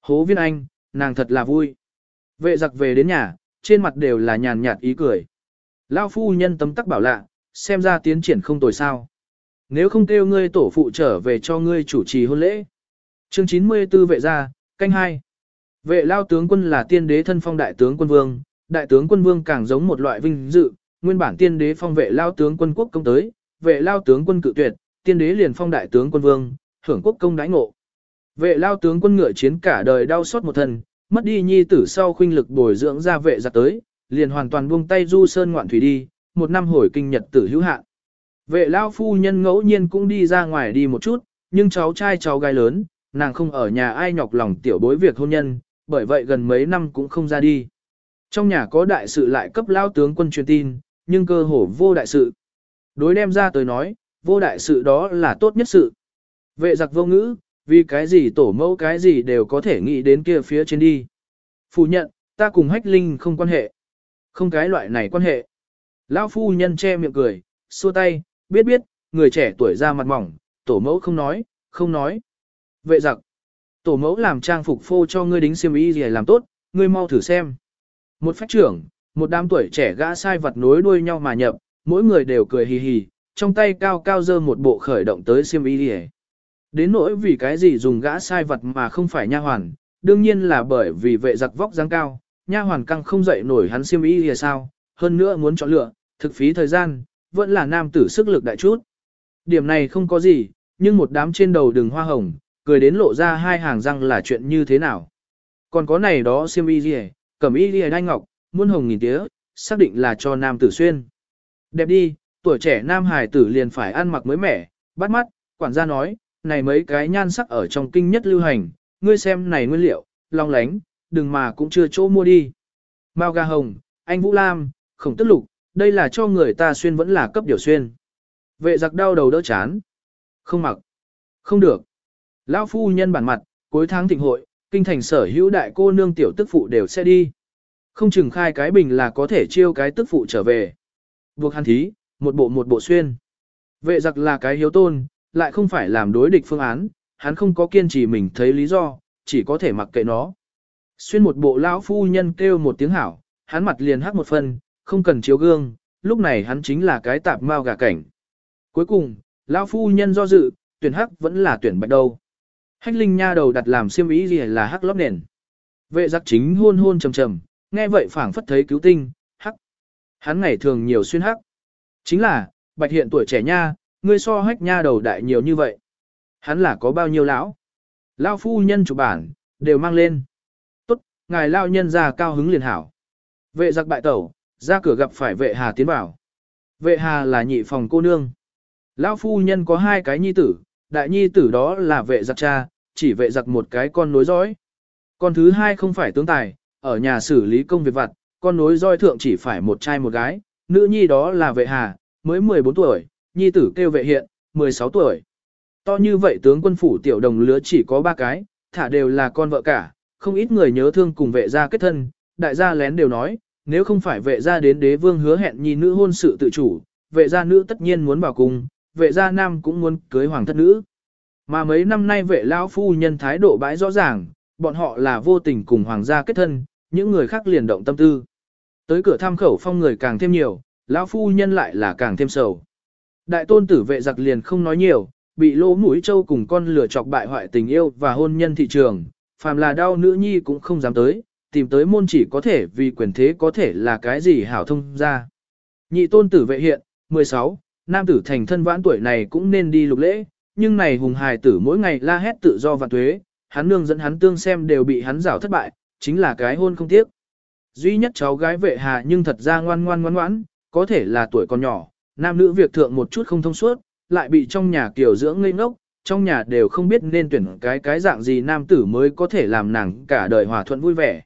Hố viên anh, nàng thật là vui. Vệ giặc về đến nhà, trên mặt đều là nhàn nhạt ý cười. Lao phu nhân tấm tắc bảo lạ, xem ra tiến triển không tồi sao. Nếu không kêu ngươi tổ phụ trở về cho ngươi chủ trì hôn lễ. Chương 94 vệ gia, canh hai. Vệ lao tướng quân là tiên đế thân phong đại tướng quân vương, đại tướng quân vương càng giống một loại vinh dự, nguyên bản tiên đế phong vệ lao tướng quân quốc công tới, vệ lao tướng quân cự tuyệt, tiên đế liền phong đại tướng quân vương, hưởng quốc công đãi ngộ. Vệ lao tướng quân ngựa chiến cả đời đau xót một thần, mất đi nhi tử sau khuynh lực bồi dưỡng ra vệ giặc tới, liền hoàn toàn buông tay du sơn ngoạn thủy đi, một năm hồi kinh nhật tử hữu hạn. Vệ lao phu nhân ngẫu nhiên cũng đi ra ngoài đi một chút, nhưng cháu trai cháu gái lớn, nàng không ở nhà ai nhọc lòng tiểu bối việc hôn nhân, bởi vậy gần mấy năm cũng không ra đi. Trong nhà có đại sự lại cấp lao tướng quân truyền tin, nhưng cơ hồ vô đại sự. Đối đem ra tới nói, vô đại sự đó là tốt nhất sự. Vệ giặc vô ngữ, vì cái gì tổ mẫu cái gì đều có thể nghĩ đến kia phía trên đi. Phủ nhận, ta cùng hách linh không quan hệ. Không cái loại này quan hệ. Lão phu nhân che miệng cười, xua tay, biết biết, người trẻ tuổi ra mặt mỏng, tổ mẫu không nói, không nói. Vệ giặc, tổ mẫu làm trang phục phô cho ngươi đính xiêm y gì làm tốt, ngươi mau thử xem. Một phách trưởng, một đám tuổi trẻ gã sai vật nối đuôi nhau mà nhập, mỗi người đều cười hì hì, trong tay cao cao dơ một bộ khởi động tới xiêm y gì Đến nỗi vì cái gì dùng gã sai vật mà không phải nha hoàn, đương nhiên là bởi vì vệ giặc vóc dáng cao, nha hoàn căng không dậy nổi hắn xiêm y thì sao, hơn nữa muốn chọn lựa, thực phí thời gian, vẫn là nam tử sức lực đại chút. Điểm này không có gì, nhưng một đám trên đầu đường hoa hồng, cười đến lộ ra hai hàng răng là chuyện như thế nào. Còn có này đó xiêm y gì, cẩm y lìa đai ngọc, muôn hồng nghìn tía, xác định là cho nam tử xuyên. Đẹp đi, tuổi trẻ nam hài tử liền phải ăn mặc mới mẻ, bắt mắt, quản gia nói, này mấy cái nhan sắc ở trong kinh nhất lưu hành, ngươi xem này nguyên liệu, long lánh, đừng mà cũng chưa chỗ mua đi. Mao gà hồng, anh Vũ Lam, khổng tức lục, đây là cho người ta xuyên vẫn là cấp điều xuyên. Vệ giặc đau đầu đỡ chán. Không mặc. Không được. Lão phu nhân bản mặt, cuối tháng thịnh hội, kinh thành sở hữu đại cô nương tiểu tức phụ đều sẽ đi. Không chừng khai cái bình là có thể chiêu cái tức phụ trở về. Buộc hắn thí, một bộ một bộ xuyên. Vệ giặc là cái hiếu tôn, lại không phải làm đối địch phương án, hắn không có kiên trì mình thấy lý do, chỉ có thể mặc kệ nó. Xuyên một bộ lão phu nhân kêu một tiếng hảo, hắn mặt liền hắc một phần, không cần chiếu gương, lúc này hắn chính là cái tạp mao gà cảnh. Cuối cùng, lão phu nhân do dự, tuyển hắc vẫn là tuyển bạch đâu. Hách linh nha đầu đặt làm xiêm ý gì là hắc lót nền. Vệ giặc chính hôn hôn trầm trầm, nghe vậy phảng phất thấy cứu tinh, hắc. Hắn ngày thường nhiều xuyên hắc. Chính là, bạch hiện tuổi trẻ nha, ngươi so hách nha đầu đại nhiều như vậy. Hắn là có bao nhiêu lão? Lão phu nhân chủ bản, đều mang lên. Tốt, ngài lao nhân già cao hứng liền hảo. Vệ giặc bại tẩu, ra cửa gặp phải vệ hà tiến vào. Vệ hà là nhị phòng cô nương. Lão phu nhân có hai cái nhi tử, đại nhi tử đó là vệ giặc cha, chỉ vệ giặc một cái con nối dõi. Con thứ hai không phải tướng tài, ở nhà xử lý công việc vặt, con nối dõi thượng chỉ phải một trai một gái, nữ nhi đó là vệ hà, mới 14 tuổi, nhi tử kêu vệ hiện, 16 tuổi. To như vậy tướng quân phủ tiểu đồng lứa chỉ có ba cái, thả đều là con vợ cả, không ít người nhớ thương cùng vệ gia kết thân, đại gia lén đều nói, nếu không phải vệ gia đến đế vương hứa hẹn nhi nữ hôn sự tự chủ, vệ gia nữ tất nhiên muốn vào cùng vệ gia nam cũng muốn cưới hoàng thất nữ. Mà mấy năm nay vệ lão phu nhân thái độ bãi rõ ràng, bọn họ là vô tình cùng hoàng gia kết thân, những người khác liền động tâm tư. Tới cửa tham khẩu phong người càng thêm nhiều, lão phu nhân lại là càng thêm sầu. Đại tôn tử vệ giặc liền không nói nhiều, bị lỗ mũi châu cùng con lửa chọc bại hoại tình yêu và hôn nhân thị trường, phàm là đau nữ nhi cũng không dám tới, tìm tới môn chỉ có thể vì quyền thế có thể là cái gì hảo thông ra. Nhị tôn tử vệ hiện, 16, nam tử thành thân vãn tuổi này cũng nên đi lục lễ, nhưng này hùng hài tử mỗi ngày la hét tự do và tuế, hắn nương dẫn hắn tương xem đều bị hắn rảo thất bại, chính là cái hôn không tiếc. Duy nhất cháu gái vệ hà nhưng thật ra ngoan ngoan ngoan ngoãn, có thể là tuổi còn nhỏ, nam nữ việc thượng một chút không thông suốt, lại bị trong nhà kiểu dưỡng ngây ngốc, trong nhà đều không biết nên tuyển cái cái dạng gì nam tử mới có thể làm nàng cả đời hòa thuận vui vẻ.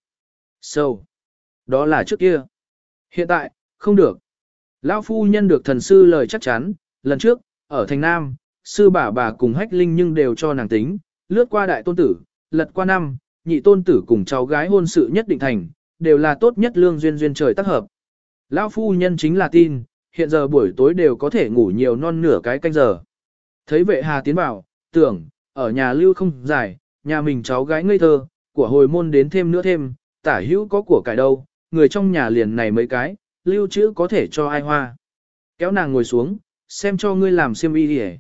Sâu. So, đó là trước kia. Hiện tại, không được. Lão phu nhân được thần sư lời chắc chắn, lần trước, ở thành Nam, sư bà bà cùng hách linh nhưng đều cho nàng tính, lướt qua đại tôn tử, lật qua năm, nhị tôn tử cùng cháu gái hôn sự nhất định thành, đều là tốt nhất lương duyên duyên trời tác hợp. Lão phu nhân chính là tin, hiện giờ buổi tối đều có thể ngủ nhiều non nửa cái canh giờ. Thấy vệ hà tiến vào, tưởng, ở nhà lưu không dài, nhà mình cháu gái ngây thơ, của hồi môn đến thêm nữa thêm, tả hữu có của cải đâu, người trong nhà liền này mấy cái, lưu trữ có thể cho ai hoa. Kéo nàng ngồi xuống, xem cho ngươi làm xiêm y đi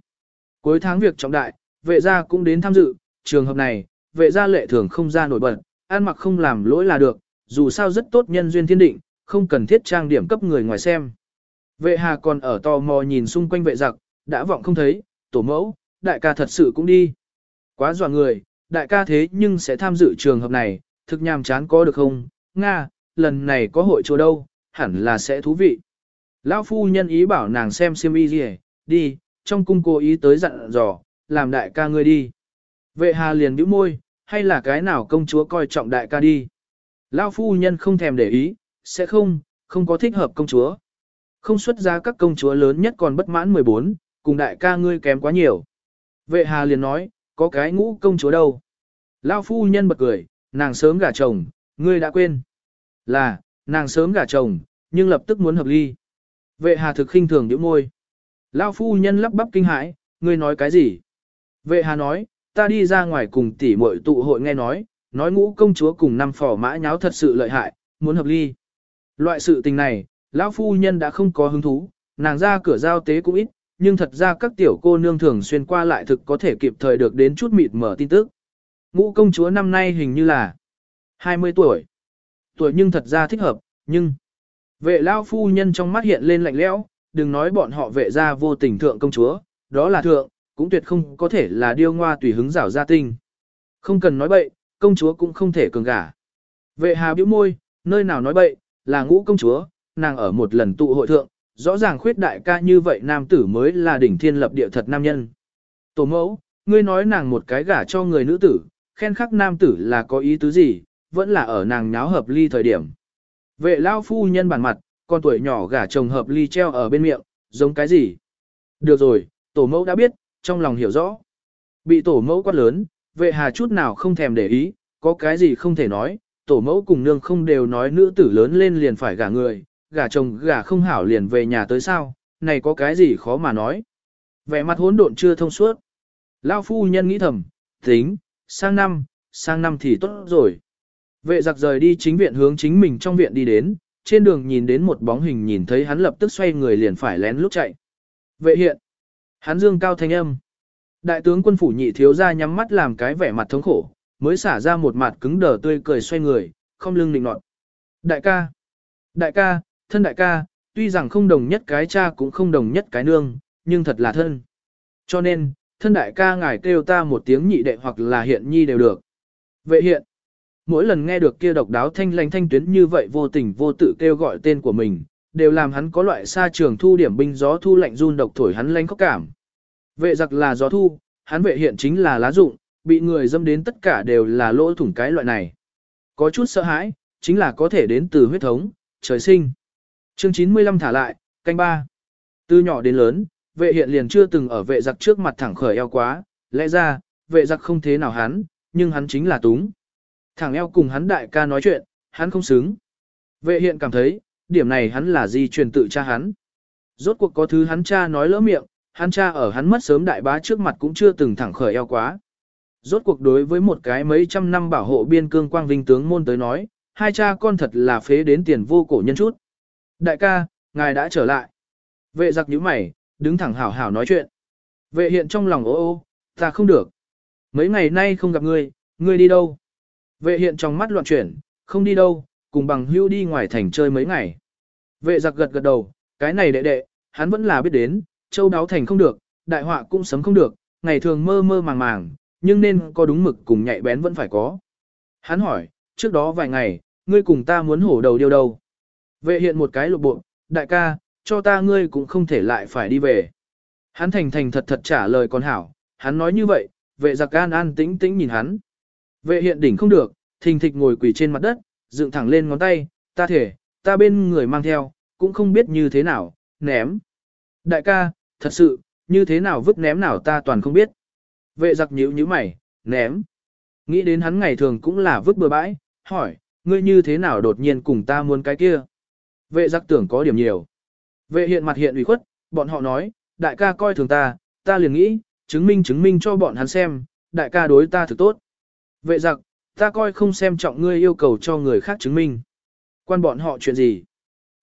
Cuối tháng việc trọng đại, vệ gia cũng đến tham dự, trường hợp này, vệ gia lệ thường không ra nổi bật, ăn mặc không làm lỗi là được, dù sao rất tốt nhân duyên thiên định, không cần thiết trang điểm cấp người ngoài xem. Vệ hà còn ở tò mò nhìn xung quanh vệ giặc, đã vọng không thấy, tổ mẫu, đại ca thật sự cũng đi. Quá dọa người, đại ca thế nhưng sẽ tham dự trường hợp này, thực nhàm chán có được không? Nga, lần này có hội chùa đâu, hẳn là sẽ thú vị. Lão phu nhân ý bảo nàng xem xiêm y gì, đi, trong cung cô ý tới dặn dò, làm đại ca ngươi đi. Vệ hà liền bĩu môi, hay là cái nào công chúa coi trọng đại ca đi. Lão phu nhân không thèm để ý, sẽ không, không có thích hợp công chúa. Không xuất ra các công chúa lớn nhất còn bất mãn 14, cùng đại ca ngươi kém quá nhiều. Vệ hà liền nói, có cái ngũ công chúa đâu. Lão phu nhân bật cười, nàng sớm gả chồng, ngươi đã quên. Là, nàng sớm gả chồng, nhưng lập tức muốn hợp ly. Vệ hà thực khinh thường nhíu môi. Lão phu nhân lắp bắp kinh hãi, ngươi nói cái gì? Vệ hà nói, ta đi ra ngoài cùng tỷ muội tụ hội nghe nói, nói ngũ công chúa cùng năm phò mã nháo thật sự lợi hại, muốn hợp ly. Loại sự tình này, lão phu nhân đã không có hứng thú, nàng ra cửa giao tế cũng ít, nhưng thật ra các tiểu cô nương thường xuyên qua lại thực có thể kịp thời được đến chút mịt mở tin tức. Ngũ công chúa năm nay hình như là 20 tuổi. Tuổi nhưng thật ra thích hợp, nhưng vệ lao phu nhân trong mắt hiện lên lạnh lẽo, đừng nói bọn họ vệ ra vô tình thượng công chúa, đó là thượng, cũng tuyệt không có thể là điêu ngoa tùy hứng rảo gia tinh. Không cần nói bậy, công chúa cũng không thể cường gả. Vệ hà bĩu môi, nơi nào nói bậy, là ngũ công chúa, nàng ở một lần tụ hội thượng, rõ ràng khuyết đại ca như vậy nam tử mới là đỉnh thiên lập địa thật nam nhân. Tổ mẫu, ngươi nói nàng một cái gả cho người nữ tử, khen khắc nam tử là có ý tứ gì, vẫn là ở nàng nháo hợp ly thời điểm. Vệ lao phu nhân bản mặt, con tuổi nhỏ gả chồng hợp ly treo ở bên miệng, giống cái gì? Được rồi, tổ mẫu đã biết, trong lòng hiểu rõ. Bị tổ mẫu quát lớn, vệ hà chút nào không thèm để ý, có cái gì không thể nói, tổ mẫu cùng nương không đều nói nữ tử lớn lên liền phải gả người, gả chồng gả không hảo liền về nhà tới sao, này có cái gì khó mà nói. Vẻ mặt hỗn độn chưa thông suốt. Lao phu nhân nghĩ thầm, tính, sang năm, sang năm thì tốt rồi. Vệ giặc rời đi chính viện hướng chính mình trong viện đi đến, trên đường nhìn đến một bóng hình nhìn thấy hắn lập tức xoay người liền phải lén lúc chạy. Vệ hiện, hắn dương cao thanh âm. Đại tướng quân phủ nhị thiếu ra nhắm mắt làm cái vẻ mặt thống khổ, mới xả ra một mặt cứng đờ tươi cười xoay người, không lưng định nọt. Đại ca, đại ca, thân đại ca, tuy rằng không đồng nhất cái cha cũng không đồng nhất cái nương, nhưng thật là thân. Cho nên, thân đại ca ngài kêu ta một tiếng nhị đệ hoặc là hiện nhi đều được. Vệ hiện, mỗi lần nghe được kia độc đáo thanh lanh thanh tuyến như vậy vô tình vô tự kêu gọi tên của mình, đều làm hắn có loại xa trường thu điểm binh gió thu lạnh run độc thổi hắn lanh khóc cảm. Vệ giặc là gió thu, hắn vệ hiện chính là lá dụng, bị người dâm đến tất cả đều là lỗ thủng cái loại này. Có chút sợ hãi, chính là có thể đến từ huyết thống, trời sinh. Chương 95 thả lại, canh ba. Từ nhỏ đến lớn, vệ hiện liền chưa từng ở vệ giặc trước mặt thẳng khởi eo quá, lẽ ra, vệ giặc không thế nào hắn, nhưng hắn chính là túng. Thẳng eo cùng hắn đại ca nói chuyện, hắn không xứng. Vệ hiện cảm thấy, điểm này hắn là di truyền tự cha hắn. Rốt cuộc có thứ hắn cha nói lỡ miệng, hắn cha ở hắn mất sớm đại bá trước mặt cũng chưa từng thẳng khởi eo quá. Rốt cuộc đối với một cái mấy trăm năm bảo hộ biên cương quang vinh tướng môn tới nói, hai cha con thật là phế đến tiền vô cổ nhân chút. Đại ca, ngài đã trở lại. Vệ giặc nhíu mày, đứng thẳng hảo hảo nói chuyện. Vệ hiện trong lòng ô ô, ta không được. Mấy ngày nay không gặp ngươi, ngươi đi đâu? Vệ hiện trong mắt loạn chuyển, không đi đâu, cùng bằng hưu đi ngoài thành chơi mấy ngày. Vệ giặc gật gật đầu, cái này đệ đệ, hắn vẫn là biết đến, châu đáo thành không được, đại họa cũng sấm không được, ngày thường mơ mơ màng màng, nhưng nên có đúng mực cùng nhạy bén vẫn phải có. Hắn hỏi, trước đó vài ngày, ngươi cùng ta muốn hổ đầu điều đâu. Vệ hiện một cái lục bộ, đại ca, cho ta ngươi cũng không thể lại phải đi về. Hắn thành thành thật thật trả lời con hảo, hắn nói như vậy, vệ giặc an an tĩnh tĩnh nhìn hắn. Vệ hiện đỉnh không được, thình thịch ngồi quỳ trên mặt đất, dựng thẳng lên ngón tay, ta thể, ta bên người mang theo, cũng không biết như thế nào, ném. Đại ca, thật sự, như thế nào vứt ném nào ta toàn không biết. Vệ giặc nhíu nhíu mày, ném. Nghĩ đến hắn ngày thường cũng là vứt bừa bãi, hỏi, ngươi như thế nào đột nhiên cùng ta muốn cái kia. Vệ giặc tưởng có điểm nhiều. Vệ hiện mặt hiện ủy khuất, bọn họ nói, đại ca coi thường ta, ta liền nghĩ, chứng minh chứng minh cho bọn hắn xem, đại ca đối ta thực tốt. Vệ giặc, ta coi không xem trọng ngươi yêu cầu cho người khác chứng minh. Quan bọn họ chuyện gì?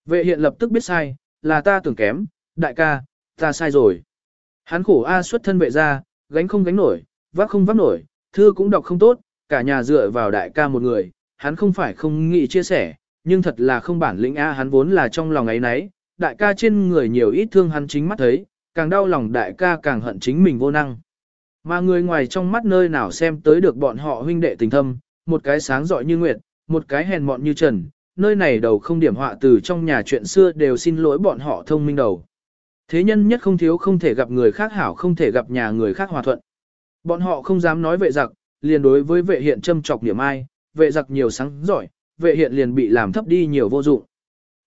Vệ hiện lập tức biết sai, là ta tưởng kém, đại ca, ta sai rồi. Hắn khổ A xuất thân vệ ra, gánh không gánh nổi, vác không vác nổi, thư cũng đọc không tốt, cả nhà dựa vào đại ca một người, hắn không phải không nghĩ chia sẻ, nhưng thật là không bản lĩnh A hắn vốn là trong lòng ấy nấy, đại ca trên người nhiều ít thương hắn chính mắt thấy, càng đau lòng đại ca càng hận chính mình vô năng. Mà người ngoài trong mắt nơi nào xem tới được bọn họ huynh đệ tình thâm, một cái sáng giỏi như nguyệt, một cái hèn mọn như trần, nơi này đầu không điểm họa từ trong nhà chuyện xưa đều xin lỗi bọn họ thông minh đầu. Thế nhân nhất không thiếu không thể gặp người khác hảo không thể gặp nhà người khác hòa thuận. Bọn họ không dám nói vệ giặc, liền đối với vệ hiện châm chọc niệm ai, vệ giặc nhiều sáng giỏi, vệ hiện liền bị làm thấp đi nhiều vô dụng.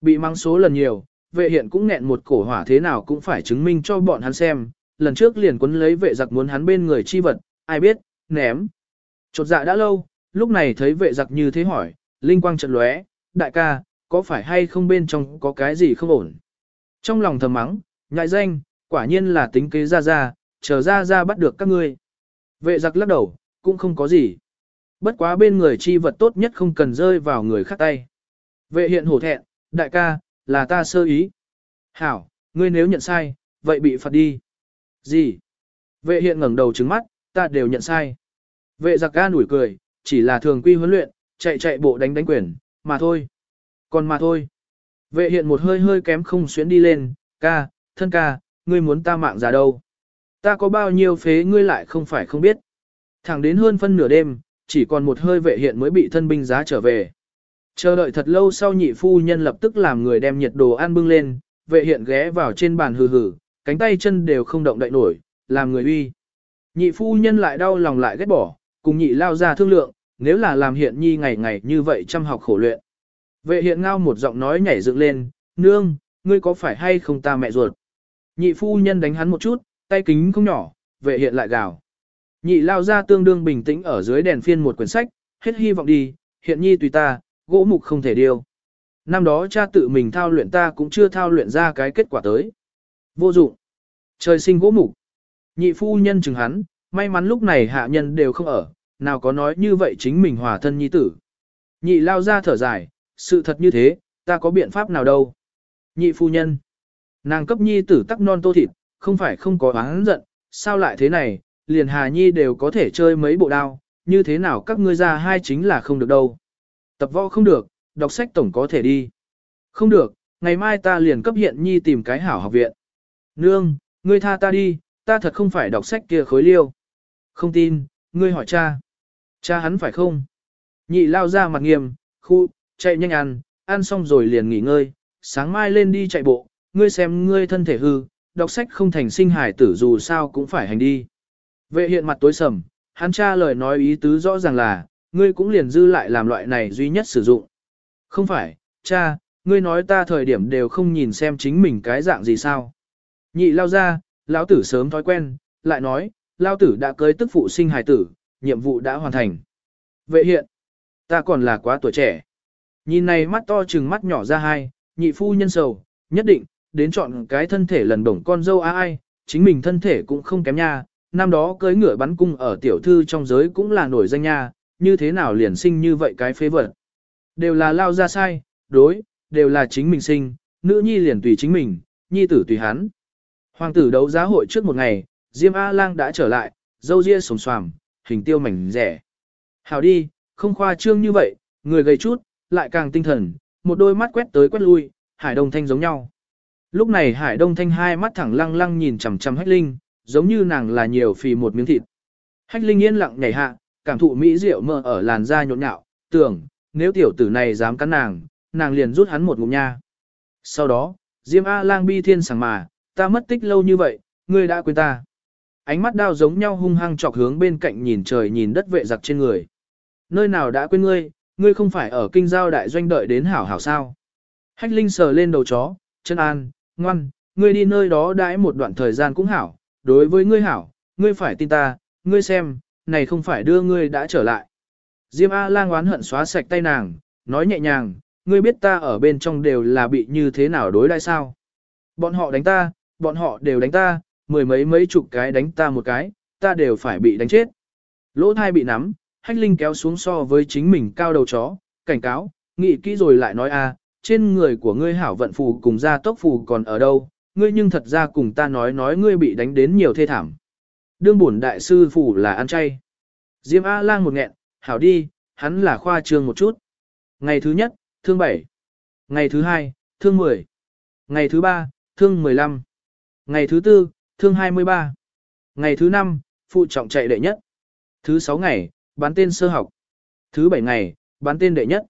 Bị mang số lần nhiều, vệ hiện cũng nghẹn một cổ hỏa thế nào cũng phải chứng minh cho bọn hắn xem, lần trước liền quấn lấy vệ giặc muốn hắn bên người chi vật, ai biết, ném. Chột dạ đã lâu, lúc này thấy vệ giặc như thế hỏi, linh quang trận lóe, đại ca, có phải hay không bên trong có cái gì không ổn. Trong lòng thầm mắng, nhại danh, quả nhiên là tính kế ra ra, chờ ra ra bắt được các ngươi. Vệ giặc lắc đầu, cũng không có gì. Bất quá bên người chi vật tốt nhất không cần rơi vào người khác tay. Vệ hiện hổ thẹn, đại ca, là ta sơ ý. Hảo, ngươi nếu nhận sai, vậy bị phạt đi. Gì? Vệ hiện ngẩng đầu trứng mắt, ta đều nhận sai. Vệ giặc ca nủi cười, chỉ là thường quy huấn luyện, chạy chạy bộ đánh đánh quyền, mà thôi. Còn mà thôi. Vệ hiện một hơi hơi kém không xuyến đi lên, ca, thân ca, ngươi muốn ta mạng ra đâu. Ta có bao nhiêu phế ngươi lại không phải không biết. Thẳng đến hơn phân nửa đêm, chỉ còn một hơi vệ hiện mới bị thân binh giá trở về. Chờ đợi thật lâu sau nhị phu nhân lập tức làm người đem nhiệt đồ ăn bưng lên, vệ hiện ghé vào trên bàn hừ hừ, cánh tay chân đều không động đậy nổi, làm người uy. Nhị phu nhân lại đau lòng lại ghét bỏ, cùng nhị lao ra thương lượng, nếu là làm hiện nhi ngày ngày như vậy chăm học khổ luyện. Vệ hiện ngao một giọng nói nhảy dựng lên, nương, ngươi có phải hay không ta mẹ ruột? Nhị phu nhân đánh hắn một chút, tay kính không nhỏ, vệ hiện lại gào. Nhị lao ra tương đương bình tĩnh ở dưới đèn phiên một quyển sách, hết hy vọng đi, hiện nhi tùy ta, gỗ mục không thể điêu. Năm đó cha tự mình thao luyện ta cũng chưa thao luyện ra cái kết quả tới. Vô dụng. Trời sinh gỗ mục. Nhị phu nhân chừng hắn, may mắn lúc này hạ nhân đều không ở, nào có nói như vậy chính mình hòa thân nhi tử. Nhị lao ra thở dài, sự thật như thế, ta có biện pháp nào đâu. Nhị phu nhân. Nàng cấp nhi tử tắc non tô thịt, không phải không có oán giận, sao lại thế này, liền hà nhi đều có thể chơi mấy bộ đao, như thế nào các ngươi ra hai chính là không được đâu. Tập võ không được, đọc sách tổng có thể đi. Không được, ngày mai ta liền cấp hiện nhi tìm cái hảo học viện. Nương, ngươi tha ta đi, ta thật không phải đọc sách kia khối liêu. Không tin, ngươi hỏi cha. Cha hắn phải không? Nhị lao ra mặt nghiêm, khu, chạy nhanh ăn, ăn xong rồi liền nghỉ ngơi, sáng mai lên đi chạy bộ, ngươi xem ngươi thân thể hư, đọc sách không thành sinh hải tử dù sao cũng phải hành đi. Vệ hiện mặt tối sầm, hắn cha lời nói ý tứ rõ ràng là, ngươi cũng liền dư lại làm loại này duy nhất sử dụng. Không phải, cha, ngươi nói ta thời điểm đều không nhìn xem chính mình cái dạng gì sao. Nhị lao ra, lão tử sớm thói quen, lại nói, lao tử đã cưới tức phụ sinh hài tử, nhiệm vụ đã hoàn thành. Vệ hiện, ta còn là quá tuổi trẻ. Nhìn này mắt to chừng mắt nhỏ ra hai, nhị phu nhân sầu, nhất định, đến chọn cái thân thể lần đồng con dâu ai, chính mình thân thể cũng không kém nha, năm đó cưới ngựa bắn cung ở tiểu thư trong giới cũng là nổi danh nha, như thế nào liền sinh như vậy cái phế vật. Đều là lao ra sai, đối, đều là chính mình sinh, nữ nhi liền tùy chính mình, nhi tử tùy hắn. Hoàng tử đấu giá hội trước một ngày, Diêm A-lang đã trở lại, dâu ria sồm xoàm, hình tiêu mảnh rẻ. Hào đi, không khoa trương như vậy, người gầy chút, lại càng tinh thần, một đôi mắt quét tới quét lui, Hải Đông Thanh giống nhau. Lúc này Hải Đông Thanh hai mắt thẳng lăng lăng nhìn chằm chằm Hách Linh, giống như nàng là nhiều phì một miếng thịt. Hách Linh yên lặng nhảy hạ, cảm thụ mỹ rượu mơ ở làn da nhộn nhạo, tưởng, nếu tiểu tử này dám cắn nàng, nàng liền rút hắn một ngụm nha. Sau đó, Diêm A lang bi thiên sảng mà, ta mất tích lâu như vậy, ngươi đã quên ta. Ánh mắt đao giống nhau hung hăng chọc hướng bên cạnh nhìn trời nhìn đất vệ giặc trên người. Nơi nào đã quên ngươi, ngươi không phải ở kinh giao đại doanh đợi đến hảo hảo sao. Hách Linh sờ lên đầu chó, chân an, ngoan, ngươi đi nơi đó đãi một đoạn thời gian cũng hảo, đối với ngươi hảo, ngươi phải tin ta, ngươi xem, này không phải đưa ngươi đã trở lại. Diêm A lang oán hận xóa sạch tay nàng, nói nhẹ nhàng, ngươi biết ta ở bên trong đều là bị như thế nào đối đãi sao. Bọn họ đánh ta, bọn họ đều đánh ta, mười mấy mấy chục cái đánh ta một cái, ta đều phải bị đánh chết. Lỗ thai bị nắm, hách linh kéo xuống so với chính mình cao đầu chó, cảnh cáo, nghĩ kỹ rồi lại nói a, trên người của ngươi hảo vận phù cùng gia tốc phù còn ở đâu, ngươi nhưng thật ra cùng ta nói nói ngươi bị đánh đến nhiều thê thảm. Đương bổn đại sư phù là ăn chay. Diêm A lang một nghẹn, hảo đi, hắn là khoa trương một chút. Ngày thứ nhất, thương 7. Ngày thứ hai, thương 10. Ngày thứ ba, thương 15. Ngày thứ tư, thương 23. Ngày thứ năm, phụ trọng chạy đệ nhất. Thứ sáu ngày, bán tên sơ học. Thứ bảy ngày, bán tên đệ nhất.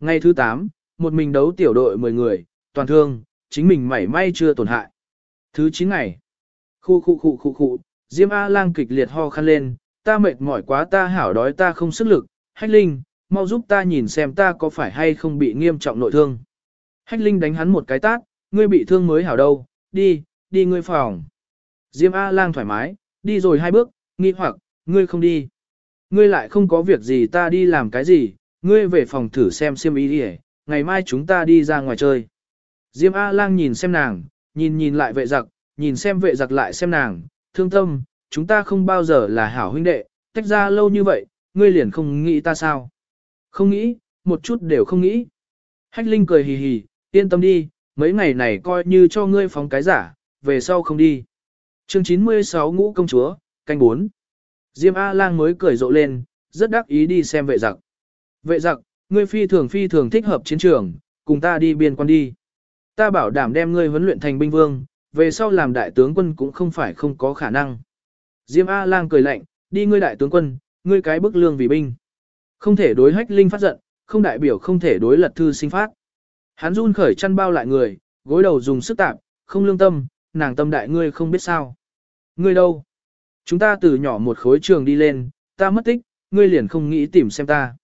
Ngày thứ tám, một mình đấu tiểu đội 10 người, toàn thương, chính mình mảy may chưa tổn hại. Thứ chín ngày, khu khu khu khu khu, Diêm A lang kịch liệt ho khăn lên, ta mệt mỏi quá ta hảo đói ta không sức lực, hách linh, mau giúp ta nhìn xem ta có phải hay không bị nghiêm trọng nội thương. Hách linh đánh hắn một cái tát, ngươi bị thương mới hảo đâu, đi, đi ngươi phòng. Diêm A lang thoải mái, đi rồi hai bước, nghi hoặc, ngươi không đi. Ngươi lại không có việc gì ta đi làm cái gì, ngươi về phòng thử xem xem ý đi ngày mai chúng ta đi ra ngoài chơi. Diêm A lang nhìn xem nàng, nhìn nhìn lại vệ giặc, nhìn xem vệ giặc lại xem nàng, thương tâm, chúng ta không bao giờ là hảo huynh đệ, tách ra lâu như vậy, ngươi liền không nghĩ ta sao? Không nghĩ, một chút đều không nghĩ. Hách Linh cười hì hì, yên tâm đi, mấy ngày này coi như cho ngươi phóng cái giả, về sau không đi. Chương 96 Ngũ Công Chúa, canh 4. Diêm A-lang mới cười rộ lên, rất đắc ý đi xem vệ giặc. Vệ giặc, ngươi phi thường phi thường thích hợp chiến trường, cùng ta đi biên quan đi. Ta bảo đảm đem ngươi huấn luyện thành binh vương, về sau làm đại tướng quân cũng không phải không có khả năng. Diêm A-lang cười lạnh, đi ngươi đại tướng quân, ngươi cái bức lương vì binh. Không thể đối hách linh phát giận, không đại biểu không thể đối lật thư sinh phát. Hắn run khởi chăn bao lại người, gối đầu dùng sức tạp, không lương tâm, nàng tâm đại ngươi không biết sao. Ngươi đâu? Chúng ta từ nhỏ một khối trường đi lên, ta mất tích, ngươi liền không nghĩ tìm xem ta.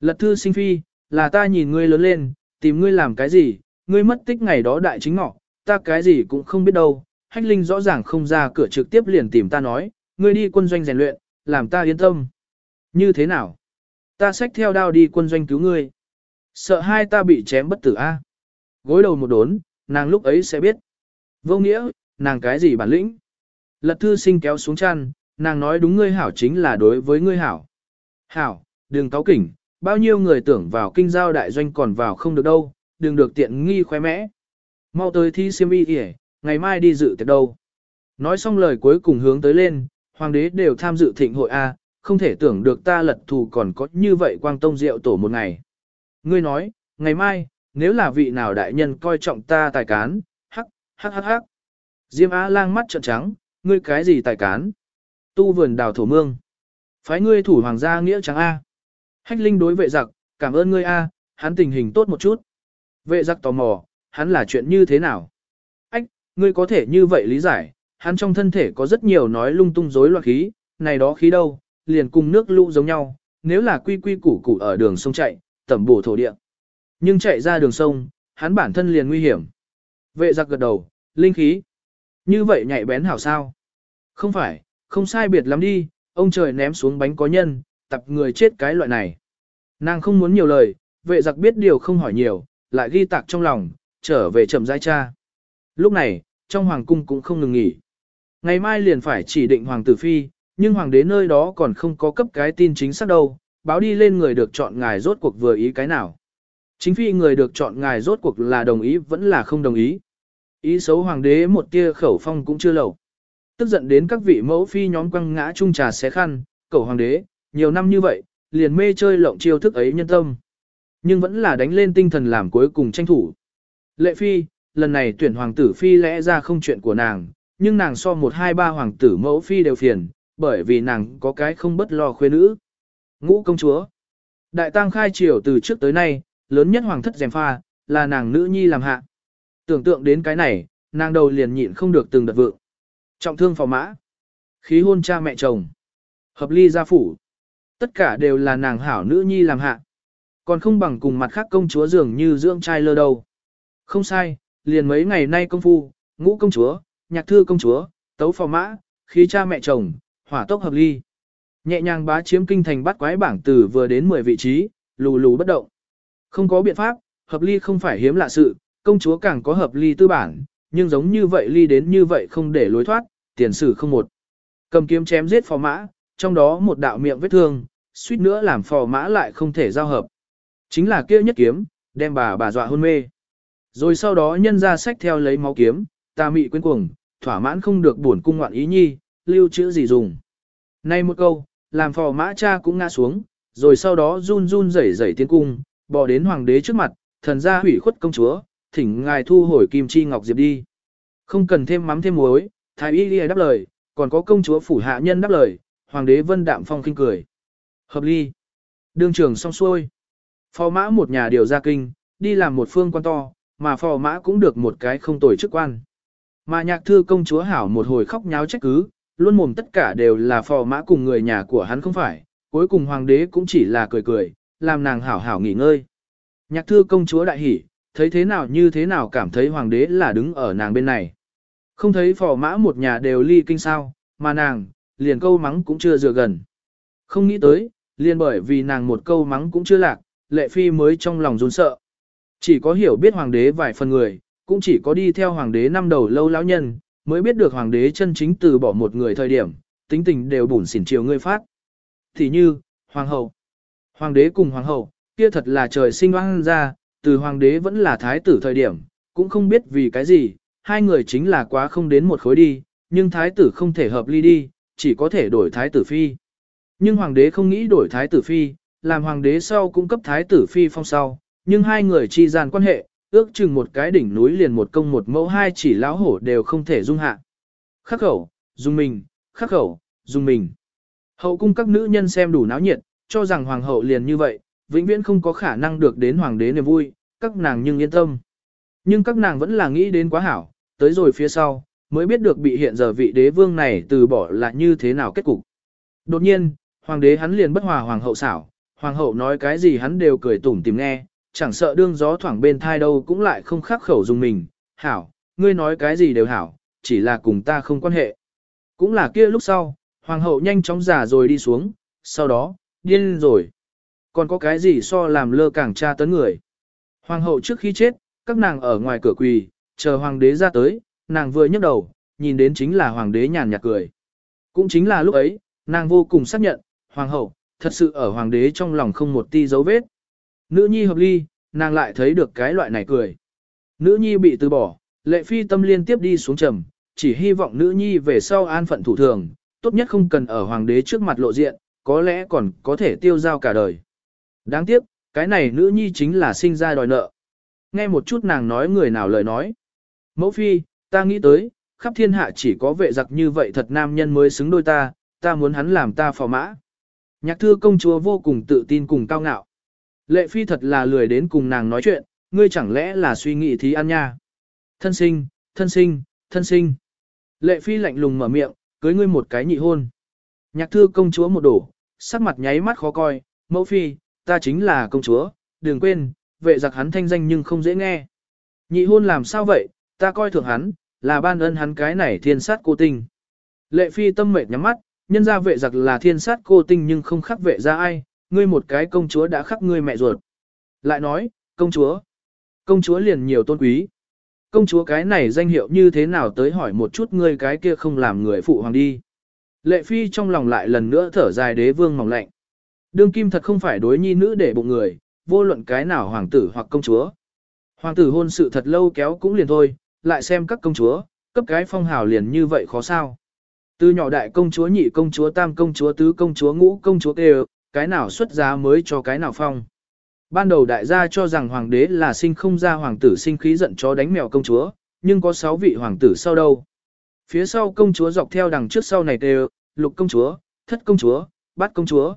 Lật thư sinh phi, là ta nhìn ngươi lớn lên, tìm ngươi làm cái gì, ngươi mất tích ngày đó đại chính ngọ, ta cái gì cũng không biết đâu. Hách Linh rõ ràng không ra cửa trực tiếp liền tìm ta nói, ngươi đi quân doanh rèn luyện, làm ta yên tâm. Như thế nào? Ta xách theo đao đi quân doanh cứu ngươi. Sợ hai ta bị chém bất tử a. Gối đầu một đốn, nàng lúc ấy sẽ biết. Vô nghĩa, nàng cái gì bản lĩnh? Lật thư sinh kéo xuống chăn, nàng nói đúng ngươi hảo chính là đối với ngươi hảo. Hảo, đừng cáo kỉnh, bao nhiêu người tưởng vào kinh giao đại doanh còn vào không được đâu, đừng được tiện nghi khoe mẽ. Mau tới thi siêm y kìa, ngày mai đi dự tiệc đâu. Nói xong lời cuối cùng hướng tới lên, hoàng đế đều tham dự thịnh hội A, không thể tưởng được ta lật thù còn có như vậy quang tông rượu tổ một ngày. Ngươi nói, ngày mai, nếu là vị nào đại nhân coi trọng ta tài cán, hắc, hắc hắc. Diêm Á lang mắt trợn trắng, ngươi cái gì tài cán? Tu vườn đào thổ mương. Phái ngươi thủ hoàng gia nghĩa trắng A. Hách linh đối vệ giặc, cảm ơn ngươi A, hắn tình hình tốt một chút. Vệ giặc tò mò, hắn là chuyện như thế nào? Ách, ngươi có thể như vậy lý giải, hắn trong thân thể có rất nhiều nói lung tung rối loạn khí, này đó khí đâu, liền cùng nước lũ giống nhau, nếu là quy quy củ củ ở đường sông chạy, tẩm bổ thổ địa. Nhưng chạy ra đường sông, hắn bản thân liền nguy hiểm. Vệ giặc gật đầu, linh khí. Như vậy nhạy bén hảo sao? Không phải, không sai biệt lắm đi, ông trời ném xuống bánh có nhân, tập người chết cái loại này. Nàng không muốn nhiều lời, vệ giặc biết điều không hỏi nhiều, lại ghi tạc trong lòng, trở về chậm rãi cha. Lúc này, trong hoàng cung cũng không ngừng nghỉ. Ngày mai liền phải chỉ định hoàng tử phi, nhưng hoàng đế nơi đó còn không có cấp cái tin chính xác đâu, báo đi lên người được chọn ngài rốt cuộc vừa ý cái nào. Chính phi người được chọn ngài rốt cuộc là đồng ý vẫn là không đồng ý. Ý xấu hoàng đế một tia khẩu phong cũng chưa lầu. Tức giận đến các vị mẫu phi nhóm quăng ngã chung trà xé khăn, cầu hoàng đế, nhiều năm như vậy, liền mê chơi lộng chiêu thức ấy nhân tâm. Nhưng vẫn là đánh lên tinh thần làm cuối cùng tranh thủ. Lệ Phi, lần này tuyển hoàng tử Phi lẽ ra không chuyện của nàng, nhưng nàng so một hai ba hoàng tử mẫu Phi đều phiền, bởi vì nàng có cái không bất lo khuê nữ. Ngũ công chúa. Đại tang khai triều từ trước tới nay, lớn nhất hoàng thất dèm pha, là nàng nữ nhi làm hạ. Tưởng tượng đến cái này, nàng đầu liền nhịn không được từng đợt vượng. Trọng thương phò mã. Khí hôn cha mẹ chồng. Hợp ly gia phủ. Tất cả đều là nàng hảo nữ nhi làm hạ. Còn không bằng cùng mặt khác công chúa dường như dưỡng trai lơ đầu Không sai, liền mấy ngày nay công phu, ngũ công chúa, nhạc thư công chúa, tấu phò mã, khí cha mẹ chồng, hỏa tốc hợp ly. Nhẹ nhàng bá chiếm kinh thành bắt quái bảng từ vừa đến 10 vị trí, lù lù bất động. Không có biện pháp, hợp ly không phải hiếm lạ sự, công chúa càng có hợp ly tư bản, nhưng giống như vậy ly đến như vậy không để lối thoát, tiền sử không một. Cầm kiếm chém giết phò mã, trong đó một đạo miệng vết thương, suýt nữa làm phò mã lại không thể giao hợp. Chính là kia nhất kiếm, đem bà bà dọa hôn mê. Rồi sau đó nhân ra sách theo lấy máu kiếm, ta mị quên cuồng, thỏa mãn không được buồn cung ngoạn ý nhi, lưu chữ gì dùng. Nay một câu, làm phò mã cha cũng ngã xuống, rồi sau đó run run rẩy rẩy tiến cung, bỏ đến hoàng đế trước mặt, thần gia hủy khuất công chúa, thỉnh ngài thu hồi kim chi ngọc diệp đi. Không cần thêm mắm thêm muối, thái y lìa đáp lời, còn có công chúa phủ hạ nhân đáp lời, hoàng đế vân đạm phong kinh cười. Hợp ly. Đương trường xong xuôi. Phò mã một nhà điều ra kinh, đi làm một phương quan to, mà phò mã cũng được một cái không tồi chức quan. Mà nhạc thư công chúa hảo một hồi khóc nháo trách cứ, luôn mồm tất cả đều là phò mã cùng người nhà của hắn không phải, cuối cùng hoàng đế cũng chỉ là cười cười, làm nàng hảo hảo nghỉ ngơi. Nhạc thư công chúa đại hỉ, thấy thế nào như thế nào cảm thấy hoàng đế là đứng ở nàng bên này. Không thấy phò mã một nhà đều ly kinh sao, mà nàng, liền câu mắng cũng chưa dựa gần. Không nghĩ tới, liền bởi vì nàng một câu mắng cũng chưa lạc, lệ phi mới trong lòng run sợ. Chỉ có hiểu biết hoàng đế vài phần người, cũng chỉ có đi theo hoàng đế năm đầu lâu lão nhân, mới biết được hoàng đế chân chính từ bỏ một người thời điểm, tính tình đều bủn xỉn chiều ngươi phát. Thì như, hoàng hậu. Hoàng đế cùng hoàng hậu, kia thật là trời sinh oan ra, từ hoàng đế vẫn là thái tử thời điểm, cũng không biết vì cái gì, hai người chính là quá không đến một khối đi, nhưng thái tử không thể hợp ly đi, chỉ có thể đổi thái tử phi. Nhưng hoàng đế không nghĩ đổi thái tử phi, làm hoàng đế sau cũng cấp thái tử phi phong sau, nhưng hai người chi gian quan hệ, ước chừng một cái đỉnh núi liền một công một mẫu hai chỉ lão hổ đều không thể dung hạ. Khắc khẩu, dùng mình, khắc khẩu, dùng mình. Hậu cung các nữ nhân xem đủ náo nhiệt, cho rằng hoàng hậu liền như vậy, vĩnh viễn không có khả năng được đến hoàng đế niềm vui, các nàng nhưng yên tâm. Nhưng các nàng vẫn là nghĩ đến quá hảo, tới rồi phía sau, mới biết được bị hiện giờ vị đế vương này từ bỏ là như thế nào kết cục. Đột nhiên, hoàng đế hắn liền bất hòa hoàng hậu xảo, hoàng hậu nói cái gì hắn đều cười tủm tìm nghe, chẳng sợ đương gió thoảng bên thai đâu cũng lại không khắc khẩu dùng mình, hảo, ngươi nói cái gì đều hảo, chỉ là cùng ta không quan hệ. Cũng là kia lúc sau, hoàng hậu nhanh chóng giả rồi đi xuống, sau đó, điên rồi. Còn có cái gì so làm lơ càng tra tấn người. Hoàng hậu trước khi chết, các nàng ở ngoài cửa quỳ, chờ hoàng đế ra tới, nàng vừa nhấc đầu, nhìn đến chính là hoàng đế nhàn nhạt cười. Cũng chính là lúc ấy, nàng vô cùng xác nhận, hoàng hậu, thật sự ở hoàng đế trong lòng không một ti dấu vết. Nữ nhi hợp ly, nàng lại thấy được cái loại này cười. Nữ nhi bị từ bỏ, lệ phi tâm liên tiếp đi xuống trầm, chỉ hy vọng nữ nhi về sau an phận thủ thường, tốt nhất không cần ở hoàng đế trước mặt lộ diện, có lẽ còn có thể tiêu giao cả đời. Đáng tiếc, cái này nữ nhi chính là sinh ra đòi nợ. Nghe một chút nàng nói người nào lời nói. Mẫu phi, ta nghĩ tới, khắp thiên hạ chỉ có vệ giặc như vậy thật nam nhân mới xứng đôi ta, ta muốn hắn làm ta phò mã. Nhạc thư công chúa vô cùng tự tin cùng cao ngạo. Lệ phi thật là lười đến cùng nàng nói chuyện, ngươi chẳng lẽ là suy nghĩ thí ăn nha. Thân sinh, thân sinh, thân sinh. Lệ phi lạnh lùng mở miệng, cưới ngươi một cái nhị hôn. Nhạc thư công chúa một đổ, sắc mặt nháy mắt khó coi, mẫu phi, ta chính là công chúa, đừng quên, vệ giặc hắn thanh danh nhưng không dễ nghe. Nhị hôn làm sao vậy, ta coi thường hắn, là ban ân hắn cái này thiên sát cô tinh. Lệ phi tâm mệt nhắm mắt, nhân ra vệ giặc là thiên sát cô tinh nhưng không khắc vệ ra ai, ngươi một cái công chúa đã khắc ngươi mẹ ruột. Lại nói, công chúa, công chúa liền nhiều tôn quý. Công chúa cái này danh hiệu như thế nào tới hỏi một chút ngươi cái kia không làm người phụ hoàng đi. Lệ phi trong lòng lại lần nữa thở dài đế vương mỏng lạnh. Đương kim thật không phải đối nhi nữ để bụng người, vô luận cái nào hoàng tử hoặc công chúa. Hoàng tử hôn sự thật lâu kéo cũng liền thôi, lại xem các công chúa, cấp cái phong hào liền như vậy khó sao. Từ nhỏ đại công chúa nhị công chúa tam công chúa tứ công chúa ngũ công chúa kêu, cái nào xuất giá mới cho cái nào phong. Ban đầu đại gia cho rằng hoàng đế là sinh không ra hoàng tử sinh khí giận chó đánh mèo công chúa, nhưng có sáu vị hoàng tử sau đâu. Phía sau công chúa dọc theo đằng trước sau này đều, lục công chúa, thất công chúa, bát công chúa.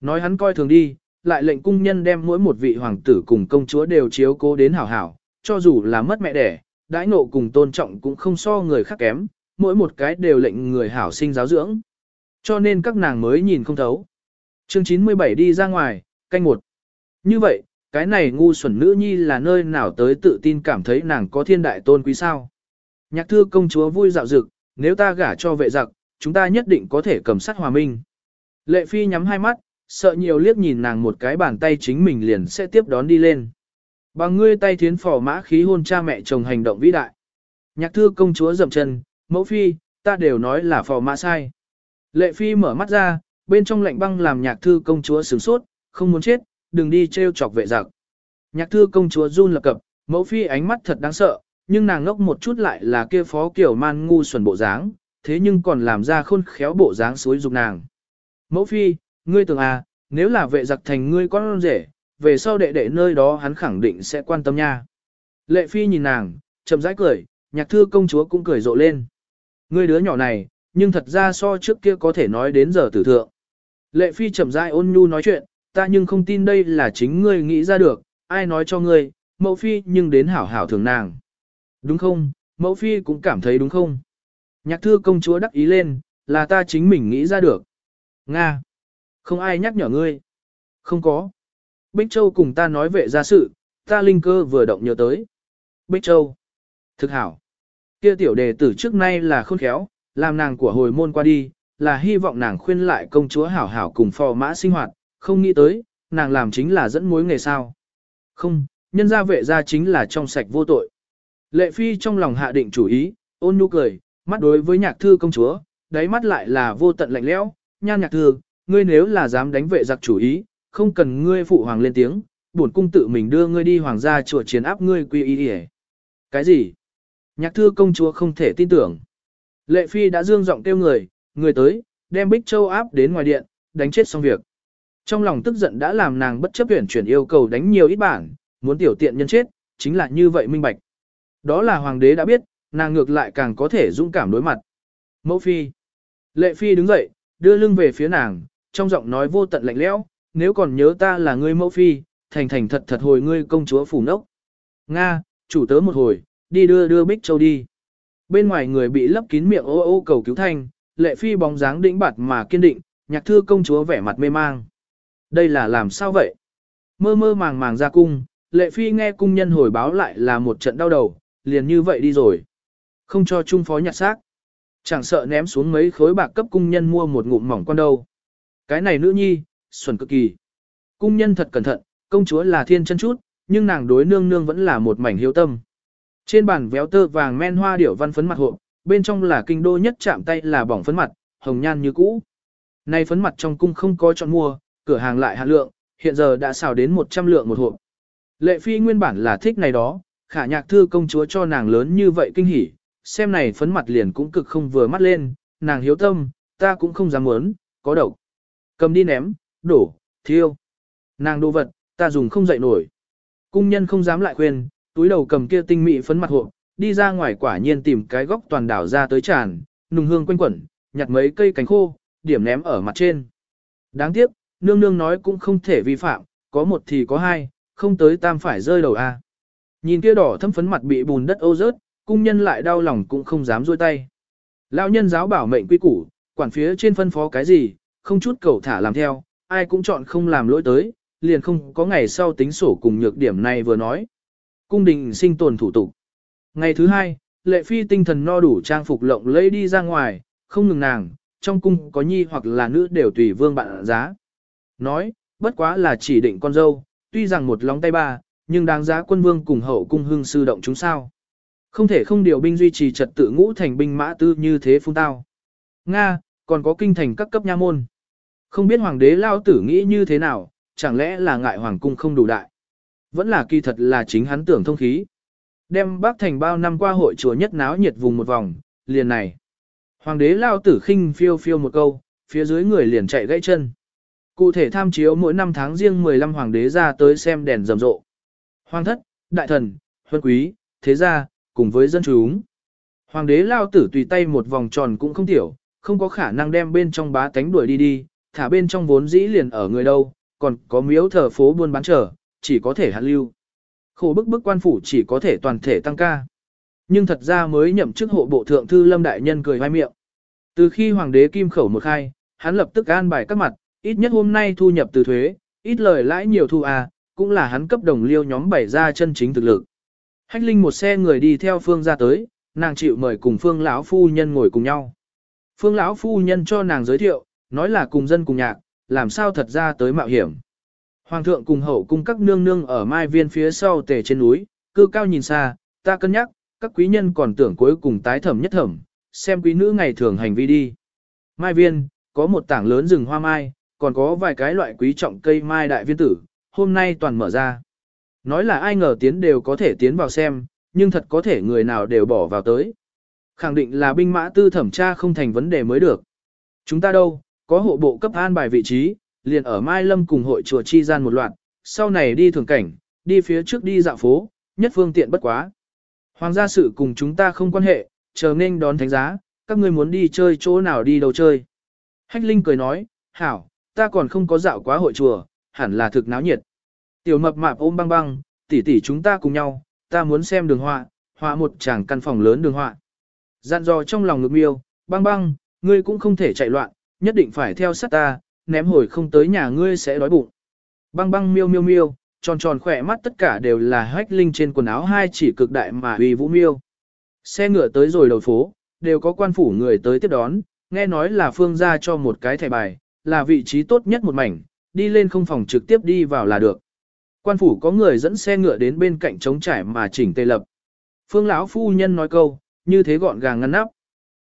Nói hắn coi thường đi, lại lệnh cung nhân đem mỗi một vị hoàng tử cùng công chúa đều chiếu cố đến hảo hảo, cho dù là mất mẹ đẻ, đãi nộ cùng tôn trọng cũng không so người khác kém, mỗi một cái đều lệnh người hảo sinh giáo dưỡng. Cho nên các nàng mới nhìn không thấu. Chương 97 đi ra ngoài, canh một. Như vậy, cái này ngu xuẩn nữ nhi là nơi nào tới tự tin cảm thấy nàng có thiên đại tôn quý sao. Nhạc thư công chúa vui dạo dực, nếu ta gả cho vệ giặc, chúng ta nhất định có thể cầm sát hòa minh. Lệ phi nhắm hai mắt, sợ nhiều liếc nhìn nàng một cái bàn tay chính mình liền sẽ tiếp đón đi lên. Bằng ngươi tay thiến phò mã khí hôn cha mẹ chồng hành động vĩ đại. Nhạc thư công chúa dậm chân, mẫu phi, ta đều nói là phò mã sai. Lệ phi mở mắt ra, bên trong lạnh băng làm nhạc thư công chúa sửng sốt, không muốn chết, đừng đi trêu chọc vệ giặc. Nhạc thư công chúa run lập cập, mẫu phi ánh mắt thật đáng sợ, nhưng nàng ngốc một chút lại là kia phó kiểu man ngu xuẩn bộ dáng, thế nhưng còn làm ra khôn khéo bộ dáng suối dục nàng. Mẫu phi, ngươi tưởng à, nếu là vệ giặc thành ngươi con rể, về sau đệ đệ nơi đó hắn khẳng định sẽ quan tâm nha. Lệ phi nhìn nàng, chậm rãi cười, nhạc thư công chúa cũng cười rộ lên. Ngươi đứa nhỏ này, nhưng thật ra so trước kia có thể nói đến giờ tử thượng. Lệ phi chậm rãi ôn nhu nói chuyện, ta nhưng không tin đây là chính ngươi nghĩ ra được, ai nói cho ngươi, mẫu phi nhưng đến hảo hảo thường nàng. Đúng không, mẫu phi cũng cảm thấy đúng không? Nhạc thư công chúa đắc ý lên, là ta chính mình nghĩ ra được. Nga. Không ai nhắc nhở ngươi. Không có. Bích Châu cùng ta nói vệ ra sự, ta linh cơ vừa động nhớ tới. Bích Châu. Thực hảo. Kia tiểu đề tử trước nay là khôn khéo, làm nàng của hồi môn qua đi, là hy vọng nàng khuyên lại công chúa hảo hảo cùng phò mã sinh hoạt, không nghĩ tới, nàng làm chính là dẫn mối nghề sao. Không, nhân gia vệ ra chính là trong sạch vô tội. Lệ phi trong lòng hạ định chủ ý, ôn nhu cười, mắt đối với nhạc thư công chúa, đáy mắt lại là vô tận lạnh lẽo, nhan nhạc thư, ngươi nếu là dám đánh vệ giặc chủ ý, không cần ngươi phụ hoàng lên tiếng, bổn cung tự mình đưa ngươi đi hoàng gia chùa chiến áp ngươi quy y Cái gì? Nhạc thư công chúa không thể tin tưởng. Lệ phi đã dương giọng kêu người, người tới, đem Bích Châu áp đến ngoài điện, đánh chết xong việc. Trong lòng tức giận đã làm nàng bất chấp tuyển chuyển yêu cầu đánh nhiều ít bản, muốn tiểu tiện nhân chết, chính là như vậy minh bạch. Đó là hoàng đế đã biết, nàng ngược lại càng có thể dũng cảm đối mặt. Mẫu phi. Lệ phi đứng dậy, đưa lưng về phía nàng, trong giọng nói vô tận lạnh lẽo, nếu còn nhớ ta là ngươi mẫu phi, thành thành thật thật hồi ngươi công chúa phủ nốc. Nga, chủ tớ một hồi, đi đưa đưa Bích Châu đi. Bên ngoài người bị lấp kín miệng ô ô cầu cứu thanh, lệ phi bóng dáng đĩnh bạt mà kiên định, nhạc thư công chúa vẻ mặt mê mang. Đây là làm sao vậy? Mơ mơ màng màng ra cung, lệ phi nghe cung nhân hồi báo lại là một trận đau đầu, liền như vậy đi rồi. Không cho trung phó nhặt xác. Chẳng sợ ném xuống mấy khối bạc cấp cung nhân mua một ngụm mỏng con đâu. Cái này nữ nhi, xuẩn cực kỳ. Cung nhân thật cẩn thận, công chúa là thiên chân chút, nhưng nàng đối nương nương vẫn là một mảnh hiếu tâm. Trên bàn véo tơ vàng men hoa điểu văn phấn mặt hộp, bên trong là kinh đô nhất chạm tay là bỏng phấn mặt, hồng nhan như cũ. Nay phấn mặt trong cung không có chọn mua, cửa hàng lại hạ lượng, hiện giờ đã xào đến 100 lượng một hộp. Lệ phi nguyên bản là thích này đó, khả nhạc thư công chúa cho nàng lớn như vậy kinh hỉ, xem này phấn mặt liền cũng cực không vừa mắt lên, nàng hiếu tâm, ta cũng không dám muốn, có độc. Cầm đi ném, đổ, thiêu. Nàng đồ vật, ta dùng không dậy nổi. Cung nhân không dám lại khuyên, túi đầu cầm kia tinh mị phấn mặt hộ, đi ra ngoài quả nhiên tìm cái góc toàn đảo ra tới tràn, nùng hương quanh quẩn, nhặt mấy cây cánh khô, điểm ném ở mặt trên. Đáng tiếc, nương nương nói cũng không thể vi phạm, có một thì có hai, không tới tam phải rơi đầu a. Nhìn kia đỏ thâm phấn mặt bị bùn đất ô rớt, cung nhân lại đau lòng cũng không dám rôi tay. Lão nhân giáo bảo mệnh quy củ, quản phía trên phân phó cái gì, không chút cầu thả làm theo, ai cũng chọn không làm lỗi tới, liền không có ngày sau tính sổ cùng nhược điểm này vừa nói. Cung đình sinh tồn thủ tục. Ngày thứ hai, lệ phi tinh thần no đủ trang phục lộng lẫy đi ra ngoài, không ngừng nàng, trong cung có nhi hoặc là nữ đều tùy vương bạn giá. Nói, bất quá là chỉ định con dâu, tuy rằng một lóng tay ba, nhưng đáng giá quân vương cùng hậu cung hưng sư động chúng sao. Không thể không điều binh duy trì trật tự ngũ thành binh mã tư như thế phung tao. Nga, còn có kinh thành các cấp nha môn. Không biết hoàng đế lao tử nghĩ như thế nào, chẳng lẽ là ngại hoàng cung không đủ đại. Vẫn là kỳ thật là chính hắn tưởng thông khí. Đem bác thành bao năm qua hội chùa nhất náo nhiệt vùng một vòng, liền này. Hoàng đế lao tử khinh phiêu phiêu một câu, phía dưới người liền chạy gãy chân. Cụ thể tham chiếu mỗi năm tháng riêng 15 hoàng đế ra tới xem đèn rầm rộ. Hoàng thất, đại thần, huân quý, thế gia, cùng với dân chúng. Hoàng đế lao tử tùy tay một vòng tròn cũng không tiểu, không có khả năng đem bên trong bá tánh đuổi đi đi, thả bên trong vốn dĩ liền ở người đâu, còn có miếu thờ phố buôn bán trở, chỉ có thể hạn lưu. Khổ bức bức quan phủ chỉ có thể toàn thể tăng ca. Nhưng thật ra mới nhậm chức hộ bộ thượng thư lâm đại nhân cười hoai miệng. Từ khi hoàng đế kim khẩu một khai, hắn lập tức an bài các mặt, ít nhất hôm nay thu nhập từ thuế, ít lời lãi nhiều thu à, cũng là hắn cấp đồng liêu nhóm bảy ra chân chính thực lực. Hách Linh một xe người đi theo Phương ra tới, nàng chịu mời cùng Phương lão phu nhân ngồi cùng nhau. Phương lão phu nhân cho nàng giới thiệu, nói là cùng dân cùng nhạc, làm sao thật ra tới mạo hiểm. Hoàng thượng cùng hậu cung các nương nương ở mai viên phía sau tề trên núi, cư cao nhìn xa, ta cân nhắc, các quý nhân còn tưởng cuối cùng tái thẩm nhất thẩm, xem quý nữ ngày thường hành vi đi. Mai viên, có một tảng lớn rừng hoa mai, còn có vài cái loại quý trọng cây mai đại viên tử, hôm nay toàn mở ra. Nói là ai ngờ tiến đều có thể tiến vào xem, nhưng thật có thể người nào đều bỏ vào tới. Khẳng định là binh mã tư thẩm tra không thành vấn đề mới được. Chúng ta đâu, có hộ bộ cấp an bài vị trí, liền ở Mai Lâm cùng hội chùa chi gian một loạt, sau này đi thường cảnh, đi phía trước đi dạo phố, nhất phương tiện bất quá. Hoàng gia sự cùng chúng ta không quan hệ, chờ nên đón thánh giá, các ngươi muốn đi chơi chỗ nào đi đâu chơi. Hách Linh cười nói, hảo, ta còn không có dạo quá hội chùa, hẳn là thực náo nhiệt. Tiểu mập mạp ôm băng băng, tỷ tỷ chúng ta cùng nhau, ta muốn xem đường họa, họa một tràng căn phòng lớn đường họa. Dặn dò trong lòng ngực miêu, băng băng, ngươi cũng không thể chạy loạn, nhất định phải theo sát ta, ném hồi không tới nhà ngươi sẽ đói bụng. Băng băng miêu miêu miêu, tròn tròn khỏe mắt tất cả đều là hách linh trên quần áo hai chỉ cực đại mà uy vũ miêu. Xe ngựa tới rồi đầu phố, đều có quan phủ người tới tiếp đón, nghe nói là phương gia cho một cái thẻ bài, là vị trí tốt nhất một mảnh, đi lên không phòng trực tiếp đi vào là được. Quan phủ có người dẫn xe ngựa đến bên cạnh trống trải mà chỉnh tề lập. Phương lão phu nhân nói câu, như thế gọn gàng ngăn nắp.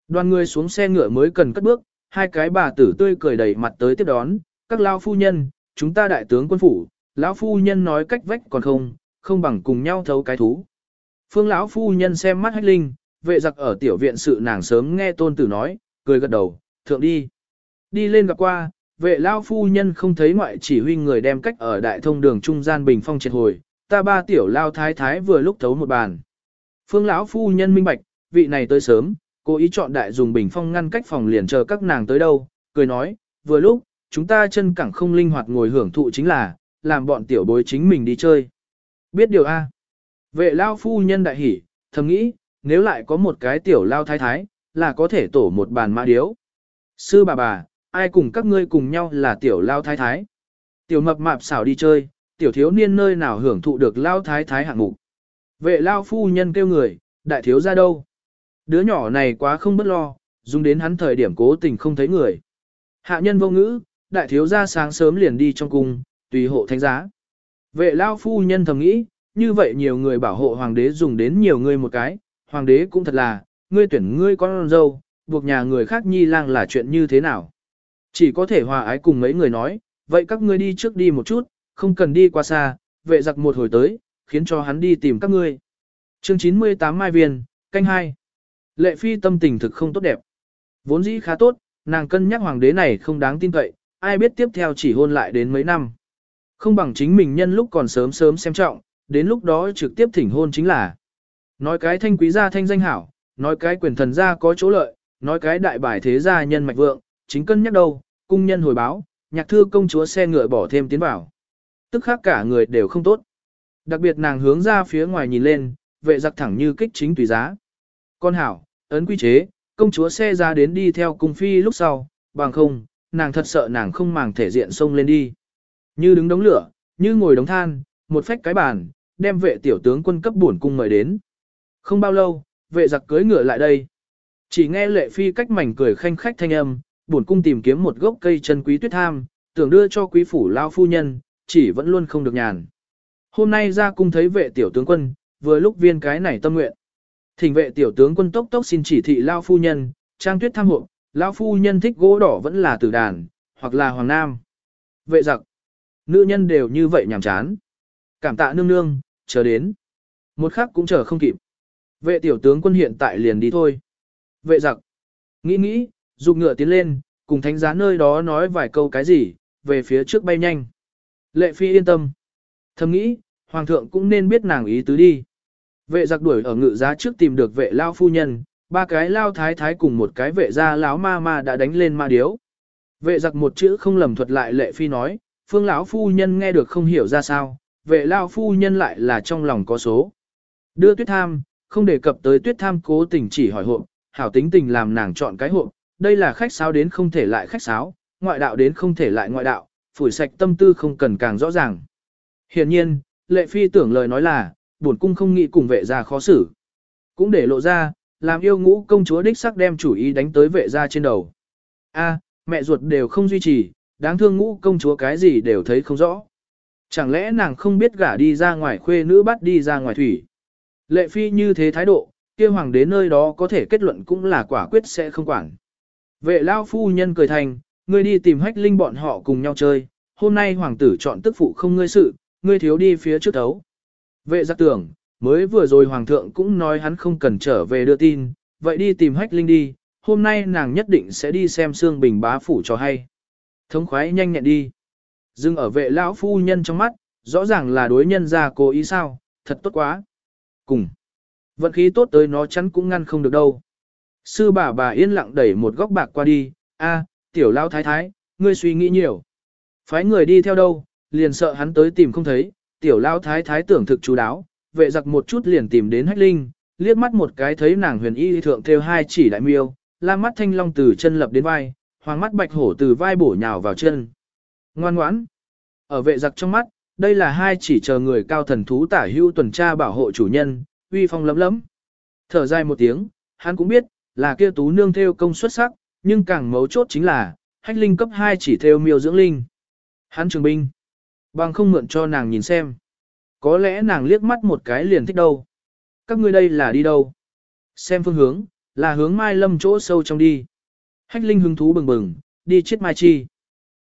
Đoàn người xuống xe ngựa mới cần cất bước, hai cái bà tử tươi cười đầy mặt tới tiếp đón, các lão phu nhân, chúng ta đại tướng quân phủ, lão phu nhân nói cách vách còn không, không bằng cùng nhau thấu cái thú. Phương lão phu nhân xem mắt hách linh, vệ giặc ở tiểu viện sự nàng sớm nghe tôn tử nói, cười gật đầu, thượng đi. Đi lên gặp qua, vệ lao phu nhân không thấy ngoại chỉ huy người đem cách ở đại thông đường trung gian bình phong triệt hồi, ta ba tiểu lao thái thái vừa lúc thấu một bàn. Phương lão phu nhân minh bạch, vị này tới sớm, cố ý chọn đại dùng bình phong ngăn cách phòng liền chờ các nàng tới đâu, cười nói, vừa lúc, chúng ta chân cẳng không linh hoạt ngồi hưởng thụ chính là, làm bọn tiểu bối chính mình đi chơi. Biết điều A. Vệ lao phu nhân đại hỉ, thầm nghĩ, nếu lại có một cái tiểu lao thái thái, là có thể tổ một bàn mã điếu. Sư bà bà, ai cùng các ngươi cùng nhau là tiểu lao thái thái. Tiểu mập mạp xảo đi chơi, tiểu thiếu niên nơi nào hưởng thụ được lao thái thái hạng mục. Vệ lao phu nhân kêu người, đại thiếu ra đâu. Đứa nhỏ này quá không bất lo, dùng đến hắn thời điểm cố tình không thấy người. Hạ nhân vô ngữ, đại thiếu ra sáng sớm liền đi trong cung, tùy hộ thánh giá. Vệ lao phu nhân thầm nghĩ, như vậy nhiều người bảo hộ hoàng đế dùng đến nhiều người một cái, hoàng đế cũng thật là, ngươi tuyển ngươi con dâu, buộc nhà người khác nhi lang là chuyện như thế nào. Chỉ có thể hòa ái cùng mấy người nói, vậy các ngươi đi trước đi một chút, không cần đi qua xa, vệ giặc một hồi tới, khiến cho hắn đi tìm các ngươi. Chương 98 Mai Viên, canh 2 Lệ phi tâm tình thực không tốt đẹp. Vốn dĩ khá tốt, nàng cân nhắc hoàng đế này không đáng tin cậy, ai biết tiếp theo chỉ hôn lại đến mấy năm. Không bằng chính mình nhân lúc còn sớm sớm xem trọng, đến lúc đó trực tiếp thỉnh hôn chính là. Nói cái thanh quý gia thanh danh hảo, nói cái quyền thần gia có chỗ lợi, nói cái đại bài thế gia nhân mạch vượng, chính cân nhắc đâu, cung nhân hồi báo, nhạc thư công chúa xe ngựa bỏ thêm tiến vào. Tức khác cả người đều không tốt. Đặc biệt nàng hướng ra phía ngoài nhìn lên, vệ giặc thẳng như kích chính tùy giá. Con hảo, ấn quy chế, công chúa xe ra đến đi theo cung phi lúc sau, bằng không, nàng thật sợ nàng không màng thể diện xông lên đi. Như đứng đống lửa, như ngồi đống than, một phách cái bàn, đem vệ tiểu tướng quân cấp bổn cung mời đến. Không bao lâu, vệ giặc cưới ngựa lại đây. Chỉ nghe lệ phi cách mảnh cười khanh khách thanh âm, bổn cung tìm kiếm một gốc cây chân quý tuyết tham, tưởng đưa cho quý phủ lao phu nhân, chỉ vẫn luôn không được nhàn. Hôm nay ra cung thấy vệ tiểu tướng quân, vừa lúc viên cái này tâm nguyện. Thỉnh vệ tiểu tướng quân tốc tốc xin chỉ thị lao phu nhân, trang tuyết tham hộ, lao phu nhân thích gỗ đỏ vẫn là tử đàn, hoặc là hoàng nam. Vệ giặc, nữ nhân đều như vậy nhàm chán. Cảm tạ nương nương, chờ đến. Một khắc cũng chờ không kịp. Vệ tiểu tướng quân hiện tại liền đi thôi. Vệ giặc, nghĩ nghĩ, dục ngựa tiến lên, cùng thánh giá nơi đó nói vài câu cái gì, về phía trước bay nhanh. Lệ phi yên tâm. Thầm nghĩ, hoàng thượng cũng nên biết nàng ý tứ đi. Vệ giặc đuổi ở ngự giá trước tìm được vệ lao phu nhân, ba cái lao thái thái cùng một cái vệ gia lão ma ma đã đánh lên ma điếu. Vệ giặc một chữ không lầm thuật lại lệ phi nói, phương lão phu nhân nghe được không hiểu ra sao, vệ lao phu nhân lại là trong lòng có số. Đưa tuyết tham, không đề cập tới tuyết tham cố tình chỉ hỏi hộ, hảo tính tình làm nàng chọn cái hộ, đây là khách sáo đến không thể lại khách sáo, ngoại đạo đến không thể lại ngoại đạo, phủi sạch tâm tư không cần càng rõ ràng. Hiện nhiên, lệ phi tưởng lời nói là, buồn cung không nghĩ cùng vệ gia khó xử. Cũng để lộ ra, làm yêu ngũ công chúa đích sắc đem chủ ý đánh tới vệ gia trên đầu. A, mẹ ruột đều không duy trì, đáng thương ngũ công chúa cái gì đều thấy không rõ. Chẳng lẽ nàng không biết gả đi ra ngoài khuê nữ bắt đi ra ngoài thủy. Lệ phi như thế thái độ, kia hoàng đế nơi đó có thể kết luận cũng là quả quyết sẽ không quản. Vệ lao phu nhân cười thành, ngươi đi tìm hách linh bọn họ cùng nhau chơi, hôm nay hoàng tử chọn tức phụ không ngươi sự, ngươi thiếu đi phía trước thấu. Vệ giác tưởng, mới vừa rồi hoàng thượng cũng nói hắn không cần trở về đưa tin, vậy đi tìm hách linh đi, hôm nay nàng nhất định sẽ đi xem xương bình bá phủ cho hay. Thống khoái nhanh nhẹn đi. Dừng ở vệ lão phu nhân trong mắt, rõ ràng là đối nhân ra cố ý sao, thật tốt quá. Cùng. Vận khí tốt tới nó chắn cũng ngăn không được đâu. Sư bà bà yên lặng đẩy một góc bạc qua đi, a, tiểu lao thái thái, ngươi suy nghĩ nhiều. Phái người đi theo đâu, liền sợ hắn tới tìm không thấy, tiểu lao thái thái tưởng thực chú đáo, vệ giặc một chút liền tìm đến hách linh, liếc mắt một cái thấy nàng huyền y thượng theo hai chỉ đại miêu, la mắt thanh long từ chân lập đến vai, hoàng mắt bạch hổ từ vai bổ nhào vào chân. Ngoan ngoãn. Ở vệ giặc trong mắt, đây là hai chỉ chờ người cao thần thú tả hưu tuần tra bảo hộ chủ nhân, uy phong lấm lấm. Thở dài một tiếng, hắn cũng biết, là kia tú nương theo công xuất sắc, nhưng càng mấu chốt chính là, hách linh cấp 2 chỉ theo miêu dưỡng linh. Hắn trường binh, bằng không mượn cho nàng nhìn xem. Có lẽ nàng liếc mắt một cái liền thích đâu. Các ngươi đây là đi đâu? Xem phương hướng, là hướng Mai Lâm chỗ sâu trong đi. Hách Linh hứng thú bừng bừng, đi chết Mai Chi.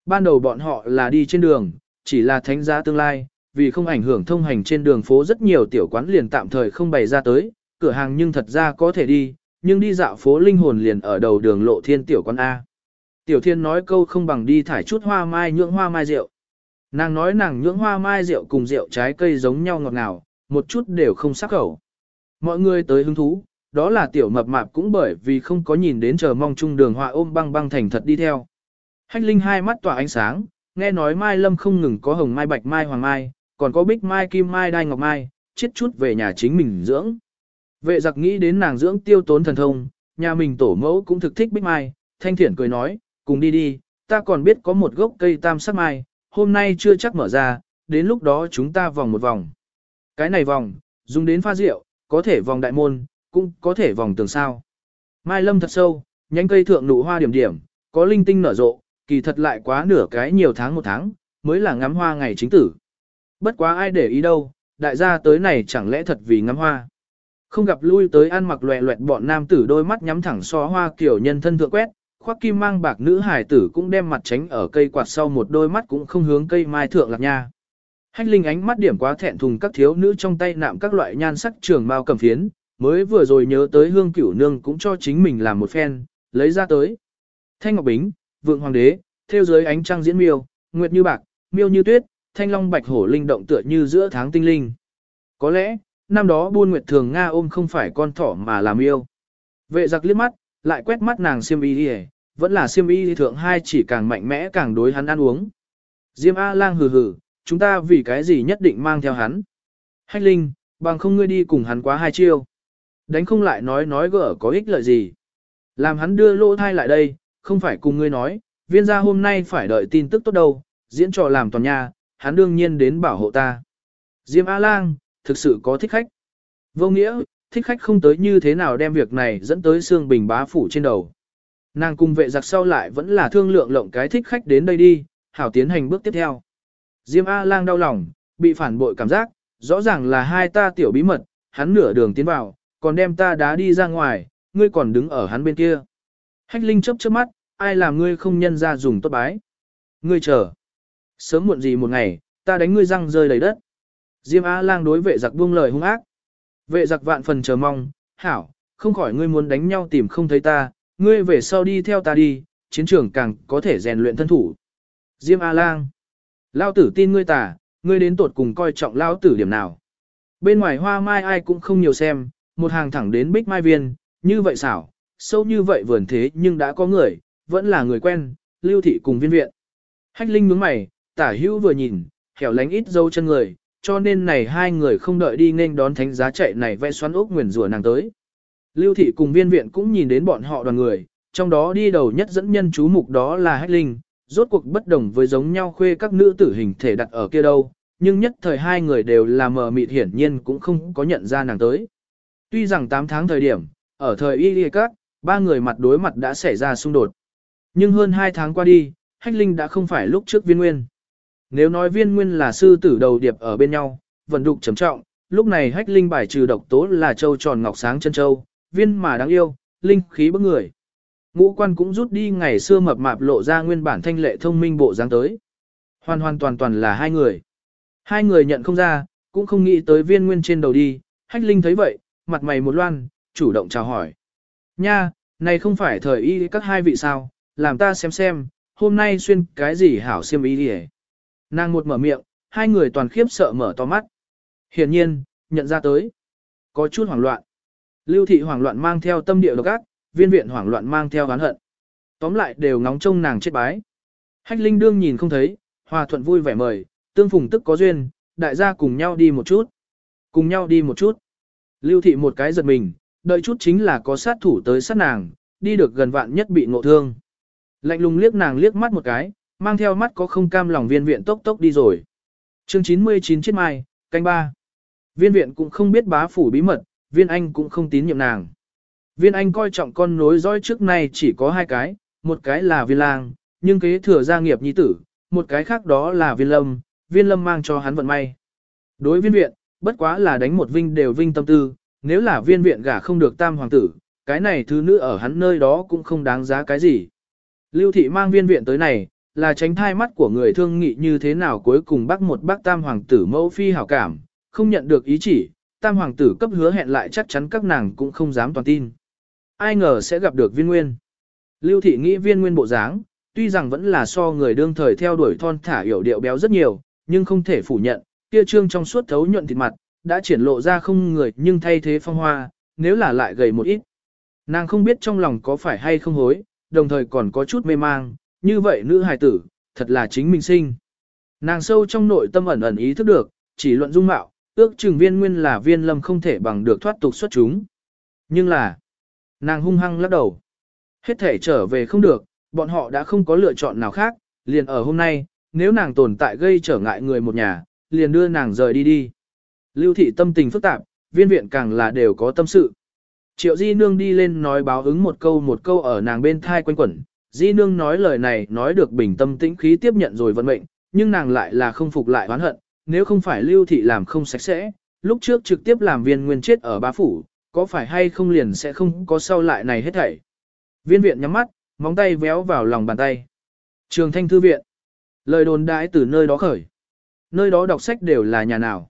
Ban đầu bọn họ là đi trên đường, chỉ là thánh giá tương lai, vì không ảnh hưởng thông hành trên đường phố rất nhiều tiểu quán liền tạm thời không bày ra tới, cửa hàng nhưng thật ra có thể đi, nhưng đi dạo phố linh hồn liền ở đầu đường lộ thiên tiểu quán A. Tiểu thiên nói câu không bằng đi thải chút hoa mai nhưỡng hoa mai rượu. Nàng nói nàng nhưỡng hoa mai rượu cùng rượu trái cây giống nhau ngọt ngào, một chút đều không sắc khẩu. Mọi người tới hứng thú, đó là tiểu mập mạp cũng bởi vì không có nhìn đến chờ mong chung đường họa ôm băng băng thành thật đi theo. Hách Linh hai mắt tỏa ánh sáng, nghe nói Mai Lâm không ngừng có hồng mai bạch mai hoàng mai, còn có bích mai kim mai đai ngọc mai, chết chút về nhà chính mình dưỡng. Vệ giặc nghĩ đến nàng dưỡng tiêu tốn thần thông, nhà mình tổ mẫu cũng thực thích bích mai, thanh thiển cười nói, cùng đi đi, ta còn biết có một gốc cây tam sắc mai, hôm nay chưa chắc mở ra, đến lúc đó chúng ta vòng một vòng. Cái này vòng, dùng đến pha rượu, có thể vòng đại môn, cũng có thể vòng tường sao. Mai lâm thật sâu, nhánh cây thượng nụ hoa điểm điểm, có linh tinh nở rộ, kỳ thật lại quá nửa cái nhiều tháng một tháng, mới là ngắm hoa ngày chính tử. Bất quá ai để ý đâu, đại gia tới này chẳng lẽ thật vì ngắm hoa. Không gặp lui tới ăn mặc loẹ loẹt bọn nam tử đôi mắt nhắm thẳng so hoa kiểu nhân thân thượng quét, khoác kim mang bạc nữ hải tử cũng đem mặt tránh ở cây quạt sau một đôi mắt cũng không hướng cây mai thượng lạc nha. Hách linh ánh mắt điểm quá thẹn thùng các thiếu nữ trong tay nạm các loại nhan sắc trường mao cầm phiến, mới vừa rồi nhớ tới hương cửu nương cũng cho chính mình làm một phen, lấy ra tới. Thanh Ngọc Bính, vượng hoàng đế, theo dưới ánh trăng diễn miêu, nguyệt như bạc, miêu như tuyết, thanh long bạch hổ linh động tựa như giữa tháng tinh linh. Có lẽ, năm đó buôn nguyệt thường Nga ôm không phải con thỏ mà làm yêu. Vệ giặc liếc mắt, lại quét mắt nàng siêm y đi vẫn là siêm y thượng hai chỉ càng mạnh mẽ càng đối hắn ăn uống. Diêm A lang hừ hừ, chúng ta vì cái gì nhất định mang theo hắn. Hách linh, bằng không ngươi đi cùng hắn quá hai chiêu. Đánh không lại nói nói gỡ có ích lợi gì. Làm hắn đưa lỗ thai lại đây, không phải cùng ngươi nói, viên gia hôm nay phải đợi tin tức tốt đâu, diễn trò làm toàn nhà, hắn đương nhiên đến bảo hộ ta. Diêm A-lang, thực sự có thích khách. Vô nghĩa, thích khách không tới như thế nào đem việc này dẫn tới xương bình bá phủ trên đầu. Nàng cùng vệ giặc sau lại vẫn là thương lượng lộng cái thích khách đến đây đi, hảo tiến hành bước tiếp theo. Diêm A-lang đau lòng, bị phản bội cảm giác, rõ ràng là hai ta tiểu bí mật, hắn nửa đường tiến vào, còn đem ta đá đi ra ngoài, ngươi còn đứng ở hắn bên kia. Hách Linh chớp chớp mắt, ai làm ngươi không nhân ra dùng tốt bái. Ngươi chờ. Sớm muộn gì một ngày, ta đánh ngươi răng rơi đầy đất. Diêm A lang đối vệ giặc buông lời hung ác. Vệ giặc vạn phần chờ mong, hảo, không khỏi ngươi muốn đánh nhau tìm không thấy ta, ngươi về sau đi theo ta đi, chiến trường càng có thể rèn luyện thân thủ. Diêm A-lang. Lao tử tin ngươi tả, ngươi đến tột cùng coi trọng lao tử điểm nào. Bên ngoài hoa mai ai cũng không nhiều xem, một hàng thẳng đến bích mai viên, như vậy xảo, sâu như vậy vườn thế nhưng đã có người, vẫn là người quen, lưu thị cùng viên viện. Hách Linh nhướng mày, tả hữu vừa nhìn, hẻo lánh ít dâu chân người, cho nên này hai người không đợi đi nên đón thánh giá chạy này vẽ xoắn ốc nguyền rủa nàng tới. Lưu thị cùng viên viện cũng nhìn đến bọn họ đoàn người, trong đó đi đầu nhất dẫn nhân chú mục đó là Hách Linh, rốt cuộc bất đồng với giống nhau khuê các nữ tử hình thể đặt ở kia đâu, nhưng nhất thời hai người đều là mờ mịt hiển nhiên cũng không có nhận ra nàng tới. Tuy rằng 8 tháng thời điểm, ở thời y lìa các, ba người mặt đối mặt đã xảy ra xung đột. Nhưng hơn 2 tháng qua đi, Hách Linh đã không phải lúc trước viên nguyên. Nếu nói viên nguyên là sư tử đầu điệp ở bên nhau, vận đục trầm trọng, lúc này Hách Linh bài trừ độc tố là châu tròn ngọc sáng chân châu, viên mà đáng yêu, linh khí bức người. Ngũ quan cũng rút đi ngày xưa mập mạp lộ ra nguyên bản thanh lệ thông minh bộ dáng tới. Hoàn hoàn toàn toàn là hai người. Hai người nhận không ra, cũng không nghĩ tới viên nguyên trên đầu đi, hách linh thấy vậy, mặt mày một loan, chủ động chào hỏi. Nha, này không phải thời y các hai vị sao, làm ta xem xem, hôm nay xuyên cái gì hảo xiêm y đi Nàng một mở miệng, hai người toàn khiếp sợ mở to mắt. Hiển nhiên, nhận ra tới. Có chút hoảng loạn. Lưu thị hoảng loạn mang theo tâm địa độc ác, viên viện hoảng loạn mang theo oán hận. Tóm lại đều ngóng trông nàng chết bái. Hách Linh đương nhìn không thấy, hòa thuận vui vẻ mời, tương phùng tức có duyên, đại gia cùng nhau đi một chút. Cùng nhau đi một chút. Lưu thị một cái giật mình, đợi chút chính là có sát thủ tới sát nàng, đi được gần vạn nhất bị ngộ thương. Lạnh lùng liếc nàng liếc mắt một cái, mang theo mắt có không cam lòng viên viện tốc tốc đi rồi. chương 99 chết mai, canh ba. Viên viện cũng không biết bá phủ bí mật, viên anh cũng không tín nhiệm nàng. Viên anh coi trọng con nối dõi trước nay chỉ có hai cái, một cái là viên lang, nhưng kế thừa gia nghiệp nhi tử, một cái khác đó là viên lâm, viên lâm mang cho hắn vận may. Đối viên viện, bất quá là đánh một vinh đều vinh tâm tư, nếu là viên viện gả không được tam hoàng tử, cái này thứ nữ ở hắn nơi đó cũng không đáng giá cái gì. Lưu thị mang viên viện tới này, là tránh thai mắt của người thương nghị như thế nào cuối cùng bắt một bác tam hoàng tử mẫu phi hảo cảm, không nhận được ý chỉ, tam hoàng tử cấp hứa hẹn lại chắc chắn các nàng cũng không dám toàn tin. Ai ngờ sẽ gặp được viên nguyên. Lưu thị nghĩ viên nguyên bộ dáng, tuy rằng vẫn là so người đương thời theo đuổi thon thả hiểu điệu béo rất nhiều, nhưng không thể phủ nhận, kia trương trong suốt thấu nhuận thịt mặt, đã triển lộ ra không người nhưng thay thế phong hoa, nếu là lại gầy một ít. Nàng không biết trong lòng có phải hay không hối, đồng thời còn có chút mê mang, như vậy nữ hài tử, thật là chính mình sinh. Nàng sâu trong nội tâm ẩn ẩn ý thức được, chỉ luận dung mạo, ước chừng viên nguyên là viên lâm không thể bằng được thoát tục xuất chúng. Nhưng là, nàng hung hăng lắc đầu. Hết thể trở về không được, bọn họ đã không có lựa chọn nào khác, liền ở hôm nay, nếu nàng tồn tại gây trở ngại người một nhà, liền đưa nàng rời đi đi. Lưu thị tâm tình phức tạp, viên viện càng là đều có tâm sự. Triệu Di Nương đi lên nói báo ứng một câu một câu ở nàng bên thai quanh quẩn. Di Nương nói lời này nói được bình tâm tĩnh khí tiếp nhận rồi vận mệnh, nhưng nàng lại là không phục lại oán hận, nếu không phải Lưu thị làm không sạch sẽ, lúc trước trực tiếp làm viên nguyên chết ở bá phủ, có phải hay không liền sẽ không có sau lại này hết thảy. Viên viện nhắm mắt, móng tay véo vào lòng bàn tay. Trường thanh thư viện. Lời đồn đãi từ nơi đó khởi. Nơi đó đọc sách đều là nhà nào.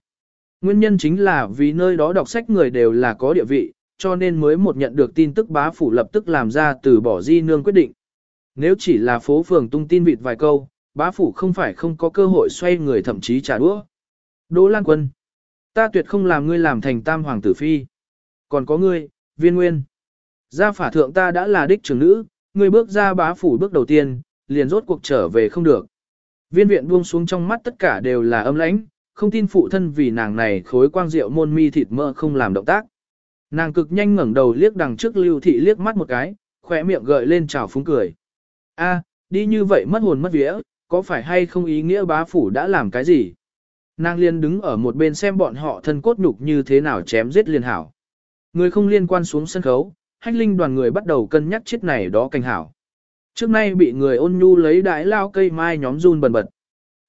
Nguyên nhân chính là vì nơi đó đọc sách người đều là có địa vị, cho nên mới một nhận được tin tức bá phủ lập tức làm ra từ bỏ di nương quyết định. Nếu chỉ là phố phường tung tin vịt vài câu, bá phủ không phải không có cơ hội xoay người thậm chí trả đũa. Đỗ Lan Quân, ta tuyệt không làm ngươi làm thành tam hoàng tử phi. Còn có ngươi, viên nguyên. Gia phả thượng ta đã là đích trưởng nữ, ngươi bước ra bá phủ bước đầu tiên, liền rốt cuộc trở về không được. Viên viện buông xuống trong mắt tất cả đều là âm lãnh, không tin phụ thân vì nàng này khối quang rượu môn mi thịt mỡ không làm động tác. Nàng cực nhanh ngẩng đầu liếc đằng trước lưu thị liếc mắt một cái, khỏe miệng gợi lên trào phúng cười. A, đi như vậy mất hồn mất vía, có phải hay không ý nghĩa bá phủ đã làm cái gì? Nàng liên đứng ở một bên xem bọn họ thân cốt nhục như thế nào chém giết liên hảo. Người không liên quan xuống sân khấu, hách linh đoàn người bắt đầu cân nhắc chết này đó canh hảo. Trước nay bị người ôn nhu lấy đái lao cây mai nhóm run bần bật.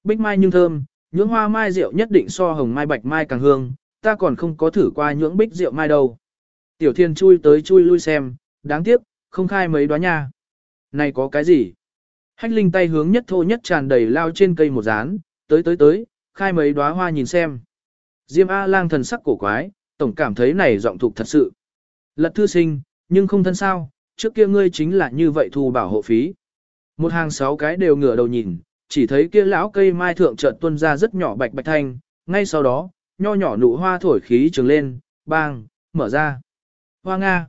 Bích mai nhưng thơm, nhưỡng hoa mai rượu nhất định so hồng mai bạch mai càng hương, ta còn không có thử qua nhưỡng bích rượu mai đâu. Tiểu thiên chui tới chui lui xem, đáng tiếc, không khai mấy đóa nha. Này có cái gì? Hách linh tay hướng nhất thô nhất tràn đầy lao trên cây một dán, tới tới tới, khai mấy đóa hoa nhìn xem. Diêm A lang thần sắc cổ quái, tổng cảm thấy này giọng thục thật sự. Lật thư sinh, nhưng không thân sao, trước kia ngươi chính là như vậy thu bảo hộ phí. Một hàng sáu cái đều ngửa đầu nhìn, chỉ thấy kia lão cây mai thượng chợt tuôn ra rất nhỏ bạch bạch thanh, ngay sau đó, nho nhỏ nụ hoa thổi khí trường lên, bang, mở ra. Hoa Nga.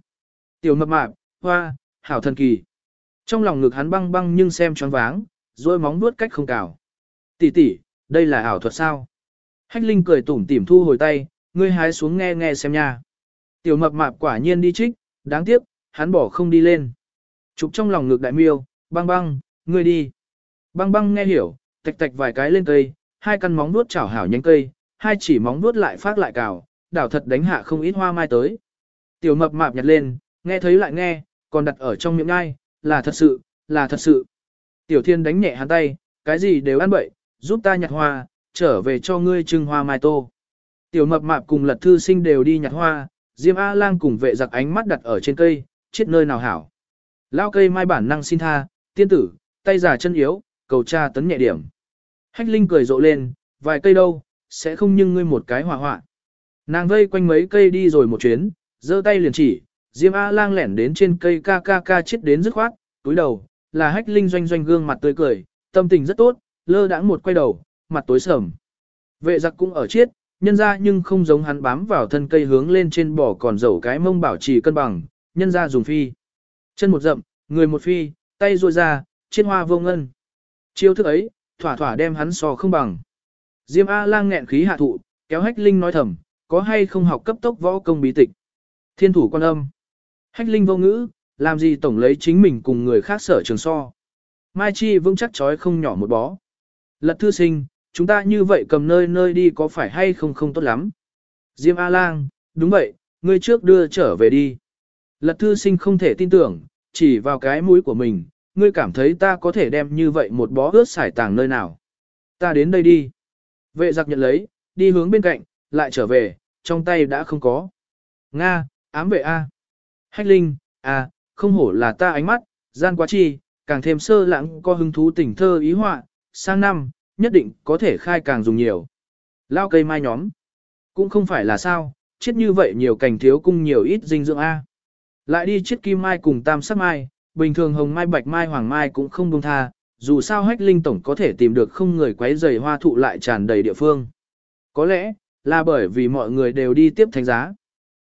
Tiểu mập mạp, hoa, hảo thần kỳ. Trong lòng ngực hắn băng băng nhưng xem choáng váng, rồi móng vuốt cách không cào. Tỷ tỷ, đây là ảo thuật sao? Hách Linh cười tủm tỉm thu hồi tay, ngươi hái xuống nghe nghe xem nha. Tiểu mập mạp quả nhiên đi trích, đáng tiếc, hắn bỏ không đi lên. Chụp trong lòng ngực đại miêu, băng băng, ngươi đi. Băng băng nghe hiểu, tạch tạch vài cái lên cây, hai căn móng vuốt chảo hảo nhánh cây, hai chỉ móng vuốt lại phát lại cào, đảo thật đánh hạ không ít hoa mai tới. Tiểu mập mạp nhặt lên, nghe thấy lại nghe, còn đặt ở trong miệng ngai, là thật sự, là thật sự. Tiểu thiên đánh nhẹ hắn tay, cái gì đều ăn bậy, giúp ta nhặt hoa, trở về cho ngươi trưng hoa mai tô. Tiểu mập mạp cùng lật thư sinh đều đi nhặt hoa, Diêm A lang cùng vệ giặc ánh mắt đặt ở trên cây, chết nơi nào hảo. Lao cây mai bản năng xin tha, tiên tử, tay giả chân yếu, cầu cha tấn nhẹ điểm. Hách Linh cười rộ lên, vài cây đâu, sẽ không nhưng ngươi một cái hỏa hoạn. Nàng vây quanh mấy cây đi rồi một chuyến, giơ tay liền chỉ, Diêm A lang lẻn đến trên cây ca ca ca chết đến dứt khoát, túi đầu, là hách linh doanh doanh gương mặt tươi cười, tâm tình rất tốt, lơ đãng một quay đầu, mặt tối sầm. Vệ giặc cũng ở chết, nhân ra nhưng không giống hắn bám vào thân cây hướng lên trên bỏ còn dầu cái mông bảo trì cân bằng, nhân ra dùng phi. Chân một rậm, người một phi, tay ruôi ra, trên hoa vô ngân. Chiêu thức ấy, thỏa thỏa đem hắn so không bằng. Diêm A lang nghẹn khí hạ thụ, kéo hách linh nói thầm, có hay không học cấp tốc võ công bí tịch. Thiên thủ quan âm. Hách linh vô ngữ, làm gì tổng lấy chính mình cùng người khác sở trường so. Mai Chi vững chắc chói không nhỏ một bó. Lật thư sinh, chúng ta như vậy cầm nơi nơi đi có phải hay không không tốt lắm. Diêm A-lang, đúng vậy, ngươi trước đưa trở về đi. Lật thư sinh không thể tin tưởng, chỉ vào cái mũi của mình, ngươi cảm thấy ta có thể đem như vậy một bó ướt xài tàng nơi nào. Ta đến đây đi. Vệ giặc nhận lấy, đi hướng bên cạnh, lại trở về, trong tay đã không có. Nga, ám vệ A. Hách Linh, à, không hổ là ta ánh mắt, gian quá chi, càng thêm sơ lãng có hứng thú tình thơ ý họa, sang năm, nhất định có thể khai càng dùng nhiều. Lao cây mai nhóm, cũng không phải là sao, chết như vậy nhiều cành thiếu cung nhiều ít dinh dưỡng A. Lại đi chết kim mai cùng tam sắc mai, bình thường hồng mai bạch mai hoàng mai cũng không buông tha, dù sao hách linh tổng có thể tìm được không người quấy rầy hoa thụ lại tràn đầy địa phương. Có lẽ, là bởi vì mọi người đều đi tiếp thánh giá.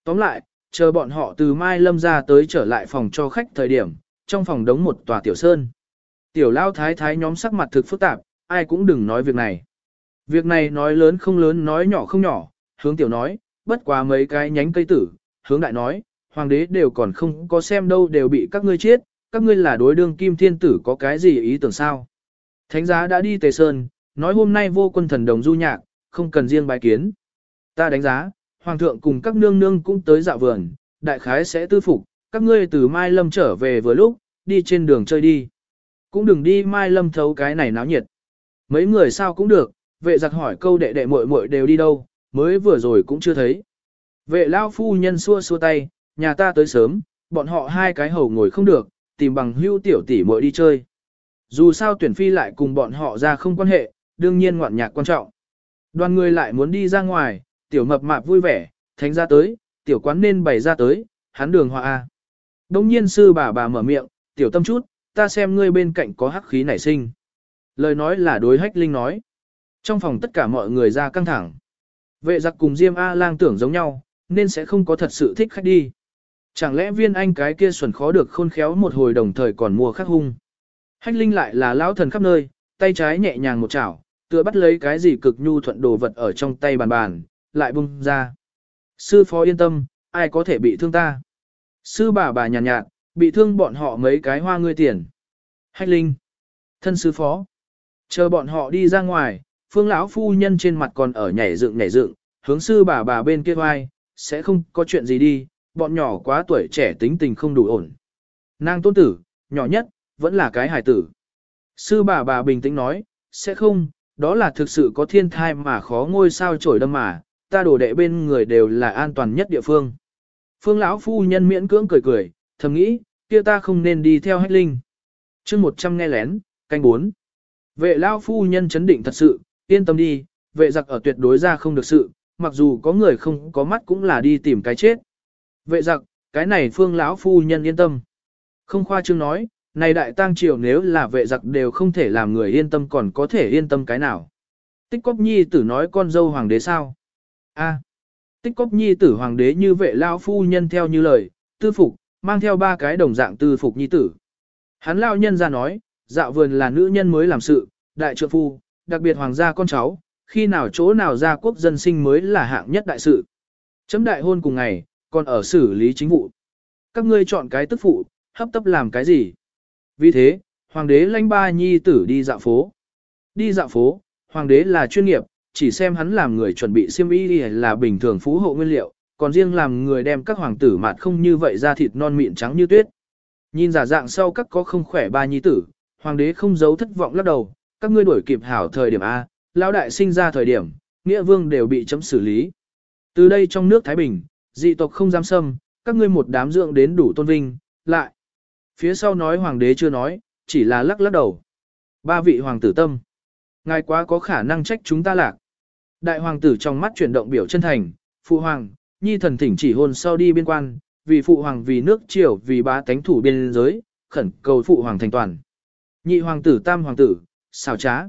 Tóm lại, chờ bọn họ từ Mai Lâm ra tới trở lại phòng cho khách thời điểm, trong phòng đống một tòa tiểu sơn. Tiểu lao thái thái nhóm sắc mặt thực phức tạp, ai cũng đừng nói việc này. Việc này nói lớn không lớn nói nhỏ không nhỏ, hướng tiểu nói, bất quá mấy cái nhánh cây tử, hướng đại nói, hoàng đế đều còn không có xem đâu đều bị các ngươi chết, các ngươi là đối đương kim thiên tử có cái gì ý tưởng sao. Thánh giá đã đi tề sơn, nói hôm nay vô quân thần đồng du nhạc, không cần riêng bài kiến. Ta đánh giá, hoàng thượng cùng các nương nương cũng tới dạo vườn, đại khái sẽ tư phục, các ngươi từ Mai Lâm trở về vừa lúc, đi trên đường chơi đi. Cũng đừng đi Mai Lâm thấu cái này náo nhiệt. Mấy người sao cũng được, vệ giặc hỏi câu đệ đệ muội muội đều đi đâu, mới vừa rồi cũng chưa thấy. Vệ lao phu nhân xua xua tay, nhà ta tới sớm, bọn họ hai cái hầu ngồi không được, tìm bằng hưu tiểu tỷ muội đi chơi. Dù sao tuyển phi lại cùng bọn họ ra không quan hệ, đương nhiên ngoạn nhạc quan trọng. Đoàn người lại muốn đi ra ngoài, tiểu mập mạp vui vẻ, thánh ra tới, tiểu quán nên bày ra tới, hắn đường hòa A. Đông nhiên sư bà bà mở miệng, tiểu tâm chút, ta xem ngươi bên cạnh có hắc khí nảy sinh. Lời nói là đối hách linh nói. Trong phòng tất cả mọi người ra căng thẳng. Vệ giặc cùng Diêm A lang tưởng giống nhau, nên sẽ không có thật sự thích khách đi. Chẳng lẽ viên anh cái kia xuẩn khó được khôn khéo một hồi đồng thời còn mua khắc hung. Hách linh lại là lão thần khắp nơi, tay trái nhẹ nhàng một chảo, tựa bắt lấy cái gì cực nhu thuận đồ vật ở trong tay bàn bàn, lại bung ra. Sư phó yên tâm, ai có thể bị thương ta. Sư bà bà nhàn nhạt, nhạt, bị thương bọn họ mấy cái hoa ngươi tiền. Hách linh. Thân sư phó. Chờ bọn họ đi ra ngoài, phương lão phu nhân trên mặt còn ở nhảy dựng nhảy dựng, hướng sư bà bà bên kia vai, sẽ không có chuyện gì đi, bọn nhỏ quá tuổi trẻ tính tình không đủ ổn. Nàng tôn tử, nhỏ nhất, vẫn là cái hài tử. Sư bà bà bình tĩnh nói, sẽ không, đó là thực sự có thiên thai mà khó ngôi sao trổi đâm mà, ta đổ đệ bên người đều là an toàn nhất địa phương. Phương lão phu nhân miễn cưỡng cười cười, thầm nghĩ, kia ta không nên đi theo hách linh. chương 100 nghe lén, canh 4. Vệ lão phu nhân chấn định thật sự, yên tâm đi, vệ giặc ở tuyệt đối ra không được sự, mặc dù có người không có mắt cũng là đi tìm cái chết. Vệ giặc, cái này phương lão phu nhân yên tâm. Không khoa trương nói, này đại tang triều nếu là vệ giặc đều không thể làm người yên tâm còn có thể yên tâm cái nào. Tích cóc nhi tử nói con dâu hoàng đế sao? A tích cốc nhi tử hoàng đế như vệ lao phu nhân theo như lời, tư phục, mang theo ba cái đồng dạng tư phục nhi tử. Hắn lao nhân ra nói, dạo vườn là nữ nhân mới làm sự, đại trượng phu, đặc biệt hoàng gia con cháu, khi nào chỗ nào ra quốc dân sinh mới là hạng nhất đại sự. Chấm đại hôn cùng ngày, còn ở xử lý chính vụ. Các ngươi chọn cái tức phụ, hấp tấp làm cái gì? Vì thế, hoàng đế lãnh ba nhi tử đi dạo phố. Đi dạo phố, hoàng đế là chuyên nghiệp, chỉ xem hắn làm người chuẩn bị xiêm y là bình thường phú hộ nguyên liệu, còn riêng làm người đem các hoàng tử mạt không như vậy ra thịt non mịn trắng như tuyết. Nhìn giả dạng sau các có không khỏe ba nhi tử, hoàng đế không giấu thất vọng lắc đầu, các ngươi đuổi kịp hảo thời điểm A, lão đại sinh ra thời điểm, nghĩa vương đều bị chấm xử lý. Từ đây trong nước Thái Bình, dị tộc không dám xâm, các ngươi một đám dưỡng đến đủ tôn vinh, lại. Phía sau nói hoàng đế chưa nói, chỉ là lắc lắc đầu. Ba vị hoàng tử tâm. Ngài quá có khả năng trách chúng ta lạc. Đại hoàng tử trong mắt chuyển động biểu chân thành, phụ hoàng, nhi thần thỉnh chỉ hôn sau đi biên quan, vì phụ hoàng vì nước triều vì bá tánh thủ biên giới, khẩn cầu phụ hoàng thành toàn. Nhị hoàng tử tam hoàng tử, xào trá.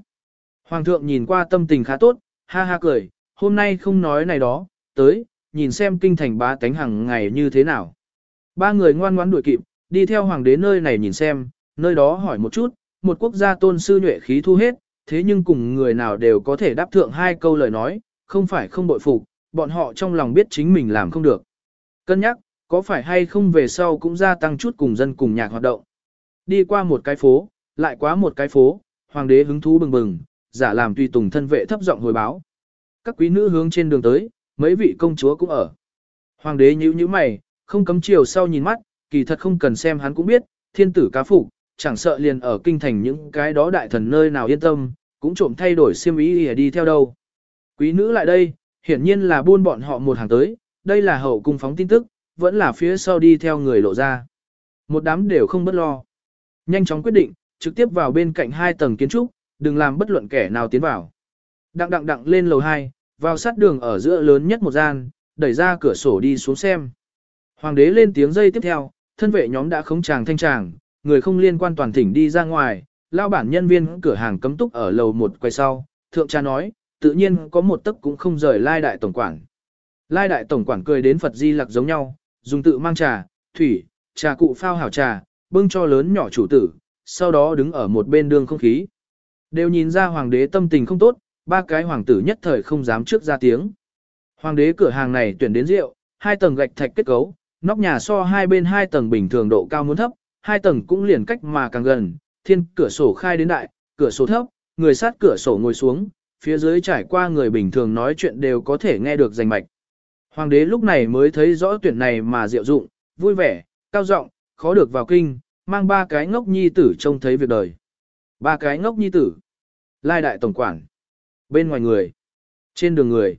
Hoàng thượng nhìn qua tâm tình khá tốt, ha ha cười, hôm nay không nói này đó, tới, nhìn xem kinh thành bá tánh hàng ngày như thế nào. Ba người ngoan ngoãn đuổi kịp, đi theo hoàng đế nơi này nhìn xem, nơi đó hỏi một chút, một quốc gia tôn sư nhuệ khí thu hết, thế nhưng cùng người nào đều có thể đáp thượng hai câu lời nói, không phải không bội phục, bọn họ trong lòng biết chính mình làm không được. Cân nhắc, có phải hay không về sau cũng gia tăng chút cùng dân cùng nhạc hoạt động. Đi qua một cái phố, lại qua một cái phố, hoàng đế hứng thú bừng bừng, giả làm tùy tùng thân vệ thấp giọng hồi báo. Các quý nữ hướng trên đường tới, mấy vị công chúa cũng ở. Hoàng đế nhíu nhíu mày, không cấm chiều sau nhìn mắt, kỳ thật không cần xem hắn cũng biết, thiên tử cá phục, chẳng sợ liền ở kinh thành những cái đó đại thần nơi nào yên tâm, cũng trộm thay đổi xiêm ý để đi theo đâu. Quý nữ lại đây, hiển nhiên là buôn bọn họ một hàng tới, đây là hậu cung phóng tin tức, vẫn là phía sau đi theo người lộ ra. Một đám đều không bất lo. Nhanh chóng quyết định, trực tiếp vào bên cạnh hai tầng kiến trúc, đừng làm bất luận kẻ nào tiến vào. Đặng đặng đặng lên lầu 2, vào sát đường ở giữa lớn nhất một gian, đẩy ra cửa sổ đi xuống xem. Hoàng đế lên tiếng dây tiếp theo, thân vệ nhóm đã khống tràng thanh tràng, người không liên quan toàn thỉnh đi ra ngoài, lao bản nhân viên cửa hàng cấm túc ở lầu một quay sau, thượng cha nói, tự nhiên có một tấc cũng không rời lai đại tổng quản. Lai đại tổng quản cười đến Phật Di Lặc giống nhau, dùng tự mang trà, thủy, trà cụ phao hảo trà, bưng cho lớn nhỏ chủ tử, sau đó đứng ở một bên đường không khí. Đều nhìn ra hoàng đế tâm tình không tốt, ba cái hoàng tử nhất thời không dám trước ra tiếng. Hoàng đế cửa hàng này tuyển đến rượu, hai tầng gạch thạch kết cấu, nóc nhà so hai bên hai tầng bình thường độ cao muốn thấp, hai tầng cũng liền cách mà càng gần, thiên cửa sổ khai đến đại, cửa sổ thấp, người sát cửa sổ ngồi xuống, phía dưới trải qua người bình thường nói chuyện đều có thể nghe được rành mạch. Hoàng đế lúc này mới thấy rõ tuyển này mà diệu dụng, vui vẻ, cao giọng, khó được vào kinh, mang ba cái ngốc nhi tử trông thấy việc đời. Ba cái ngốc nhi tử. Lai đại tổng quản. Bên ngoài người. Trên đường người.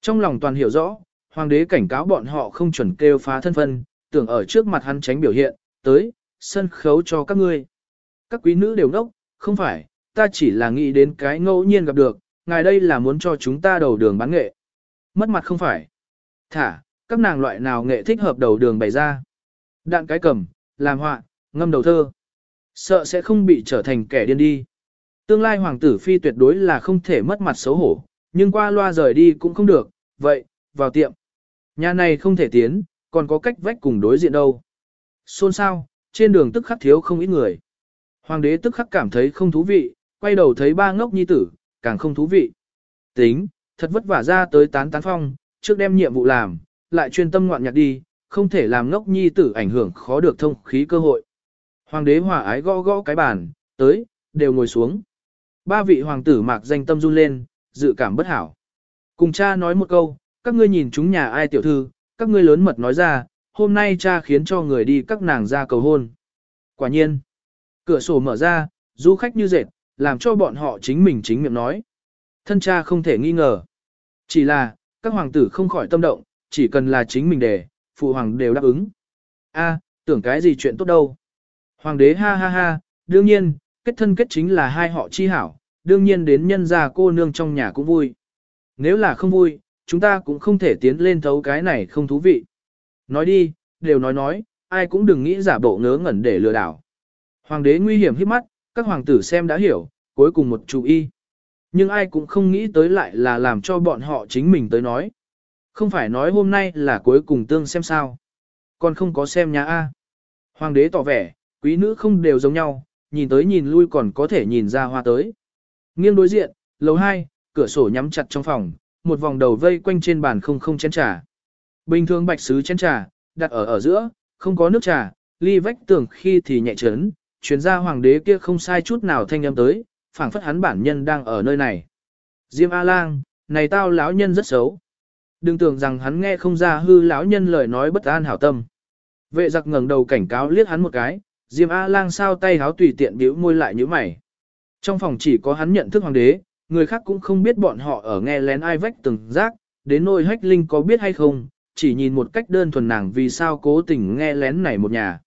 Trong lòng toàn hiểu rõ, hoàng đế cảnh cáo bọn họ không chuẩn kêu phá thân phân, tưởng ở trước mặt hắn tránh biểu hiện, tới, sân khấu cho các ngươi. Các quý nữ đều ngốc, không phải, ta chỉ là nghĩ đến cái ngẫu nhiên gặp được, ngài đây là muốn cho chúng ta đầu đường bán nghệ. Mất mặt không phải. Thả, các nàng loại nào nghệ thích hợp đầu đường bày ra. Đạn cái cầm, làm họa, ngâm đầu thơ. Sợ sẽ không bị trở thành kẻ điên đi. Tương lai hoàng tử phi tuyệt đối là không thể mất mặt xấu hổ, nhưng qua loa rời đi cũng không được, vậy, vào tiệm. Nhà này không thể tiến, còn có cách vách cùng đối diện đâu. Xôn sao, trên đường tức khắc thiếu không ít người. Hoàng đế tức khắc cảm thấy không thú vị, quay đầu thấy ba ngốc nhi tử, càng không thú vị. Tính, thật vất vả ra tới tán tán phong, trước đem nhiệm vụ làm, lại chuyên tâm ngoạn nhạc đi, không thể làm ngốc nhi tử ảnh hưởng khó được thông khí cơ hội. Hoàng đế hòa ái gõ gõ cái bàn, tới, đều ngồi xuống. Ba vị hoàng tử mạc danh tâm run lên, dự cảm bất hảo. Cùng cha nói một câu, các ngươi nhìn chúng nhà ai tiểu thư, các ngươi lớn mật nói ra, hôm nay cha khiến cho người đi các nàng ra cầu hôn. Quả nhiên, cửa sổ mở ra, du khách như dệt, làm cho bọn họ chính mình chính miệng nói. Thân cha không thể nghi ngờ. Chỉ là, các hoàng tử không khỏi tâm động, chỉ cần là chính mình để, phụ hoàng đều đáp ứng. A, tưởng cái gì chuyện tốt đâu. Hoàng đế ha ha ha, đương nhiên, kết thân kết chính là hai họ chi hảo, đương nhiên đến nhân gia cô nương trong nhà cũng vui. Nếu là không vui, chúng ta cũng không thể tiến lên thấu cái này không thú vị. Nói đi, đều nói nói, ai cũng đừng nghĩ giả bộ ngớ ngẩn để lừa đảo. Hoàng đế nguy hiểm hít mắt, các hoàng tử xem đã hiểu, cuối cùng một chú y. Nhưng ai cũng không nghĩ tới lại là làm cho bọn họ chính mình tới nói. Không phải nói hôm nay là cuối cùng tương xem sao. Còn không có xem nhà A. Hoàng đế tỏ vẻ, quý nữ không đều giống nhau, nhìn tới nhìn lui còn có thể nhìn ra hoa tới. Nghiêng đối diện, lầu 2, cửa sổ nhắm chặt trong phòng, một vòng đầu vây quanh trên bàn không không chén trà. Bình thường bạch sứ chén trà, đặt ở ở giữa, không có nước trà, ly vách tường khi thì nhẹ chấn, chuyến ra hoàng đế kia không sai chút nào thanh âm tới, phảng phất hắn bản nhân đang ở nơi này. Diêm A-lang, này tao lão nhân rất xấu. Đừng tưởng rằng hắn nghe không ra hư lão nhân lời nói bất an hảo tâm. Vệ giặc ngẩng đầu cảnh cáo liếc hắn một cái, Diêm A-lang sao tay háo tùy tiện biểu môi lại như mày. Trong phòng chỉ có hắn nhận thức hoàng đế, người khác cũng không biết bọn họ ở nghe lén ai vách từng rác, đến nôi hách linh có biết hay không, chỉ nhìn một cách đơn thuần nàng vì sao cố tình nghe lén này một nhà.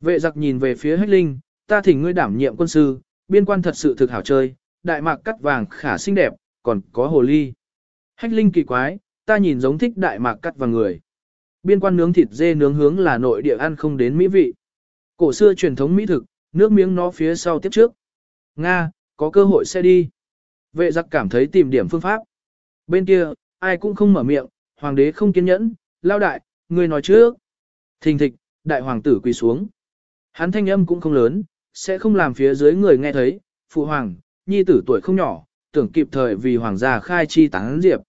Vệ giặc nhìn về phía hách linh, ta thỉnh ngươi đảm nhiệm quân sư, biên quan thật sự thực hảo chơi, đại mạc cắt vàng khả xinh đẹp, còn có hồ ly. Hách linh kỳ quái, ta nhìn giống thích đại mạc cắt vàng người. Biên quan nướng thịt dê nướng hướng là nội địa ăn không đến mỹ vị. Cổ xưa truyền thống mỹ thực, nước miếng nó phía sau tiếp trước. Nga, có cơ hội sẽ đi. Vệ giặc cảm thấy tìm điểm phương pháp. Bên kia, ai cũng không mở miệng, hoàng đế không kiên nhẫn, lao đại, người nói trước. Thình thịch, đại hoàng tử quỳ xuống. Hắn thanh âm cũng không lớn, sẽ không làm phía dưới người nghe thấy, phụ hoàng, nhi tử tuổi không nhỏ, tưởng kịp thời vì hoàng gia khai chi tán diệp.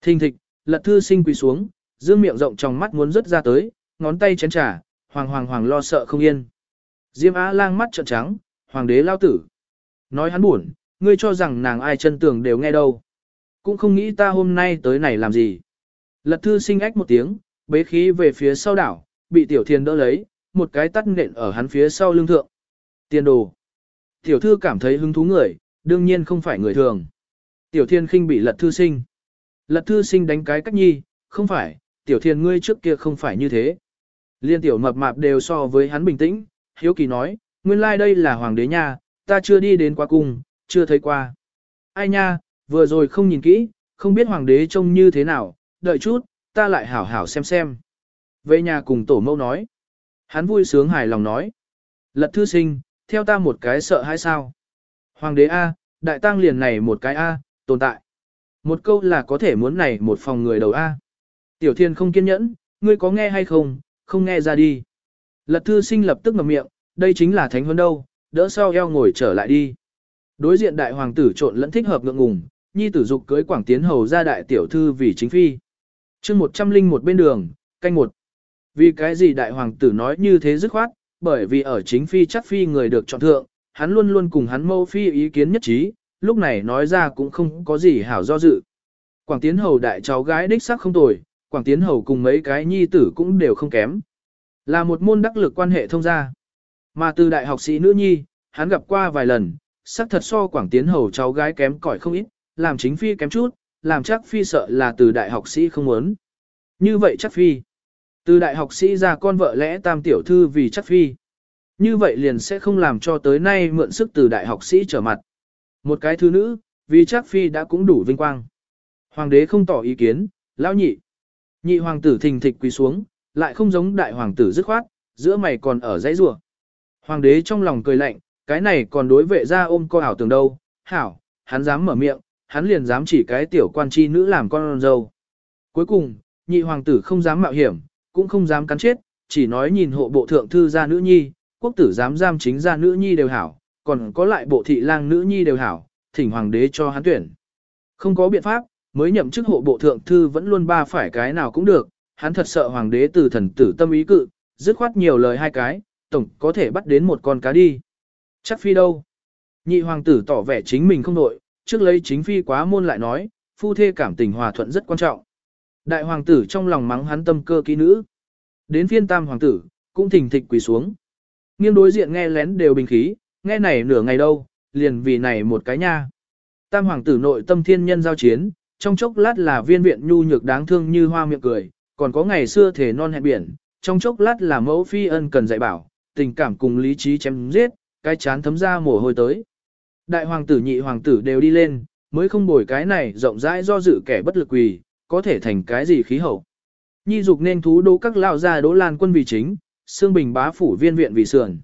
Thình thịch, lật thư sinh quỳ xuống, dương miệng rộng trong mắt muốn rớt ra tới, ngón tay chén trà, hoàng hoàng hoàng lo sợ không yên. Diêm Á lang mắt trợn trắng, hoàng đế lao tử. Nói hắn buồn, ngươi cho rằng nàng ai chân tường đều nghe đâu. Cũng không nghĩ ta hôm nay tới này làm gì. Lật thư sinh ách một tiếng, bế khí về phía sau đảo, bị tiểu thiên đỡ lấy, một cái tắt nện ở hắn phía sau lưng thượng. Tiền đồ. Tiểu thư cảm thấy hứng thú người, đương nhiên không phải người thường. Tiểu thiên khinh bị lật thư sinh. Lật thư sinh đánh cái cách nhi, không phải, tiểu thiên ngươi trước kia không phải như thế. Liên tiểu mập mạp đều so với hắn bình tĩnh, hiếu kỳ nói, nguyên lai like đây là hoàng đế nha, ta chưa đi đến qua cung, chưa thấy qua. Ai nha, vừa rồi không nhìn kỹ, không biết hoàng đế trông như thế nào, đợi chút, ta lại hảo hảo xem xem. Về nhà cùng tổ mẫu nói. Hắn vui sướng hài lòng nói. Lật thư sinh, theo ta một cái sợ hay sao? Hoàng đế A, đại tăng liền này một cái A, tồn tại. Một câu là có thể muốn này một phòng người đầu A. Tiểu thiên không kiên nhẫn, ngươi có nghe hay không, không nghe ra đi. Lật thư sinh lập tức ngậm miệng, đây chính là thánh huấn đâu, đỡ sau eo ngồi trở lại đi. Đối diện đại hoàng tử trộn lẫn thích hợp ngượng ngùng, nhi tử dục cưới quảng tiến hầu ra đại tiểu thư vì chính phi chương một trăm linh một bên đường, canh một. Vì cái gì đại hoàng tử nói như thế dứt khoát, bởi vì ở chính phi chắc phi người được chọn thượng, hắn luôn luôn cùng hắn mâu phi ý kiến nhất trí, lúc này nói ra cũng không có gì hảo do dự. Quảng tiến hầu đại cháu gái đích sắc không tồi, quảng tiến hầu cùng mấy cái nhi tử cũng đều không kém. Là một môn đắc lực quan hệ thông gia. Mà từ đại học sĩ nữ nhi, hắn gặp qua vài lần, sắc thật so quảng tiến hầu cháu gái kém cỏi không ít, làm chính phi kém chút, làm chắc phi sợ là từ đại học sĩ không muốn. Như vậy chắc phi. Từ đại học sĩ ra con vợ lẽ tam tiểu thư vì chắc phi. Như vậy liền sẽ không làm cho tới nay mượn sức từ đại học sĩ trở mặt. Một cái thứ nữ, vì chắc phi đã cũng đủ vinh quang. Hoàng đế không tỏ ý kiến, lão nhị. Nhị hoàng tử thình thịch quỳ xuống, lại không giống đại hoàng tử dứt khoát, giữa mày còn ở dãy rùa. Hoàng đế trong lòng cười lạnh, cái này còn đối vệ ra ôm co ảo tường đâu, hảo, hắn dám mở miệng, hắn liền dám chỉ cái tiểu quan chi nữ làm con dâu. Cuối cùng, nhị hoàng tử không dám mạo hiểm, cũng không dám cắn chết, chỉ nói nhìn hộ bộ thượng thư gia nữ nhi, quốc tử dám giam chính gia nữ nhi đều hảo, còn có lại bộ thị lang nữ nhi đều hảo, thỉnh hoàng đế cho hắn tuyển. Không có biện pháp, mới nhậm chức hộ bộ thượng thư vẫn luôn ba phải cái nào cũng được, hắn thật sợ hoàng đế từ thần tử tâm ý cự, dứt khoát nhiều lời hai cái, tổng có thể bắt đến một con cá đi. Chắc phi đâu? Nhị hoàng tử tỏ vẻ chính mình không đội, trước lấy chính phi quá môn lại nói, phu thê cảm tình hòa thuận rất quan trọng. Đại hoàng tử trong lòng mắng hắn tâm cơ kỹ nữ. Đến phiên tam hoàng tử, cũng thỉnh thịch quỳ xuống. Nghiêng đối diện nghe lén đều bình khí, nghe này nửa ngày đâu, liền vì này một cái nha. Tam hoàng tử nội tâm thiên nhân giao chiến, trong chốc lát là viên viện nhu nhược đáng thương như hoa miệng cười, còn có ngày xưa thể non hẹn biển, trong chốc lát là mẫu phi ân cần dạy bảo, tình cảm cùng lý trí chém giết, cái chán thấm ra mồ hôi tới. Đại hoàng tử nhị hoàng tử đều đi lên, mới không bồi cái này rộng rãi do dự kẻ bất lực quỳ, có thể thành cái gì khí hậu. Nhi dục nên thú đỗ các lao ra đỗ lan quân vì chính, xương bình bá phủ viên viện vì sườn.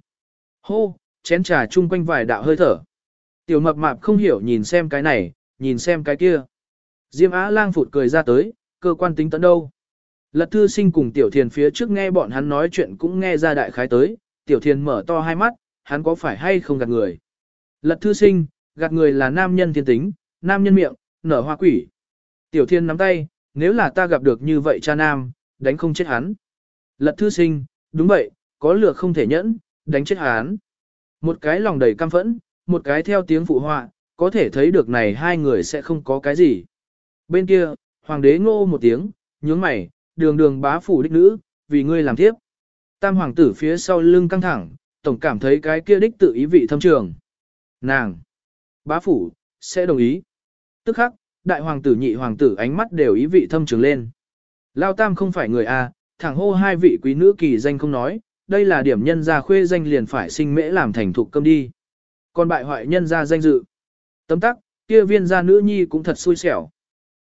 Hô, chén trà chung quanh vài đạo hơi thở. Tiểu mập mạp không hiểu nhìn xem cái này, nhìn xem cái kia. Diêm Á lang phụt cười ra tới, cơ quan tính tận đâu. Lật thư sinh cùng tiểu thiền phía trước nghe bọn hắn nói chuyện cũng nghe ra đại khái tới, tiểu thiền mở to hai mắt, hắn có phải hay không gạt người. Lật thư sinh, gạt người là nam nhân thiên tính, nam nhân miệng, nở hoa quỷ. Tiểu thiên nắm tay, nếu là ta gặp được như vậy cha nam, đánh không chết hắn. Lật thư sinh, đúng vậy, có lửa không thể nhẫn, đánh chết hắn. Một cái lòng đầy căm phẫn, một cái theo tiếng phụ họa, có thể thấy được này hai người sẽ không có cái gì. Bên kia, hoàng đế ngô một tiếng, nhướng mày, đường đường bá phủ đích nữ, vì ngươi làm tiếp. Tam hoàng tử phía sau lưng căng thẳng, tổng cảm thấy cái kia đích tự ý vị thâm trường. Nàng, bá phủ, sẽ đồng ý. Tức khắc, đại hoàng tử nhị hoàng tử ánh mắt đều ý vị thâm trường lên. Lao tam không phải người A, thẳng hô hai vị quý nữ kỳ danh không nói, đây là điểm nhân gia khuê danh liền phải sinh mễ làm thành thục cơm đi. Còn bại hoại nhân gia danh dự. Tấm tắc, kia viên gia nữ nhi cũng thật xui xẻo.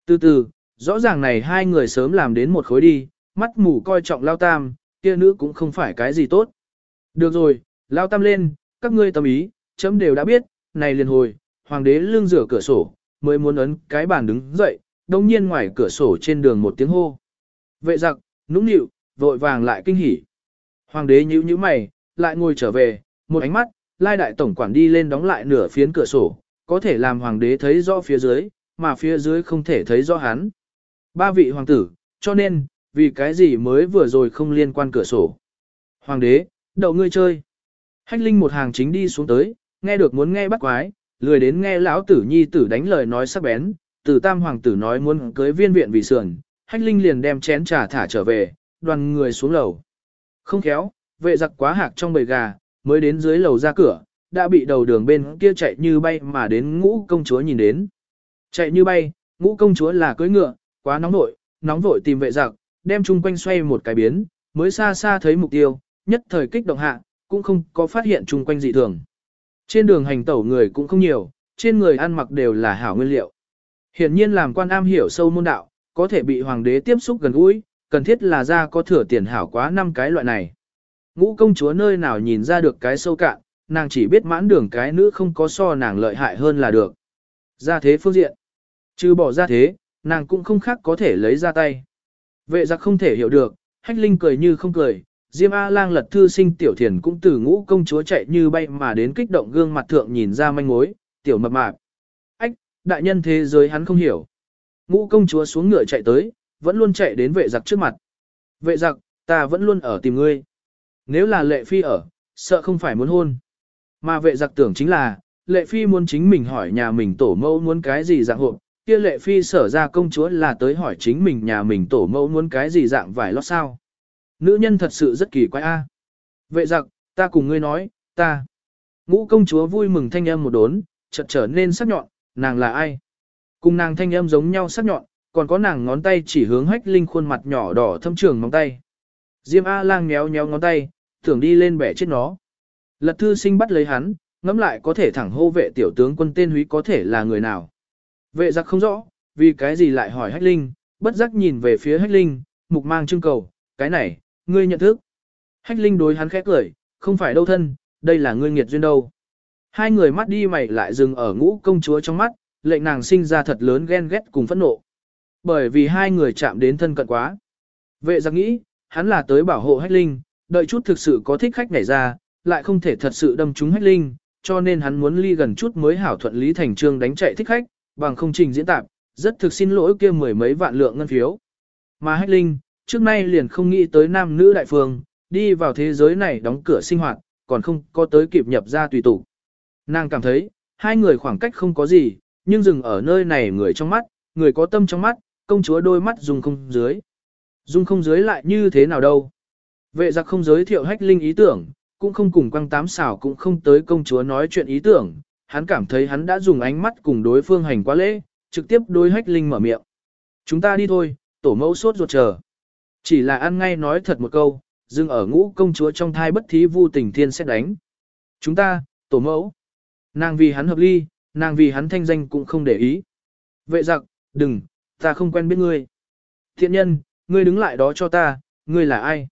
Từ từ, rõ ràng này hai người sớm làm đến một khối đi, mắt mù coi trọng lao tam, kia nữ cũng không phải cái gì tốt. Được rồi, lao tam lên, các ngươi tâm ý, chấm đều đã biết, này liền hồi, hoàng đế lưng rửa cửa sổ, mới muốn ấn cái bàn đứng dậy, đồng nhiên ngoài cửa sổ trên đường một tiếng hô. Vệ giặc, nũng nịu, vội vàng lại kinh hỉ. Hoàng đế nhíu nhíu mày, lại ngồi trở về, một ánh mắt, lai đại tổng quản đi lên đóng lại nửa phiến cửa sổ, có thể làm hoàng đế thấy rõ phía dưới, mà phía dưới không thể thấy rõ hắn. Ba vị hoàng tử, cho nên, vì cái gì mới vừa rồi không liên quan cửa sổ. Hoàng đế, đậu ngươi chơi. Hách linh một hàng chính đi xuống tới, nghe được muốn nghe bắt quái, lười đến nghe lão tử nhi tử đánh lời nói sắc bén, từ tam hoàng tử nói muốn cưới viên viện vì sườn, hách linh liền đem chén trà thả trở về, đoàn người xuống lầu. Không khéo, vệ giặc quá hạc trong bầy gà, mới đến dưới lầu ra cửa, đã bị đầu đường bên kia chạy như bay mà đến ngũ công chúa nhìn đến. Chạy như bay, ngũ công chúa là cưỡi ngựa, quá nóng nội, nóng vội tìm vệ giặc, đem chung quanh xoay một cái biến, mới xa xa thấy mục tiêu, nhất thời kích động hạ, cũng không có phát hiện chung quanh dị thường. Trên đường hành tẩu người cũng không nhiều, trên người ăn mặc đều là hảo nguyên liệu. Hiển nhiên làm quan am hiểu sâu môn đạo, có thể bị hoàng đế tiếp xúc gần gũi, cần thiết là ra có thừa tiền hảo quá năm cái loại này. Ngũ công chúa nơi nào nhìn ra được cái sâu cạn, nàng chỉ biết mãn đường cái nữ không có so nàng lợi hại hơn là được. Ra thế phương diện. Chứ bỏ ra thế, nàng cũng không khác có thể lấy ra tay. Vệ giặc không thể hiểu được, hách linh cười như không cười, Diêm A-lang lật thư sinh tiểu thiền cũng từ ngũ công chúa chạy như bay mà đến kích động gương mặt thượng nhìn ra manh mối, tiểu mập mạp. Ách, đại nhân thế giới hắn không hiểu. Ngũ công chúa xuống ngựa chạy tới, vẫn luôn chạy đến vệ giặc trước mặt. Vệ giặc, ta vẫn luôn ở tìm ngươi. Nếu là lệ phi ở, sợ không phải muốn hôn. Mà vệ giặc tưởng chính là, lệ phi muốn chính mình hỏi nhà mình tổ mẫu muốn cái gì dạng hộp, kia lệ phi sở ra công chúa là tới hỏi chính mình nhà mình tổ mẫu muốn cái gì dạng vải lót sao. Nữ nhân thật sự rất kỳ quái a. Vệ giặc, ta cùng ngươi nói, ta. Ngũ công chúa vui mừng thanh âm một đốn, chợt trở nên sắc nhọn, nàng là ai? Cùng nàng thanh âm giống nhau sắc nhọn, còn có nàng ngón tay chỉ hướng hách linh khuôn mặt nhỏ đỏ thâm trường móng tay. Diêm A lang nhéo nhéo ngón tay, tưởng đi lên bẻ chết nó. Lật thư sinh bắt lấy hắn, ngẫm lại có thể thẳng hô vệ tiểu tướng quân tên húy có thể là người nào. Vệ giặc không rõ, vì cái gì lại hỏi hách linh, bất giác nhìn về phía hách linh, mục mang trưng cầu, cái này, ngươi nhận thức. Hách linh đối hắn khẽ cười, không phải đâu thân, đây là ngươi nghiệt duyên đâu. Hai người mắt đi mày lại dừng ở ngũ công chúa trong mắt, lệnh nàng sinh ra thật lớn ghen ghét cùng phẫn nộ. Bởi vì hai người chạm đến thân cận quá. Vệ giặc nghĩ, hắn là tới bảo hộ hách linh, đợi chút thực sự có thích khách nảy ra, lại không thể thật sự đâm trúng hách linh, cho nên hắn muốn ly gần chút mới hảo thuận lý thành trương đánh chạy thích khách, bằng không trình diễn tạp, rất thực xin lỗi kia mười mấy vạn lượng ngân phiếu. Mà hách linh, trước nay liền không nghĩ tới nam nữ đại phương, đi vào thế giới này đóng cửa sinh hoạt, còn không có tới kịp nhập ra tùy tụ. Nàng cảm thấy, hai người khoảng cách không có gì, nhưng dừng ở nơi này người trong mắt, người có tâm trong mắt, công chúa đôi mắt dùng không dưới. Dung không dưới lại như thế nào đâu. Vệ giặc không giới thiệu hách linh ý tưởng, cũng không cùng quăng tám xảo cũng không tới công chúa nói chuyện ý tưởng, hắn cảm thấy hắn đã dùng ánh mắt cùng đối phương hành quá lễ, trực tiếp đối hách linh mở miệng. Chúng ta đi thôi, tổ mẫu sốt ruột chờ. Chỉ là ăn ngay nói thật một câu, dừng ở ngũ công chúa trong thai bất thí vu tình thiên sẽ đánh. Chúng ta, tổ mẫu. Nàng vì hắn hợp ly, nàng vì hắn thanh danh cũng không để ý. Vệ giặc, đừng, ta không quen biết ngươi. Thiện nhân, ngươi đứng lại đó cho ta, ngươi là ai?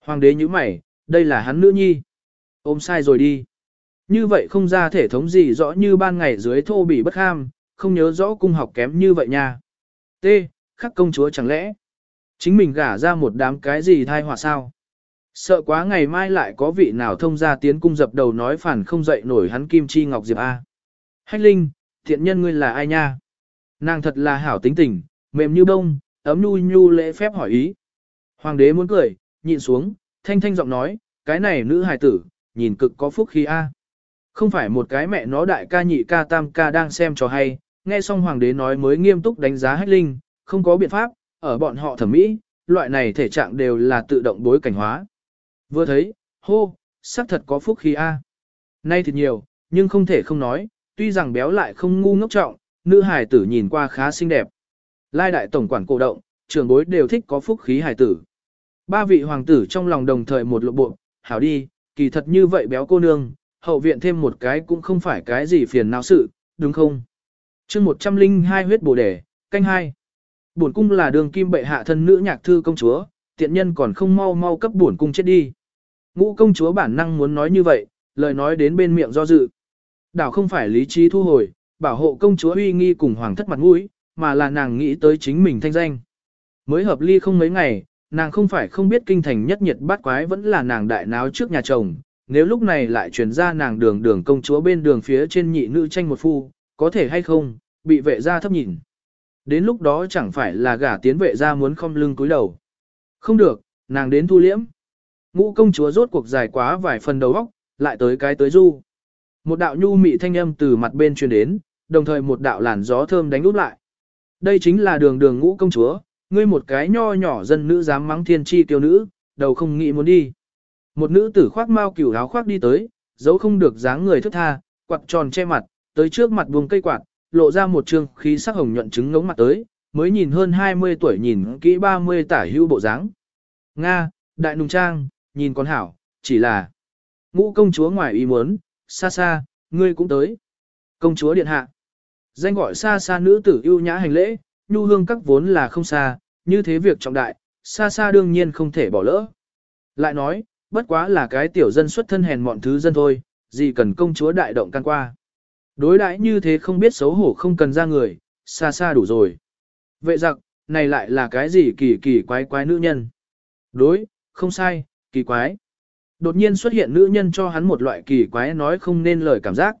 Hoàng đế như mày, đây là hắn nữ nhi. Ôm sai rồi đi. Như vậy không ra thể thống gì rõ như ban ngày dưới thô bị bất ham, không nhớ rõ cung học kém như vậy nha. T. Khắc công chúa chẳng lẽ chính mình gả ra một đám cái gì thai họa sao? Sợ quá ngày mai lại có vị nào thông ra tiến cung dập đầu nói phản không dậy nổi hắn kim chi ngọc diệp A. Hách Linh, thiện nhân ngươi là ai nha? Nàng thật là hảo tính tình, mềm như bông, ấm nhu nhu lễ phép hỏi ý. Hoàng đế muốn cười, nhịn xuống, thanh thanh giọng nói, cái này nữ hài tử, nhìn cực có phúc khí A. Không phải một cái mẹ nó đại ca nhị ca tam ca đang xem cho hay, nghe xong hoàng đế nói mới nghiêm túc đánh giá hách linh, không có biện pháp, ở bọn họ thẩm mỹ, loại này thể trạng đều là tự động bối cảnh hóa. Vừa thấy, hô, sắc thật có phúc khí A. Nay thì nhiều, nhưng không thể không nói, tuy rằng béo lại không ngu ngốc trọng, nữ hài tử nhìn qua khá xinh đẹp. Lai đại tổng quản cổ động, trưởng bối đều thích có phúc khí hài tử. Ba vị hoàng tử trong lòng đồng thời một lộ bộ, hảo đi, kỳ thật như vậy béo cô nương, hậu viện thêm một cái cũng không phải cái gì phiền não sự, đúng không? chương 102 huyết bồ đề, canh hai. Bổn cung là đường kim bệ hạ thân nữ nhạc thư công chúa, tiện nhân còn không mau mau cấp bổn cung chết đi. Ngũ công chúa bản năng muốn nói như vậy, lời nói đến bên miệng do dự. Đảo không phải lý trí thu hồi, bảo hộ công chúa uy nghi cùng hoàng thất mặt mũi, mà là nàng nghĩ tới chính mình thanh danh. Mới hợp ly không mấy ngày, nàng không phải không biết kinh thành nhất nhiệt bát quái vẫn là nàng đại náo trước nhà chồng, nếu lúc này lại truyền ra nàng đường đường công chúa bên đường phía trên nhị nữ tranh một phu, có thể hay không, bị vệ gia thấp nhìn. Đến lúc đó chẳng phải là gả tiến vệ ra muốn không lưng cúi đầu. Không được, nàng đến thu liễm. Ngũ công chúa rốt cuộc dài quá vài phần đầu óc, lại tới cái tới du. Một đạo nhu mị thanh âm từ mặt bên truyền đến, đồng thời một đạo làn gió thơm đánh úp lại. Đây chính là đường đường ngũ công chúa, ngươi một cái nho nhỏ dân nữ dám mắng thiên chi tiêu nữ, đầu không nghĩ muốn đi. Một nữ tử khoác mau cửu áo khoác đi tới, dấu không được dáng người thức tha, quạt tròn che mặt, tới trước mặt buông cây quạt, lộ ra một trương khí sắc hồng nhuận trứng ngống mặt tới, mới nhìn hơn 20 tuổi nhìn kỹ 30 tả hữu bộ dáng. Nga, đại nùng trang, nhìn con hảo, chỉ là ngũ công chúa ngoài ý muốn, xa xa, ngươi cũng tới. Công chúa điện hạ. Danh gọi xa xa nữ tử yêu nhã hành lễ, nhu hương các vốn là không xa, như thế việc trọng đại, xa xa đương nhiên không thể bỏ lỡ. Lại nói, bất quá là cái tiểu dân xuất thân hèn mọn thứ dân thôi, gì cần công chúa đại động can qua. Đối đãi như thế không biết xấu hổ không cần ra người, xa xa đủ rồi. Vệ giặc, này lại là cái gì kỳ kỳ quái quái nữ nhân? Đối, không sai, kỳ quái. Đột nhiên xuất hiện nữ nhân cho hắn một loại kỳ quái nói không nên lời cảm giác.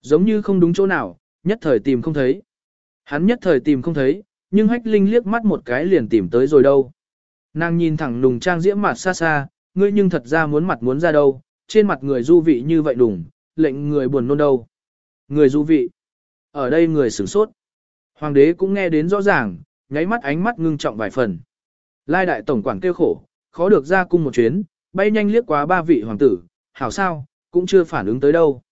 Giống như không đúng chỗ nào, nhất thời tìm không thấy. Hắn nhất thời tìm không thấy, nhưng hách linh liếc mắt một cái liền tìm tới rồi đâu. Nàng nhìn thẳng nùng trang diễm mặt xa xa, ngươi nhưng thật ra muốn mặt muốn ra đâu, trên mặt người du vị như vậy đủng, lệnh người buồn nôn đâu. Người du vị. Ở đây người sửng sốt. Hoàng đế cũng nghe đến rõ ràng, nháy mắt ánh mắt ngưng trọng vài phần. Lai đại tổng quản kêu khổ, khó được ra cung một chuyến, bay nhanh liếc qua ba vị hoàng tử, hảo sao, cũng chưa phản ứng tới đâu.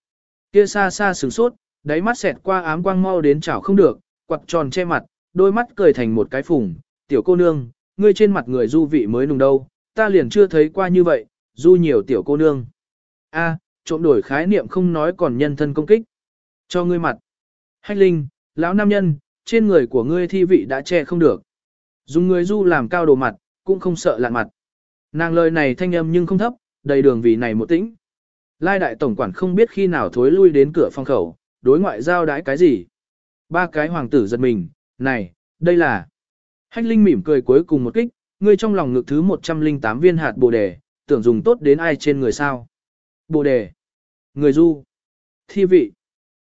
Kia xa xa sửng sốt, đáy mắt xẹt qua ám quang mau đến chảo không được, quặt tròn che mặt, đôi mắt cười thành một cái phùng, tiểu cô nương, ngươi trên mặt người du vị mới nùng đâu, ta liền chưa thấy qua như vậy, du nhiều tiểu cô nương. A, trộm đổi khái niệm không nói còn nhân thân công kích. Cho ngươi mặt. Hách linh, lão nam nhân, trên người của ngươi thi vị đã che không được. Dùng người du làm cao đồ mặt, cũng không sợ lạn mặt. Nàng lời này thanh âm nhưng không thấp, đầy đường vì này một tĩnh. Lai đại tổng quản không biết khi nào thối lui đến cửa phòng khẩu, đối ngoại giao đái cái gì. Ba cái hoàng tử giật mình, này, đây là. Hách linh mỉm cười cuối cùng một kích, ngươi trong lòng ngực thứ 108 viên hạt bồ đề, tưởng dùng tốt đến ai trên người sao. Bồ đề. Người du. Thi vị.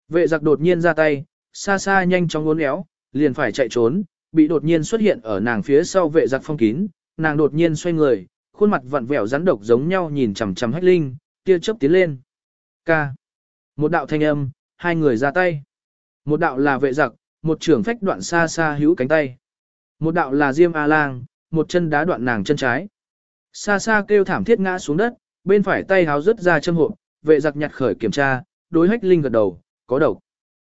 Vệ giặc đột nhiên ra tay, xa xa nhanh chóng uốn éo, liền phải chạy trốn, bị đột nhiên xuất hiện ở nàng phía sau vệ giặc phong kín, nàng đột nhiên xoay người, khuôn mặt vặn vẹo rắn độc giống nhau nhìn chằm chằm hách linh, tia chớp tiến lên. Ca. Một đạo thanh âm, hai người ra tay. Một đạo là vệ giặc, một trưởng phách đoạn xa xa hữu cánh tay. Một đạo là Diêm A-lang, một chân đá đoạn nàng chân trái. Xa xa kêu thảm thiết ngã xuống đất, bên phải tay háo rớt ra châm hộp, vệ giặc nhặt khởi kiểm tra, đối hách linh gật đầu, có độc.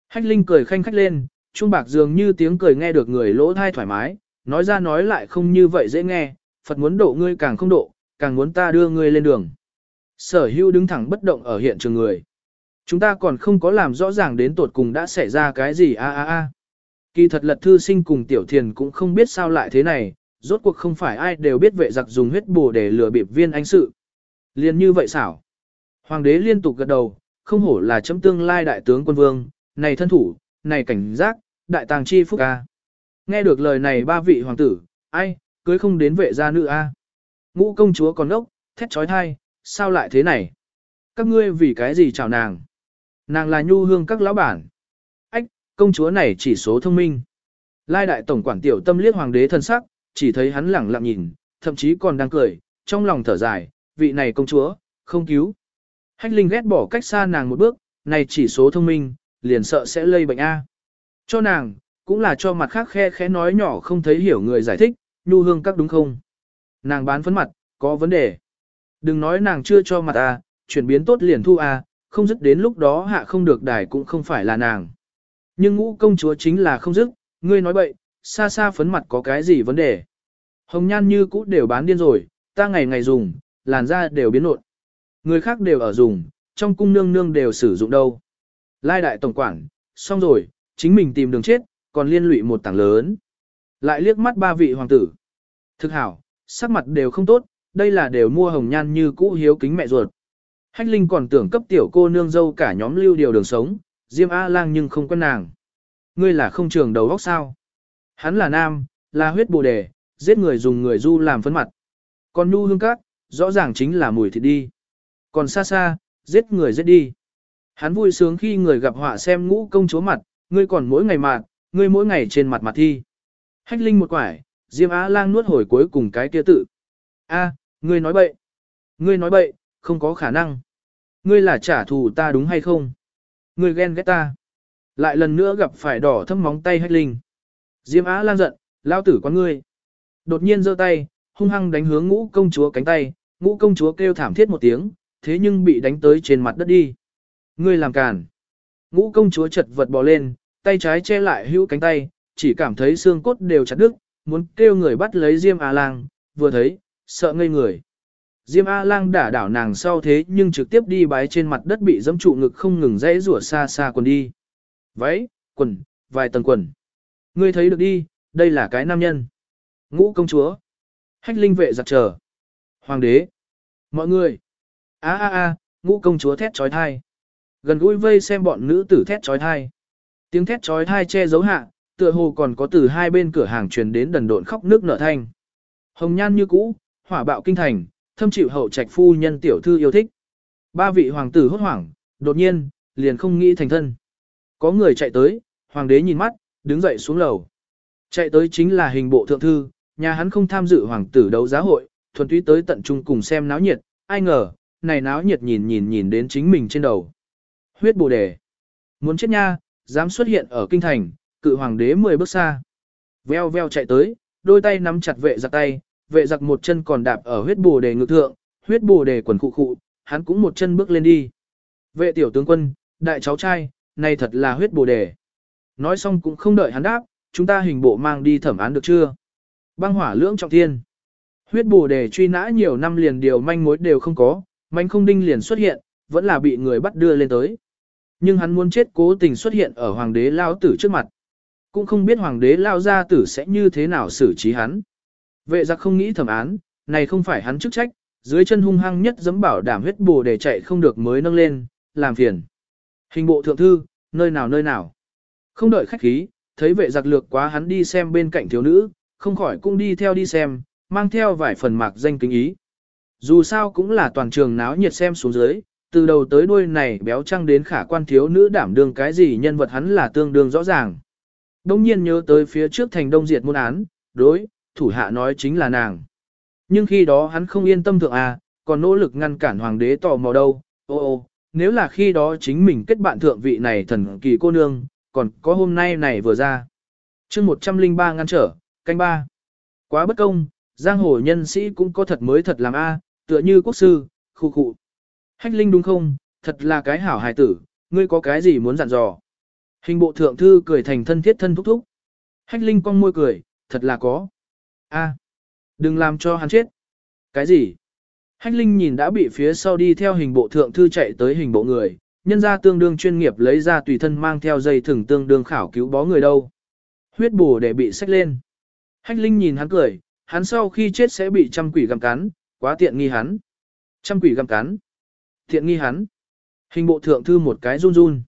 Hách linh cười khanh khách lên, trung bạc dường như tiếng cười nghe được người lỗ thai thoải mái, nói ra nói lại không như vậy dễ nghe, Phật muốn độ ngươi càng không độ, càng muốn ta đưa ngươi lên đường. Sở hưu đứng thẳng bất động ở hiện trường người. Chúng ta còn không có làm rõ ràng đến tột cùng đã xảy ra cái gì a a a. Kỳ thật lật thư sinh cùng tiểu thiền cũng không biết sao lại thế này, rốt cuộc không phải ai đều biết vệ giặc dùng huyết bổ để lừa bịp viên anh sự. Liên như vậy xảo. Hoàng đế liên tục gật đầu, không hổ là chấm tương lai đại tướng quân vương, này thân thủ, này cảnh giác, đại tàng chi phúc a. Nghe được lời này ba vị hoàng tử, ai, cưới không đến vệ gia nữ a. Ngũ công chúa còn ốc, thét trói thai, sao lại thế này? Các ngươi vì cái gì chào nàng? Nàng là nhu hương các lão bản. Ách, công chúa này chỉ số thông minh. Lai đại tổng quản tiểu tâm liếc hoàng đế thân sắc, chỉ thấy hắn lẳng lặng nhìn, thậm chí còn đang cười, trong lòng thở dài, vị này công chúa, không cứu. Hách Linh ghét bỏ cách xa nàng một bước, này chỉ số thông minh, liền sợ sẽ lây bệnh A. Cho nàng, cũng là cho mặt khác khe khẽ nói nhỏ không thấy hiểu người giải thích, nhu hương các đúng không? Nàng bán phấn mặt, có vấn đề. Đừng nói nàng chưa cho mặt A, chuyển biến tốt liền thu A, không dứt đến lúc đó hạ không được đài cũng không phải là nàng. Nhưng ngũ công chúa chính là không dứt, ngươi nói bậy, xa xa phấn mặt có cái gì vấn đề. Hồng nhan như cũ đều bán điên rồi, ta ngày ngày dùng, làn da đều biến nộn. Người khác đều ở dùng, trong cung nương nương đều sử dụng đâu. Lai đại tổng quản, xong rồi, chính mình tìm đường chết, còn liên lụy một tảng lớn. Lại liếc mắt ba vị hoàng tử. Thực hảo, sắc mặt đều không tốt, đây là đều mua hồng nhan như cũ hiếu kính mẹ ruột. Hách Linh còn tưởng cấp tiểu cô nương dâu cả nhóm lưu điều đường sống, Diêm A Lang nhưng không quen nàng. Ngươi là không trường đầu óc sao? Hắn là nam, là huyết bồ đề, giết người dùng người du làm phấn mặt. Còn nu hương cát, rõ ràng chính là mùi thịt đi. Còn xa xa, giết người giết đi. Hắn vui sướng khi người gặp họa xem ngũ công chúa mặt, ngươi còn mỗi ngày mạt, ngươi mỗi ngày trên mặt mặt thi. Hách linh một quải, Diêm Á lang nuốt hồi cuối cùng cái kia tự. A, ngươi nói bậy. Ngươi nói bậy, không có khả năng. Ngươi là trả thù ta đúng hay không? Ngươi ghen ghét ta. Lại lần nữa gặp phải đỏ thâm móng tay hách linh. Diêm Á lang giận, lao tử con ngươi. Đột nhiên giơ tay, hung hăng đánh hướng ngũ công chúa cánh tay, ngũ công chúa kêu thảm thiết một tiếng, thế nhưng bị đánh tới trên mặt đất đi. Ngươi làm càn. Ngũ công chúa chật vật bò lên, tay trái che lại hữu cánh tay, chỉ cảm thấy xương cốt đều chặt đứt, muốn kêu người bắt lấy Diêm A Lang, vừa thấy, sợ ngây người. Diêm A Lang đả đảo nàng sau thế nhưng trực tiếp đi bái trên mặt đất bị dẫm trụ ngực không ngừng dãy rủa xa xa quần đi. Váy, quần, vài tầng quần. Ngươi thấy được đi, đây là cái nam nhân. Ngũ công chúa. Hách linh vệ giặc trở. Hoàng đế. Mọi người a a a ngũ công chúa thét trói thai. Gần gũi vây xem bọn nữ tử thét trói thai. Tiếng thét trói thai che giấu hạ, tựa hồ còn có từ hai bên cửa hàng truyền đến đần độn khóc nước nở thanh. Hồng nhan như cũ, hỏa bạo kinh thành, thâm chịu hậu trạch phu nhân tiểu thư yêu thích. Ba vị hoàng tử hốt hoảng, đột nhiên, liền không nghĩ thành thân. Có người chạy tới, hoàng đế nhìn mắt, đứng dậy xuống lầu. Chạy tới chính là hình bộ thượng thư, nhà hắn không tham dự hoàng tử đấu giá hội, thuần túy tới tận trung cùng xem náo nhiệt, ai ngờ, này náo nhiệt nhìn nhìn nhìn đến chính mình trên đầu. Huyết bồ đề. Muốn chết nha, dám xuất hiện ở kinh thành, cự hoàng đế 10 bước xa. Veo veo chạy tới, đôi tay nắm chặt vệ giặc tay, vệ giặc một chân còn đạp ở huyết bồ đề ngực thượng, huyết bồ đề quần khụ khụ, hắn cũng một chân bước lên đi. Vệ tiểu tướng quân, đại cháu trai, này thật là huyết bồ đề. Nói xong cũng không đợi hắn đáp, chúng ta hình bộ mang đi thẩm án được chưa? Băng hỏa lưỡng trọng thiên. Huyết bồ đề truy nã nhiều năm liền điều manh mối đều không có, mạnh không đinh liền xuất hiện, vẫn là bị người bắt đưa lên tới. Nhưng hắn muốn chết cố tình xuất hiện ở hoàng đế lao tử trước mặt. Cũng không biết hoàng đế lao gia tử sẽ như thế nào xử trí hắn. Vệ giặc không nghĩ thẩm án, này không phải hắn chức trách, dưới chân hung hăng nhất dấm bảo đảm huyết bồ để chạy không được mới nâng lên, làm phiền. Hình bộ thượng thư, nơi nào nơi nào. Không đợi khách khí, thấy vệ giặc lược quá hắn đi xem bên cạnh thiếu nữ, không khỏi cũng đi theo đi xem, mang theo vài phần mạc danh kính ý. Dù sao cũng là toàn trường náo nhiệt xem xuống dưới, từ đầu tới đuôi này béo trăng đến khả quan thiếu nữ đảm đương cái gì nhân vật hắn là tương đương rõ ràng. Đông nhiên nhớ tới phía trước thành đông diệt môn án, đối, thủ hạ nói chính là nàng. Nhưng khi đó hắn không yên tâm thượng à, còn nỗ lực ngăn cản hoàng đế tò mò đâu, ô ô, nếu là khi đó chính mình kết bạn thượng vị này thần kỳ cô nương, còn có hôm nay này vừa ra. chương 103 ngăn trở, canh ba. Quá bất công, giang hồ nhân sĩ cũng có thật mới thật làm a, tựa như quốc sư, khu cụ. Hách linh đúng không, thật là cái hảo hài tử, ngươi có cái gì muốn dặn dò. Hình bộ thượng thư cười thành thân thiết thân thúc thúc. Hách linh cong môi cười, thật là có. a đừng làm cho hắn chết. Cái gì? Hách linh nhìn đã bị phía sau đi theo hình bộ thượng thư chạy tới hình bộ người, nhân ra tương đương chuyên nghiệp lấy ra tùy thân mang theo dây thừng tương đương khảo cứu bó người đâu. Huyết bù để bị sách lên. Hách linh nhìn hắn cười, hắn sau khi chết sẽ bị trăm quỷ gặm cắn, quá tiện nghi hắn. Trăm quỷ găm cắn. Tiện nghi hắn. Hình bộ thượng thư một cái run run.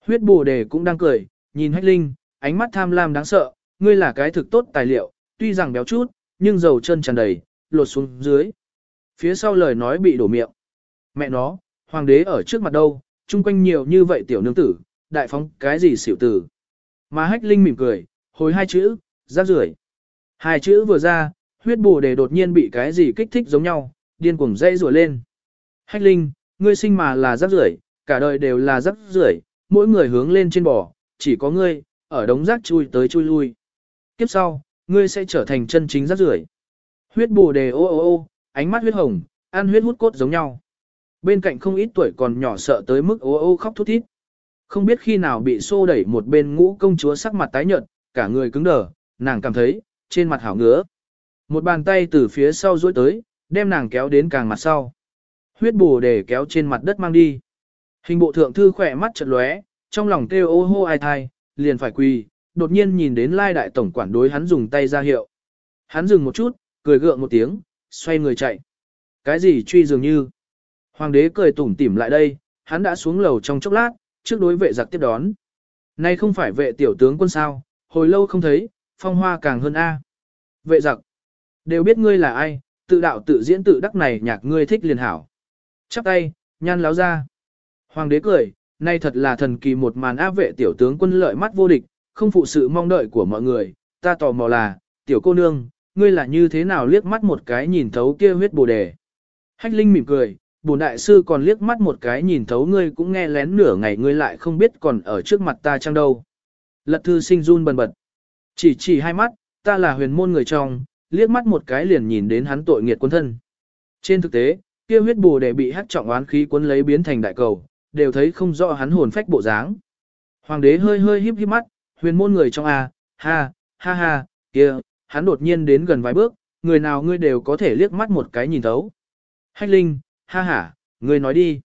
Huyết bồ đề cũng đang cười, nhìn hách linh, ánh mắt tham lam đáng sợ, ngươi là cái thực tốt tài liệu, tuy rằng béo chút, nhưng dầu chân tràn đầy, lột xuống dưới. Phía sau lời nói bị đổ miệng. Mẹ nó, hoàng đế ở trước mặt đâu, chung quanh nhiều như vậy tiểu nương tử, đại phóng cái gì xỉu tử. Mà hách linh mỉm cười, hồi hai chữ, rác rưởi. Hai chữ vừa ra, huyết bồ đề đột nhiên bị cái gì kích thích giống nhau, điên cuồng dây rủa lên. Hách linh, ngươi sinh mà là rắc rưởi, cả đời đều là rắc rưởi, mỗi người hướng lên trên bò, chỉ có ngươi, ở đống rác chui tới chui lui. Kiếp sau, ngươi sẽ trở thành chân chính rác rưởi. Huyết bồ đề ô ô ô, ánh mắt huyết hồng, ăn huyết hút cốt giống nhau. Bên cạnh không ít tuổi còn nhỏ sợ tới mức ô ô khóc thút thít. Không biết khi nào bị xô đẩy một bên ngũ công chúa sắc mặt tái nhợt, cả người cứng đờ, nàng cảm thấy, trên mặt hảo ngứa. Một bàn tay từ phía sau duỗi tới, đem nàng kéo đến càng mặt sau. Huyết bù để kéo trên mặt đất mang đi. Hình bộ thượng thư khỏe mắt chợt lóe, trong lòng kêu ô hô ai thai, liền phải quỳ, đột nhiên nhìn đến lai đại tổng quản đối hắn dùng tay ra hiệu. Hắn dừng một chút, cười gượng một tiếng, xoay người chạy. Cái gì truy dường như. Hoàng đế cười tủm tỉm lại đây, hắn đã xuống lầu trong chốc lát, trước đối vệ giặc tiếp đón. Nay không phải vệ tiểu tướng quân sao, hồi lâu không thấy, phong hoa càng hơn A. Vệ giặc, đều biết ngươi là ai, tự đạo tự diễn tự đắc này nhạc ngươi thích liền hảo. Chắp tay, nhan láo ra. Hoàng đế cười, nay thật là thần kỳ một màn áp vệ tiểu tướng quân lợi mắt vô địch, không phụ sự mong đợi của mọi người, ta tò mò là, tiểu cô nương, ngươi là như thế nào liếc mắt một cái nhìn thấu kia huyết bồ đề. Hách Linh mỉm cười, bổn đại sư còn liếc mắt một cái nhìn thấu ngươi cũng nghe lén nửa ngày ngươi lại không biết còn ở trước mặt ta chăng đâu. Lật thư sinh run bần bật. Chỉ chỉ hai mắt, ta là huyền môn người trong, liếc mắt một cái liền nhìn đến hắn tội nghiệt quân thân. Trên thực tế, kia huyết bồ đề bị hắc trọng oán khí cuốn lấy biến thành đại cầu, đều thấy không rõ hắn hồn phách bộ dáng. Hoàng đế hơi hơi híp híp mắt, huyền môn người trong a, ha, ha ha, kia, hắn đột nhiên đến gần vài bước, người nào ngươi đều có thể liếc mắt một cái nhìn thấu. Hách linh, ha ha, ngươi nói đi.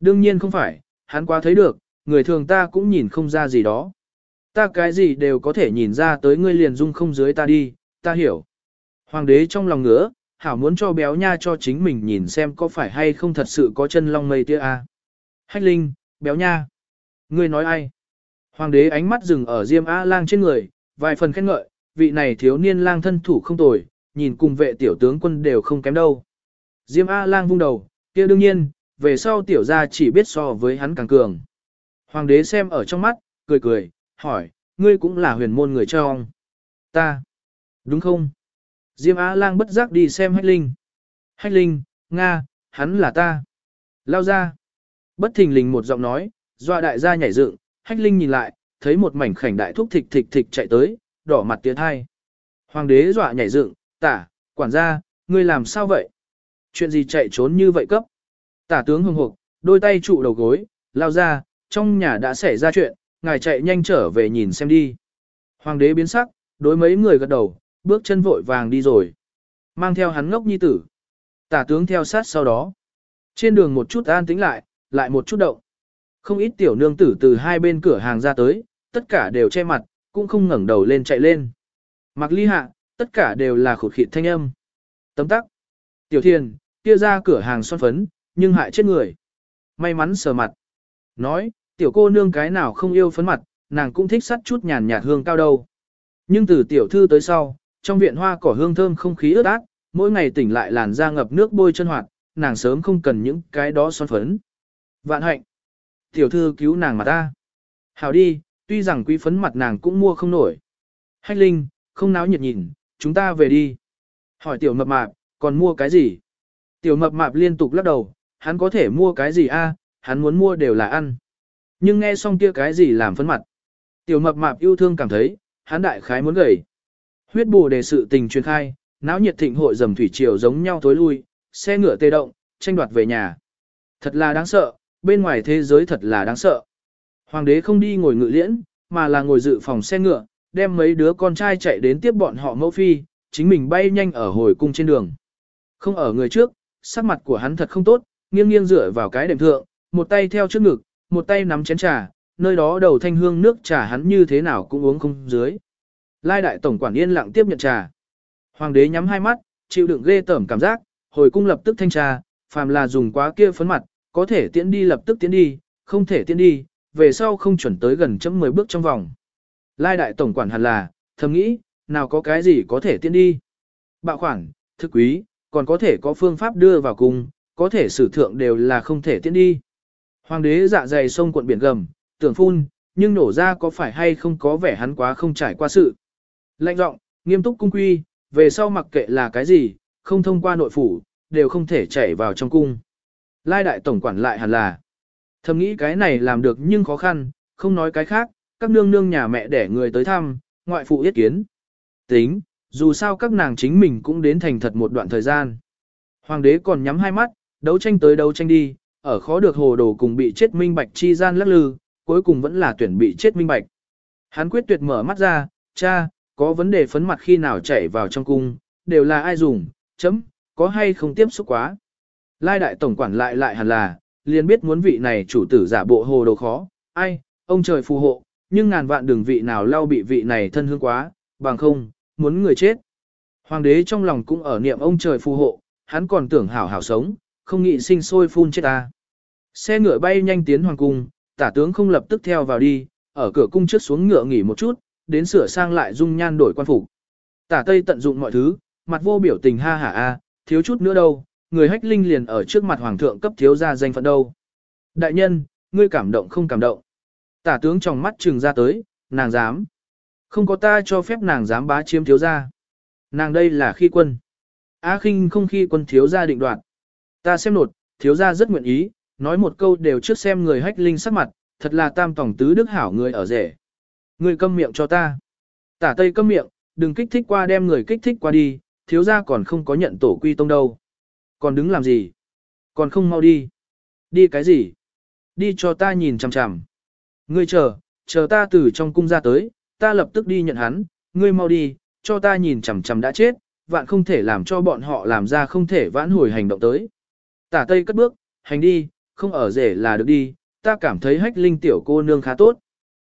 Đương nhiên không phải, hắn quá thấy được, người thường ta cũng nhìn không ra gì đó. Ta cái gì đều có thể nhìn ra tới ngươi liền dung không dưới ta đi, ta hiểu. Hoàng đế trong lòng ngứa, hảo muốn cho béo nha cho chính mình nhìn xem có phải hay không thật sự có chân long mây tia a. Hách linh, béo nha. Ngươi nói ai? Hoàng đế ánh mắt dừng ở Diêm A lang trên người, vài phần khen ngợi, vị này thiếu niên lang thân thủ không tồi, nhìn cùng vệ tiểu tướng quân đều không kém đâu. Diêm A lang vung đầu, kia đương nhiên, về sau tiểu gia chỉ biết so với hắn càng cường. Hoàng đế xem ở trong mắt, cười cười, hỏi, ngươi cũng là huyền môn người cho ông. Ta. Đúng không? Diêm Á lang bất giác đi xem Hách Linh. Hách Linh, Nga, hắn là ta. Lao ra. Bất thình lình một giọng nói, doa đại gia nhảy dựng, Hách Linh nhìn lại, thấy một mảnh khảnh đại thúc thịch thịch thịch chạy tới, đỏ mặt tiến thai. Hoàng đế dọa nhảy dựng, tả, quản gia, ngươi làm sao vậy? Chuyện gì chạy trốn như vậy cấp? Tả tướng hưng hục, đôi tay trụ đầu gối, lao ra, trong nhà đã xảy ra chuyện, ngài chạy nhanh trở về nhìn xem đi. Hoàng đế biến sắc, đối mấy người gật đầu, bước chân vội vàng đi rồi. Mang theo hắn ngốc nhi tử. Tả tướng theo sát sau đó. Trên đường một chút an tĩnh lại, lại một chút động. Không ít tiểu nương tử từ hai bên cửa hàng ra tới, tất cả đều che mặt, cũng không ngẩng đầu lên chạy lên. Mặc ly hạ, tất cả đều là khụt khịt thanh âm. Tấm tắc. Tiểu thiền, kia ra cửa hàng son phấn, nhưng hại chết người. May mắn sờ mặt. Nói, tiểu cô nương cái nào không yêu phấn mặt, nàng cũng thích sắt chút nhàn nhạt hương cao đâu. Nhưng từ tiểu thư tới sau, trong viện hoa cỏ hương thơm không khí ướt át, mỗi ngày tỉnh lại làn da ngập nước bôi chân hoạt, nàng sớm không cần những cái đó son phấn. Vạn hạnh. Tiểu thư cứu nàng mà ta. Hảo đi, tuy rằng quý phấn mặt nàng cũng mua không nổi. Hách linh, không náo nhiệt nhìn, chúng ta về đi. Hỏi tiểu mập mạp, còn mua cái gì? Tiểu mập mạp liên tục lắc đầu, hắn có thể mua cái gì a? hắn muốn mua đều là ăn. Nhưng nghe xong kia cái gì làm phấn mặt. Tiểu mập mạp yêu thương cảm thấy, hắn đại khái muốn gầy. Huyết bù đề sự tình truyền khai, náo nhiệt thịnh hội dầm thủy triều giống nhau tối lui, xe ngựa tê động, tranh đoạt về nhà. Thật là đáng sợ, bên ngoài thế giới thật là đáng sợ. Hoàng đế không đi ngồi ngự liễn, mà là ngồi dự phòng xe ngựa, đem mấy đứa con trai chạy đến tiếp bọn họ mẫu phi, chính mình bay nhanh ở hồi cung trên đường. Không ở người trước, sắc mặt của hắn thật không tốt, nghiêng nghiêng dựa vào cái đệm thượng, một tay theo trước ngực, một tay nắm chén trà, nơi đó đầu thanh hương nước trà hắn như thế nào cũng uống không dưới. Lai đại tổng quản yên lặng tiếp nhận trà. Hoàng đế nhắm hai mắt, chịu đựng ghê tởm cảm giác, hồi cung lập tức thanh trà, phàm là dùng quá kia phấn mặt, Có thể tiễn đi lập tức tiễn đi, không thể tiễn đi, về sau không chuẩn tới gần chấm 10 bước trong vòng. Lai đại tổng quản hẳn là, thầm nghĩ, nào có cái gì có thể tiễn đi. Bạo khoản, thức quý, còn có thể có phương pháp đưa vào cùng, có thể sử thượng đều là không thể tiễn đi. Hoàng đế dạ dày sông quận biển gầm, tưởng phun, nhưng nổ ra có phải hay không có vẻ hắn quá không trải qua sự. Lạnh giọng, nghiêm túc cung quy, về sau mặc kệ là cái gì, không thông qua nội phủ, đều không thể chảy vào trong cung. Lai đại tổng quản lại hẳn là. Thầm nghĩ cái này làm được nhưng khó khăn, không nói cái khác, các nương nương nhà mẹ để người tới thăm, ngoại phụ yết kiến. Tính, dù sao các nàng chính mình cũng đến thành thật một đoạn thời gian. Hoàng đế còn nhắm hai mắt, đấu tranh tới đấu tranh đi, ở khó được hồ đồ cùng bị chết minh bạch chi gian lắc lư, cuối cùng vẫn là tuyển bị chết minh bạch. Hắn quyết tuyệt mở mắt ra, cha, có vấn đề phấn mặt khi nào chảy vào trong cung, đều là ai dùng, chấm, có hay không tiếp xúc quá. Lai đại tổng quản lại lại hẳn là, liền biết muốn vị này chủ tử giả bộ hồ đồ khó, ai, ông trời phù hộ, nhưng ngàn vạn đường vị nào lau bị vị này thân hương quá, bằng không, muốn người chết. Hoàng đế trong lòng cũng ở niệm ông trời phù hộ, hắn còn tưởng hảo hảo sống, không nghĩ sinh sôi phun chết ta. Xe ngựa bay nhanh tiến hoàng cung, tả tướng không lập tức theo vào đi, ở cửa cung trước xuống ngựa nghỉ một chút, đến sửa sang lại dung nhan đổi quan phục. Tả Tây tận dụng mọi thứ, mặt vô biểu tình ha hả a, thiếu chút nữa đâu, người hách linh liền ở trước mặt hoàng thượng cấp thiếu gia danh phận đâu. Đại nhân, ngươi cảm động không cảm động. Tả tướng trong mắt trừng ra tới, nàng dám. Không có ta cho phép nàng dám bá chiếm thiếu gia. Nàng đây là khi quân. á khinh không khi quân thiếu gia định đoạt. Ta xem nột, thiếu gia rất nguyện ý, nói một câu đều trước xem người hách linh sắc mặt, thật là tam tổng tứ đức hảo người ở rể. Ngươi câm miệng cho ta. Tả tây câm miệng, đừng kích thích qua đem người kích thích qua đi, thiếu gia còn không có nhận tổ quy tông đâu. Còn đứng làm gì? Còn không mau đi. Đi cái gì? Đi cho ta nhìn chằm chằm. Ngươi chờ, chờ ta từ trong cung ra tới, ta lập tức đi nhận hắn, ngươi mau đi, cho ta nhìn chằm chằm đã chết, vạn không thể làm cho bọn họ làm ra không thể vãn hồi hành động tới. Tả Tây cất bước, hành đi, không ở rể là được đi, ta cảm thấy hách linh tiểu cô nương khá tốt.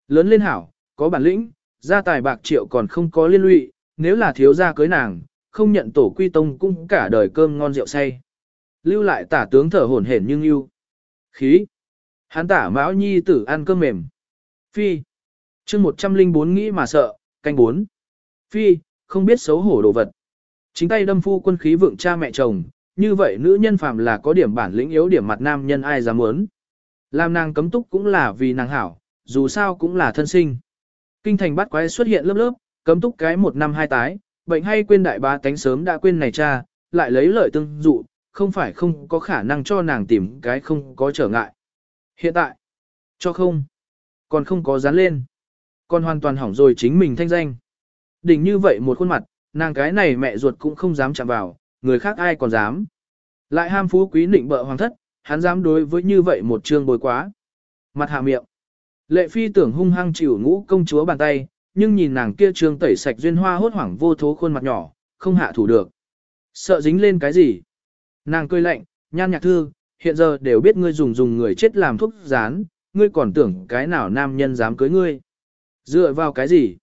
Lớn lên hảo, có bản lĩnh, gia tài bạc triệu còn không có liên lụy, nếu là thiếu gia cưới nàng, không nhận tổ quy tông cũng cả đời cơm ngon rượu say. Lưu lại tả tướng thở hổn hển nhưng yêu. Khí. Hắn tả mão nhi tử ăn cơm mềm. Phi. chương 104 nghĩ mà sợ, canh bốn. Phi, không biết xấu hổ đồ vật. Chính tay đâm phu quân khí vượng cha mẹ chồng, như vậy nữ nhân phàm là có điểm bản lĩnh yếu điểm mặt nam nhân ai dám muốn. Làm nàng cấm túc cũng là vì nàng hảo, dù sao cũng là thân sinh. Kinh thành bắt quái xuất hiện lớp lớp, cấm túc cái một năm hai tái, bệnh hay quên đại bá tánh sớm đã quên này cha, lại lấy lợi tương dụ, không phải không có khả năng cho nàng tìm cái không có trở ngại. Hiện tại, cho không, còn không có dán lên, còn hoàn toàn hỏng rồi chính mình thanh danh. Đỉnh như vậy một khuôn mặt, nàng cái này mẹ ruột cũng không dám chạm vào, người khác ai còn dám. Lại ham phú quý nịnh bợ hoàng thất, hắn dám đối với như vậy một trương bồi quá. Mặt hạ miệng. Lệ phi tưởng hung hăng chịu ngũ công chúa bàn tay, nhưng nhìn nàng kia trương tẩy sạch duyên hoa hốt hoảng vô thố khuôn mặt nhỏ, không hạ thủ được. Sợ dính lên cái gì? Nàng cười lạnh, nhan nhạc thư, hiện giờ đều biết ngươi dùng dùng người chết làm thuốc rán, ngươi còn tưởng cái nào nam nhân dám cưới ngươi. Dựa vào cái gì?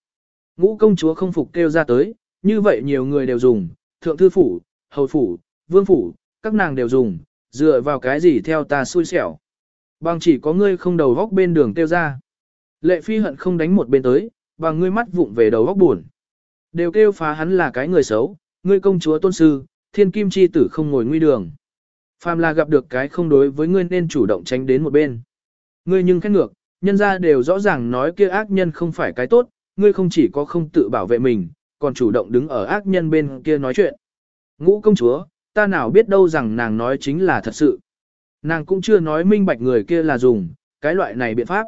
Ngũ công chúa không phục kêu ra tới, như vậy nhiều người đều dùng, thượng thư phủ, hầu phủ, vương phủ, các nàng đều dùng, dựa vào cái gì theo ta xui xẻo. Bằng chỉ có ngươi không đầu góc bên đường tiêu ra. Lệ phi hận không đánh một bên tới, bằng ngươi mắt vụng về đầu góc buồn. Đều kêu phá hắn là cái người xấu, ngươi công chúa tôn sư, thiên kim chi tử không ngồi nguy đường. Phàm là gặp được cái không đối với ngươi nên chủ động tránh đến một bên. Ngươi nhưng khét ngược, nhân ra đều rõ ràng nói kia ác nhân không phải cái tốt, ngươi không chỉ có không tự bảo vệ mình, còn chủ động đứng ở ác nhân bên kia nói chuyện. Ngũ công chúa, ta nào biết đâu rằng nàng nói chính là thật sự. Nàng cũng chưa nói minh bạch người kia là dùng, cái loại này biện pháp.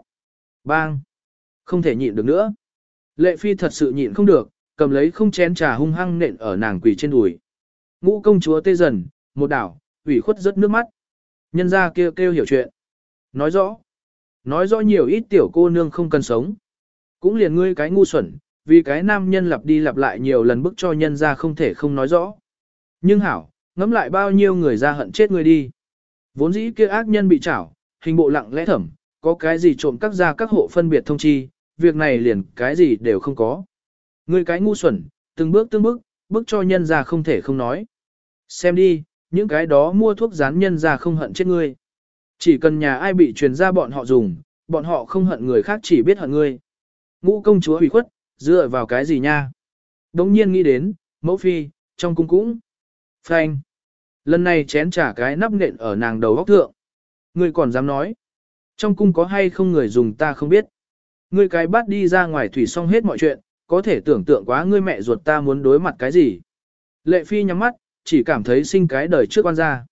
Bang! Không thể nhịn được nữa. Lệ phi thật sự nhịn không được, cầm lấy không chén trà hung hăng nện ở nàng quỳ trên đùi. Ngũ công chúa tê dần, một đảo, ủy khuất rất nước mắt. Nhân ra kia kêu, kêu hiểu chuyện. Nói rõ. Nói rõ nhiều ít tiểu cô nương không cần sống. Cũng liền ngươi cái ngu xuẩn, vì cái nam nhân lặp đi lặp lại nhiều lần bức cho nhân ra không thể không nói rõ. Nhưng hảo, ngẫm lại bao nhiêu người ra hận chết ngươi đi. Vốn dĩ kia ác nhân bị trảo, hình bộ lặng lẽ thẩm, có cái gì trộm các gia các hộ phân biệt thông chi, việc này liền cái gì đều không có. người cái ngu xuẩn, từng bước từng bước, bước cho nhân ra không thể không nói. Xem đi, những cái đó mua thuốc rán nhân ra không hận chết ngươi. Chỉ cần nhà ai bị truyền ra bọn họ dùng, bọn họ không hận người khác chỉ biết hận ngươi. Ngũ công chúa hủy khuất, dựa vào cái gì nha? Đống nhiên nghĩ đến, mẫu phi, trong cung cũng. Frank. Lần này chén trả cái nắp nện ở nàng đầu góc thượng. Ngươi còn dám nói. Trong cung có hay không người dùng ta không biết. Ngươi cái bắt đi ra ngoài thủy xong hết mọi chuyện, có thể tưởng tượng quá ngươi mẹ ruột ta muốn đối mặt cái gì. Lệ phi nhắm mắt, chỉ cảm thấy sinh cái đời trước quan ra.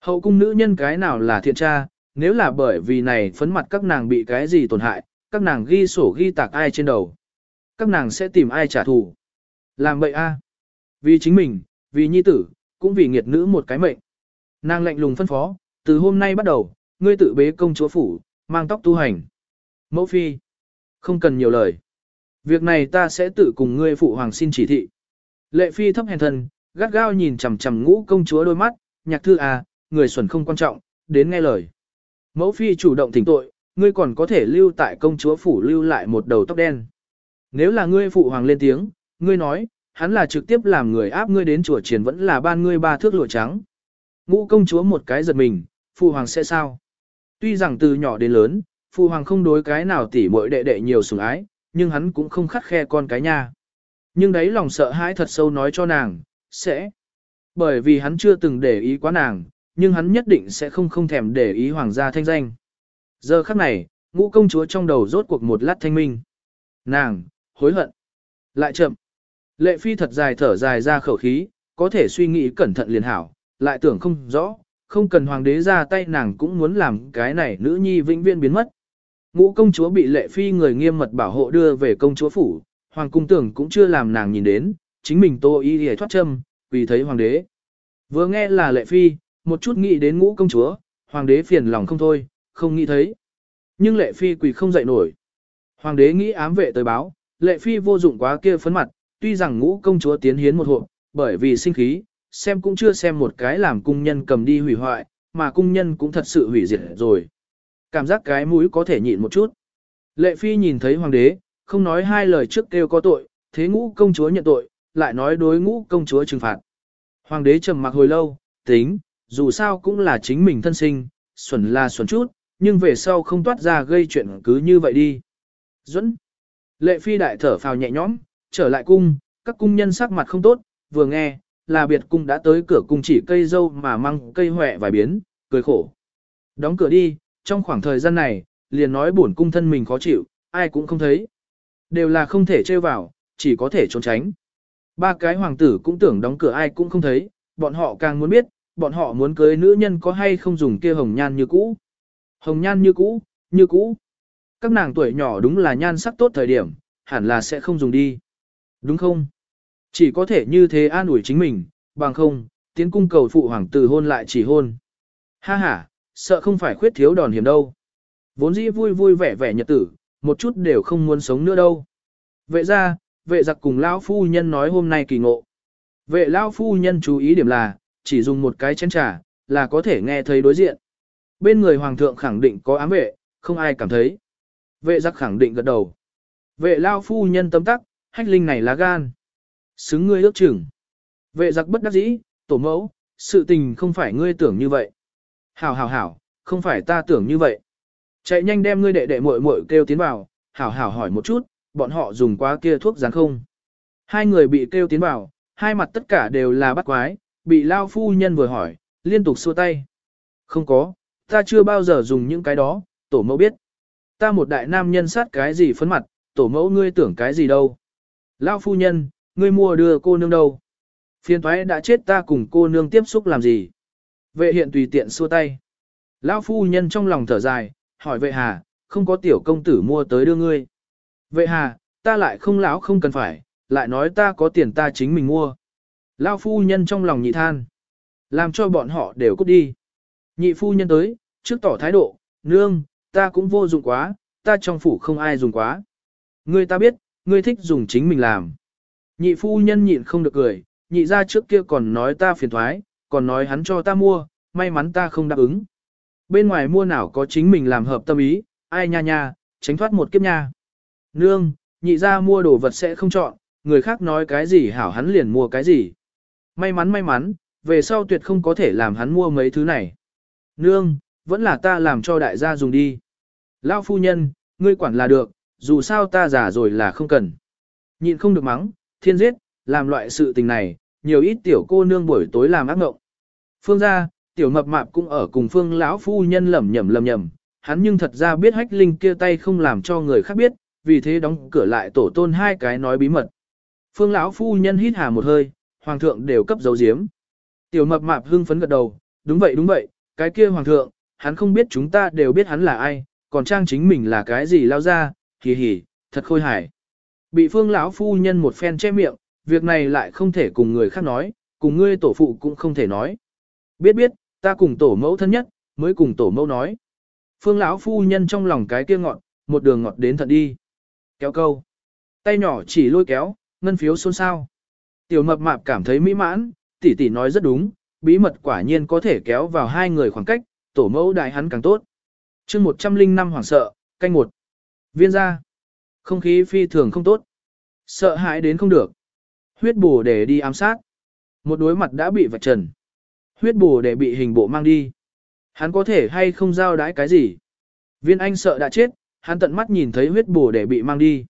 Hậu cung nữ nhân cái nào là thiện tra, nếu là bởi vì này phấn mặt các nàng bị cái gì tổn hại, các nàng ghi sổ ghi tạc ai trên đầu. Các nàng sẽ tìm ai trả thù. Làm vậy a Vì chính mình, vì nhi tử, cũng vì nghiệt nữ một cái mệnh. Nàng lạnh lùng phân phó, từ hôm nay bắt đầu, ngươi tự bế công chúa phủ, mang tóc tu hành. Mẫu phi, không cần nhiều lời. Việc này ta sẽ tự cùng ngươi phụ hoàng xin chỉ thị. Lệ phi thấp hèn thân, gắt gao nhìn chằm chằm ngũ công chúa đôi mắt, nhạc thư à, người xuẩn không quan trọng, đến nghe lời. Mẫu phi chủ động thỉnh tội, ngươi còn có thể lưu tại công chúa phủ lưu lại một đầu tóc đen. Nếu là ngươi phụ hoàng lên tiếng, ngươi nói, hắn là trực tiếp làm người áp ngươi đến chùa triển vẫn là ban ngươi ba thước lụa trắng. Ngũ công chúa một cái giật mình, phụ hoàng sẽ sao? Tuy rằng từ nhỏ đến lớn, phụ hoàng không đối cái nào tỉ muội đệ đệ nhiều sủng ái, nhưng hắn cũng không khắt khe con cái nha. Nhưng đấy lòng sợ hãi thật sâu nói cho nàng, sẽ. Bởi vì hắn chưa từng để ý quá nàng, nhưng hắn nhất định sẽ không không thèm để ý hoàng gia thanh danh. Giờ khắc này, ngũ công chúa trong đầu rốt cuộc một lát thanh minh. Nàng, hối hận. Lại chậm. Lệ phi thật dài thở dài ra khẩu khí, có thể suy nghĩ cẩn thận liền hảo, lại tưởng không rõ, không cần hoàng đế ra tay nàng cũng muốn làm cái này nữ nhi vĩnh viễn biến mất. Ngũ công chúa bị lệ phi người nghiêm mật bảo hộ đưa về công chúa phủ, hoàng cung tưởng cũng chưa làm nàng nhìn đến, chính mình tô y hề thoát châm, vì thấy hoàng đế. Vừa nghe là lệ phi, một chút nghĩ đến ngũ công chúa, hoàng đế phiền lòng không thôi, không nghĩ thấy. Nhưng lệ phi quỳ không dậy nổi. Hoàng đế nghĩ ám vệ tới báo, lệ phi vô dụng quá kia phấn mặt, tuy rằng ngũ công chúa tiến hiến một hộp, bởi vì sinh khí, xem cũng chưa xem một cái làm cung nhân cầm đi hủy hoại, mà cung nhân cũng thật sự hủy diệt rồi. Cảm giác cái mũi có thể nhịn một chút. Lệ phi nhìn thấy hoàng đế, không nói hai lời trước kêu có tội, thế ngũ công chúa nhận tội, lại nói đối ngũ công chúa trừng phạt. Hoàng đế trầm mặc hồi lâu, tính, dù sao cũng là chính mình thân sinh, xuẩn là xuẩn chút, nhưng về sau không toát ra gây chuyện cứ như vậy đi. Duẫn. Lệ phi đại thở phào nhẹ nhõm, trở lại cung, các cung nhân sắc mặt không tốt, vừa nghe, là biệt cung đã tới cửa cung chỉ cây dâu mà mang cây hòe vài biến, cười khổ. Đóng cửa đi, trong khoảng thời gian này, liền nói bổn cung thân mình khó chịu, ai cũng không thấy. Đều là không thể trêu vào, chỉ có thể trốn tránh. Ba cái hoàng tử cũng tưởng đóng cửa ai cũng không thấy, bọn họ càng muốn biết, bọn họ muốn cưới nữ nhân có hay không dùng kia hồng nhan như cũ. Hồng nhan như cũ, như cũ. Các nàng tuổi nhỏ đúng là nhan sắc tốt thời điểm, hẳn là sẽ không dùng đi. Đúng không? Chỉ có thể như thế an ủi chính mình, bằng không, tiến cung cầu phụ hoàng tử hôn lại chỉ hôn. Ha ha, sợ không phải khuyết thiếu đòn hiểm đâu. Vốn dĩ vui vui vẻ vẻ nhật tử, một chút đều không muốn sống nữa đâu. Vệ ra, vệ giặc cùng lão phu nhân nói hôm nay kỳ ngộ. Vệ lão phu nhân chú ý điểm là, chỉ dùng một cái chén trà, là có thể nghe thấy đối diện. Bên người hoàng thượng khẳng định có ám vệ, không ai cảm thấy. Vệ giặc khẳng định gật đầu. Vệ lão phu nhân tấm tắc, hách linh này là gan. Xứng ngươi ước chừng. Vệ giặc bất đắc dĩ, tổ mẫu, sự tình không phải ngươi tưởng như vậy. Hảo hảo hảo, không phải ta tưởng như vậy. Chạy nhanh đem ngươi đệ đệ muội muội kêu tiến vào, hảo hảo hỏi một chút, bọn họ dùng quá kia thuốc rán không. Hai người bị kêu tiến vào, hai mặt tất cả đều là bắt quái, bị lao phu nhân vừa hỏi, liên tục xua tay. Không có, ta chưa bao giờ dùng những cái đó, tổ mẫu biết. Ta một đại nam nhân sát cái gì phấn mặt, tổ mẫu ngươi tưởng cái gì đâu. Lao phu nhân, ngươi mua đưa cô nương đâu. Phiền thoái đã chết ta cùng cô nương tiếp xúc làm gì. Vệ hiện tùy tiện xua tay. Lão phu nhân trong lòng thở dài, hỏi vệ hà, không có tiểu công tử mua tới đưa ngươi. Vệ hà, ta lại không lão không cần phải, lại nói ta có tiền ta chính mình mua. Lão phu nhân trong lòng nhị than. Làm cho bọn họ đều cút đi. Nhị phu nhân tới, trước tỏ thái độ, nương, ta cũng vô dụng quá, ta trong phủ không ai dùng quá. Ngươi ta biết, ngươi thích dùng chính mình làm. Nhị phu nhân nhịn không được cười, nhị ra trước kia còn nói ta phiền thoái, còn nói hắn cho ta mua, may mắn ta không đáp ứng. Bên ngoài mua nào có chính mình làm hợp tâm ý, ai nha nha, tránh thoát một kiếp nha. Nương, nhị ra mua đồ vật sẽ không chọn, người khác nói cái gì hảo hắn liền mua cái gì. May mắn may mắn, về sau tuyệt không có thể làm hắn mua mấy thứ này. Nương, vẫn là ta làm cho đại gia dùng đi. Lão phu nhân, ngươi quản là được, dù sao ta già rồi là không cần. Nhịn không được mắng, thiên giết, làm loại sự tình này, nhiều ít tiểu cô nương buổi tối làm ác ngộng. Phương gia, tiểu mập mạp cũng ở cùng phương lão phu nhân lẩm nhẩm lẩm nhẩm, hắn nhưng thật ra biết hách linh kia tay không làm cho người khác biết, vì thế đóng cửa lại tổ tôn hai cái nói bí mật. Phương lão phu nhân hít hà một hơi, hoàng thượng đều cấp dấu diếm. Tiểu mập mạp hưng phấn gật đầu, đúng vậy đúng vậy, cái kia hoàng thượng, hắn không biết chúng ta đều biết hắn là ai, còn trang chính mình là cái gì lao ra, hì hì, thật khôi hài. Bị phương lão phu nhân một phen che miệng, việc này lại không thể cùng người khác nói, cùng ngươi tổ phụ cũng không thể nói. Biết biết, ta cùng tổ mẫu thân nhất, mới cùng tổ mẫu nói. Phương lão phu nhân trong lòng cái kia ngọn, một đường ngọt đến thật đi. Kéo câu. Tay nhỏ chỉ lôi kéo, ngân phiếu xôn xao. Tiểu mập mạp cảm thấy mỹ mãn, tỷ tỷ nói rất đúng, bí mật quả nhiên có thể kéo vào hai người khoảng cách, tổ mẫu đại hắn càng tốt. chương 105 hoảng sợ, canh một. Viên ra. Không khí phi thường không tốt. Sợ hãi đến không được. Huyết bổ để đi ám sát. Một đối mặt đã bị vạch trần. Huyết bổ để bị hình bộ mang đi. Hắn có thể hay không giao đái cái gì? Viên Anh sợ đã chết, hắn tận mắt nhìn thấy huyết bổ để bị mang đi.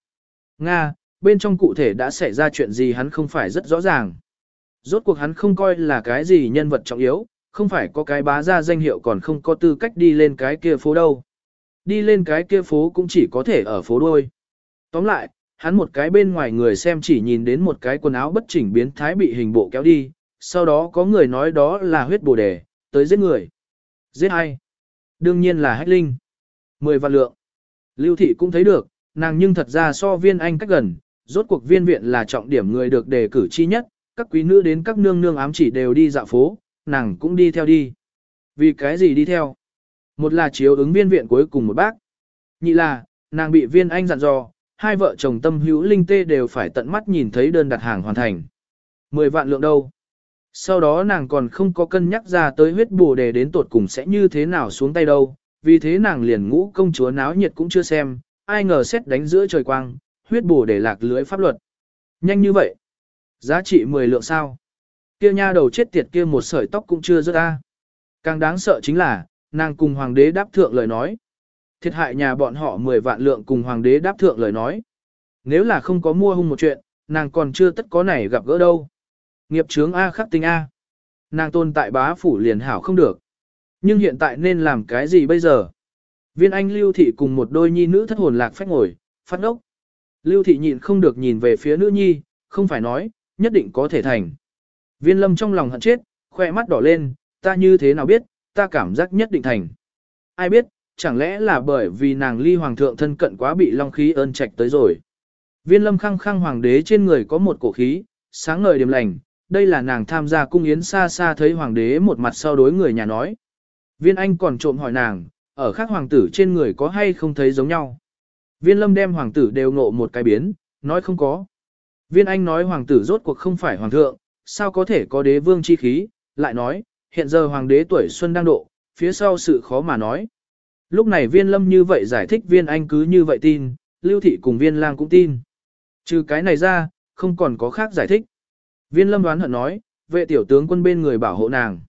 Nga, bên trong cụ thể đã xảy ra chuyện gì hắn không phải rất rõ ràng. Rốt cuộc hắn không coi là cái gì nhân vật trọng yếu, không phải có cái bá ra danh hiệu còn không có tư cách đi lên cái kia phố đâu. Đi lên cái kia phố cũng chỉ có thể ở phố đôi. Tóm lại, hắn một cái bên ngoài người xem chỉ nhìn đến một cái quần áo bất chỉnh biến thái bị hình bộ kéo đi, sau đó có người nói đó là huyết bồ đề, tới giết người. Giết ai? Đương nhiên là hách linh. Mười vạn lượng. Lưu thị cũng thấy được, nàng nhưng thật ra so viên anh cách gần, rốt cuộc viên viện là trọng điểm người được đề cử chi nhất, các quý nữ đến các nương nương ám chỉ đều đi dạo phố, nàng cũng đi theo đi. Vì cái gì đi theo? Một là chiếu ứng viên viện cuối cùng một bác. Nhị là, nàng bị viên anh dặn dò, hai vợ chồng tâm hữu linh tê đều phải tận mắt nhìn thấy đơn đặt hàng hoàn thành. Mười vạn lượng đâu? Sau đó nàng còn không có cân nhắc ra tới huyết bù đề đến tột cùng sẽ như thế nào xuống tay đâu, vì thế nàng liền ngũ công chúa náo nhiệt cũng chưa xem, ai ngờ xét đánh giữa trời quang, huyết bù để lạc lưới pháp luật. Nhanh như vậy. Giá trị 10 lượng sao. Kia nha đầu chết tiệt kia một sợi tóc cũng chưa rớt ra. Càng đáng sợ chính là, nàng cùng hoàng đế đáp thượng lời nói. Thiệt hại nhà bọn họ 10 vạn lượng cùng hoàng đế đáp thượng lời nói. Nếu là không có mua hung một chuyện, nàng còn chưa tất có này gặp gỡ đâu. Nghiệp chướng A khắc tinh A. Nàng tồn tại bá phủ liền hảo không được. Nhưng hiện tại nên làm cái gì bây giờ? Viên anh lưu thị cùng một đôi nhi nữ thất hồn lạc phách ngồi, phát ốc. Lưu thị nhịn không được nhìn về phía nữ nhi, không phải nói, nhất định có thể thành. Viên lâm trong lòng hận chết, khoe mắt đỏ lên, ta như thế nào biết, ta cảm giác nhất định thành. Ai biết, chẳng lẽ là bởi vì nàng ly hoàng thượng thân cận quá bị long khí ơn trạch tới rồi. Viên lâm khăng khăng hoàng đế trên người có một cổ khí, sáng ngời điểm lành, đây là nàng tham gia cung yến xa xa thấy hoàng đế một mặt sau đối người nhà nói. Viên anh còn trộm hỏi nàng, ở khác hoàng tử trên người có hay không thấy giống nhau. Viên lâm đem hoàng tử đều ngộ một cái biến, nói không có. Viên anh nói hoàng tử rốt cuộc không phải hoàng thượng, sao có thể có đế vương chi khí, lại nói, hiện giờ hoàng đế tuổi xuân đang độ, phía sau sự khó mà nói. Lúc này viên lâm như vậy giải thích viên anh cứ như vậy tin, lưu thị cùng viên lang cũng tin. Trừ cái này ra, không còn có khác giải thích. Viên lâm đoán hận nói, vệ tiểu tướng quân bên người bảo hộ nàng.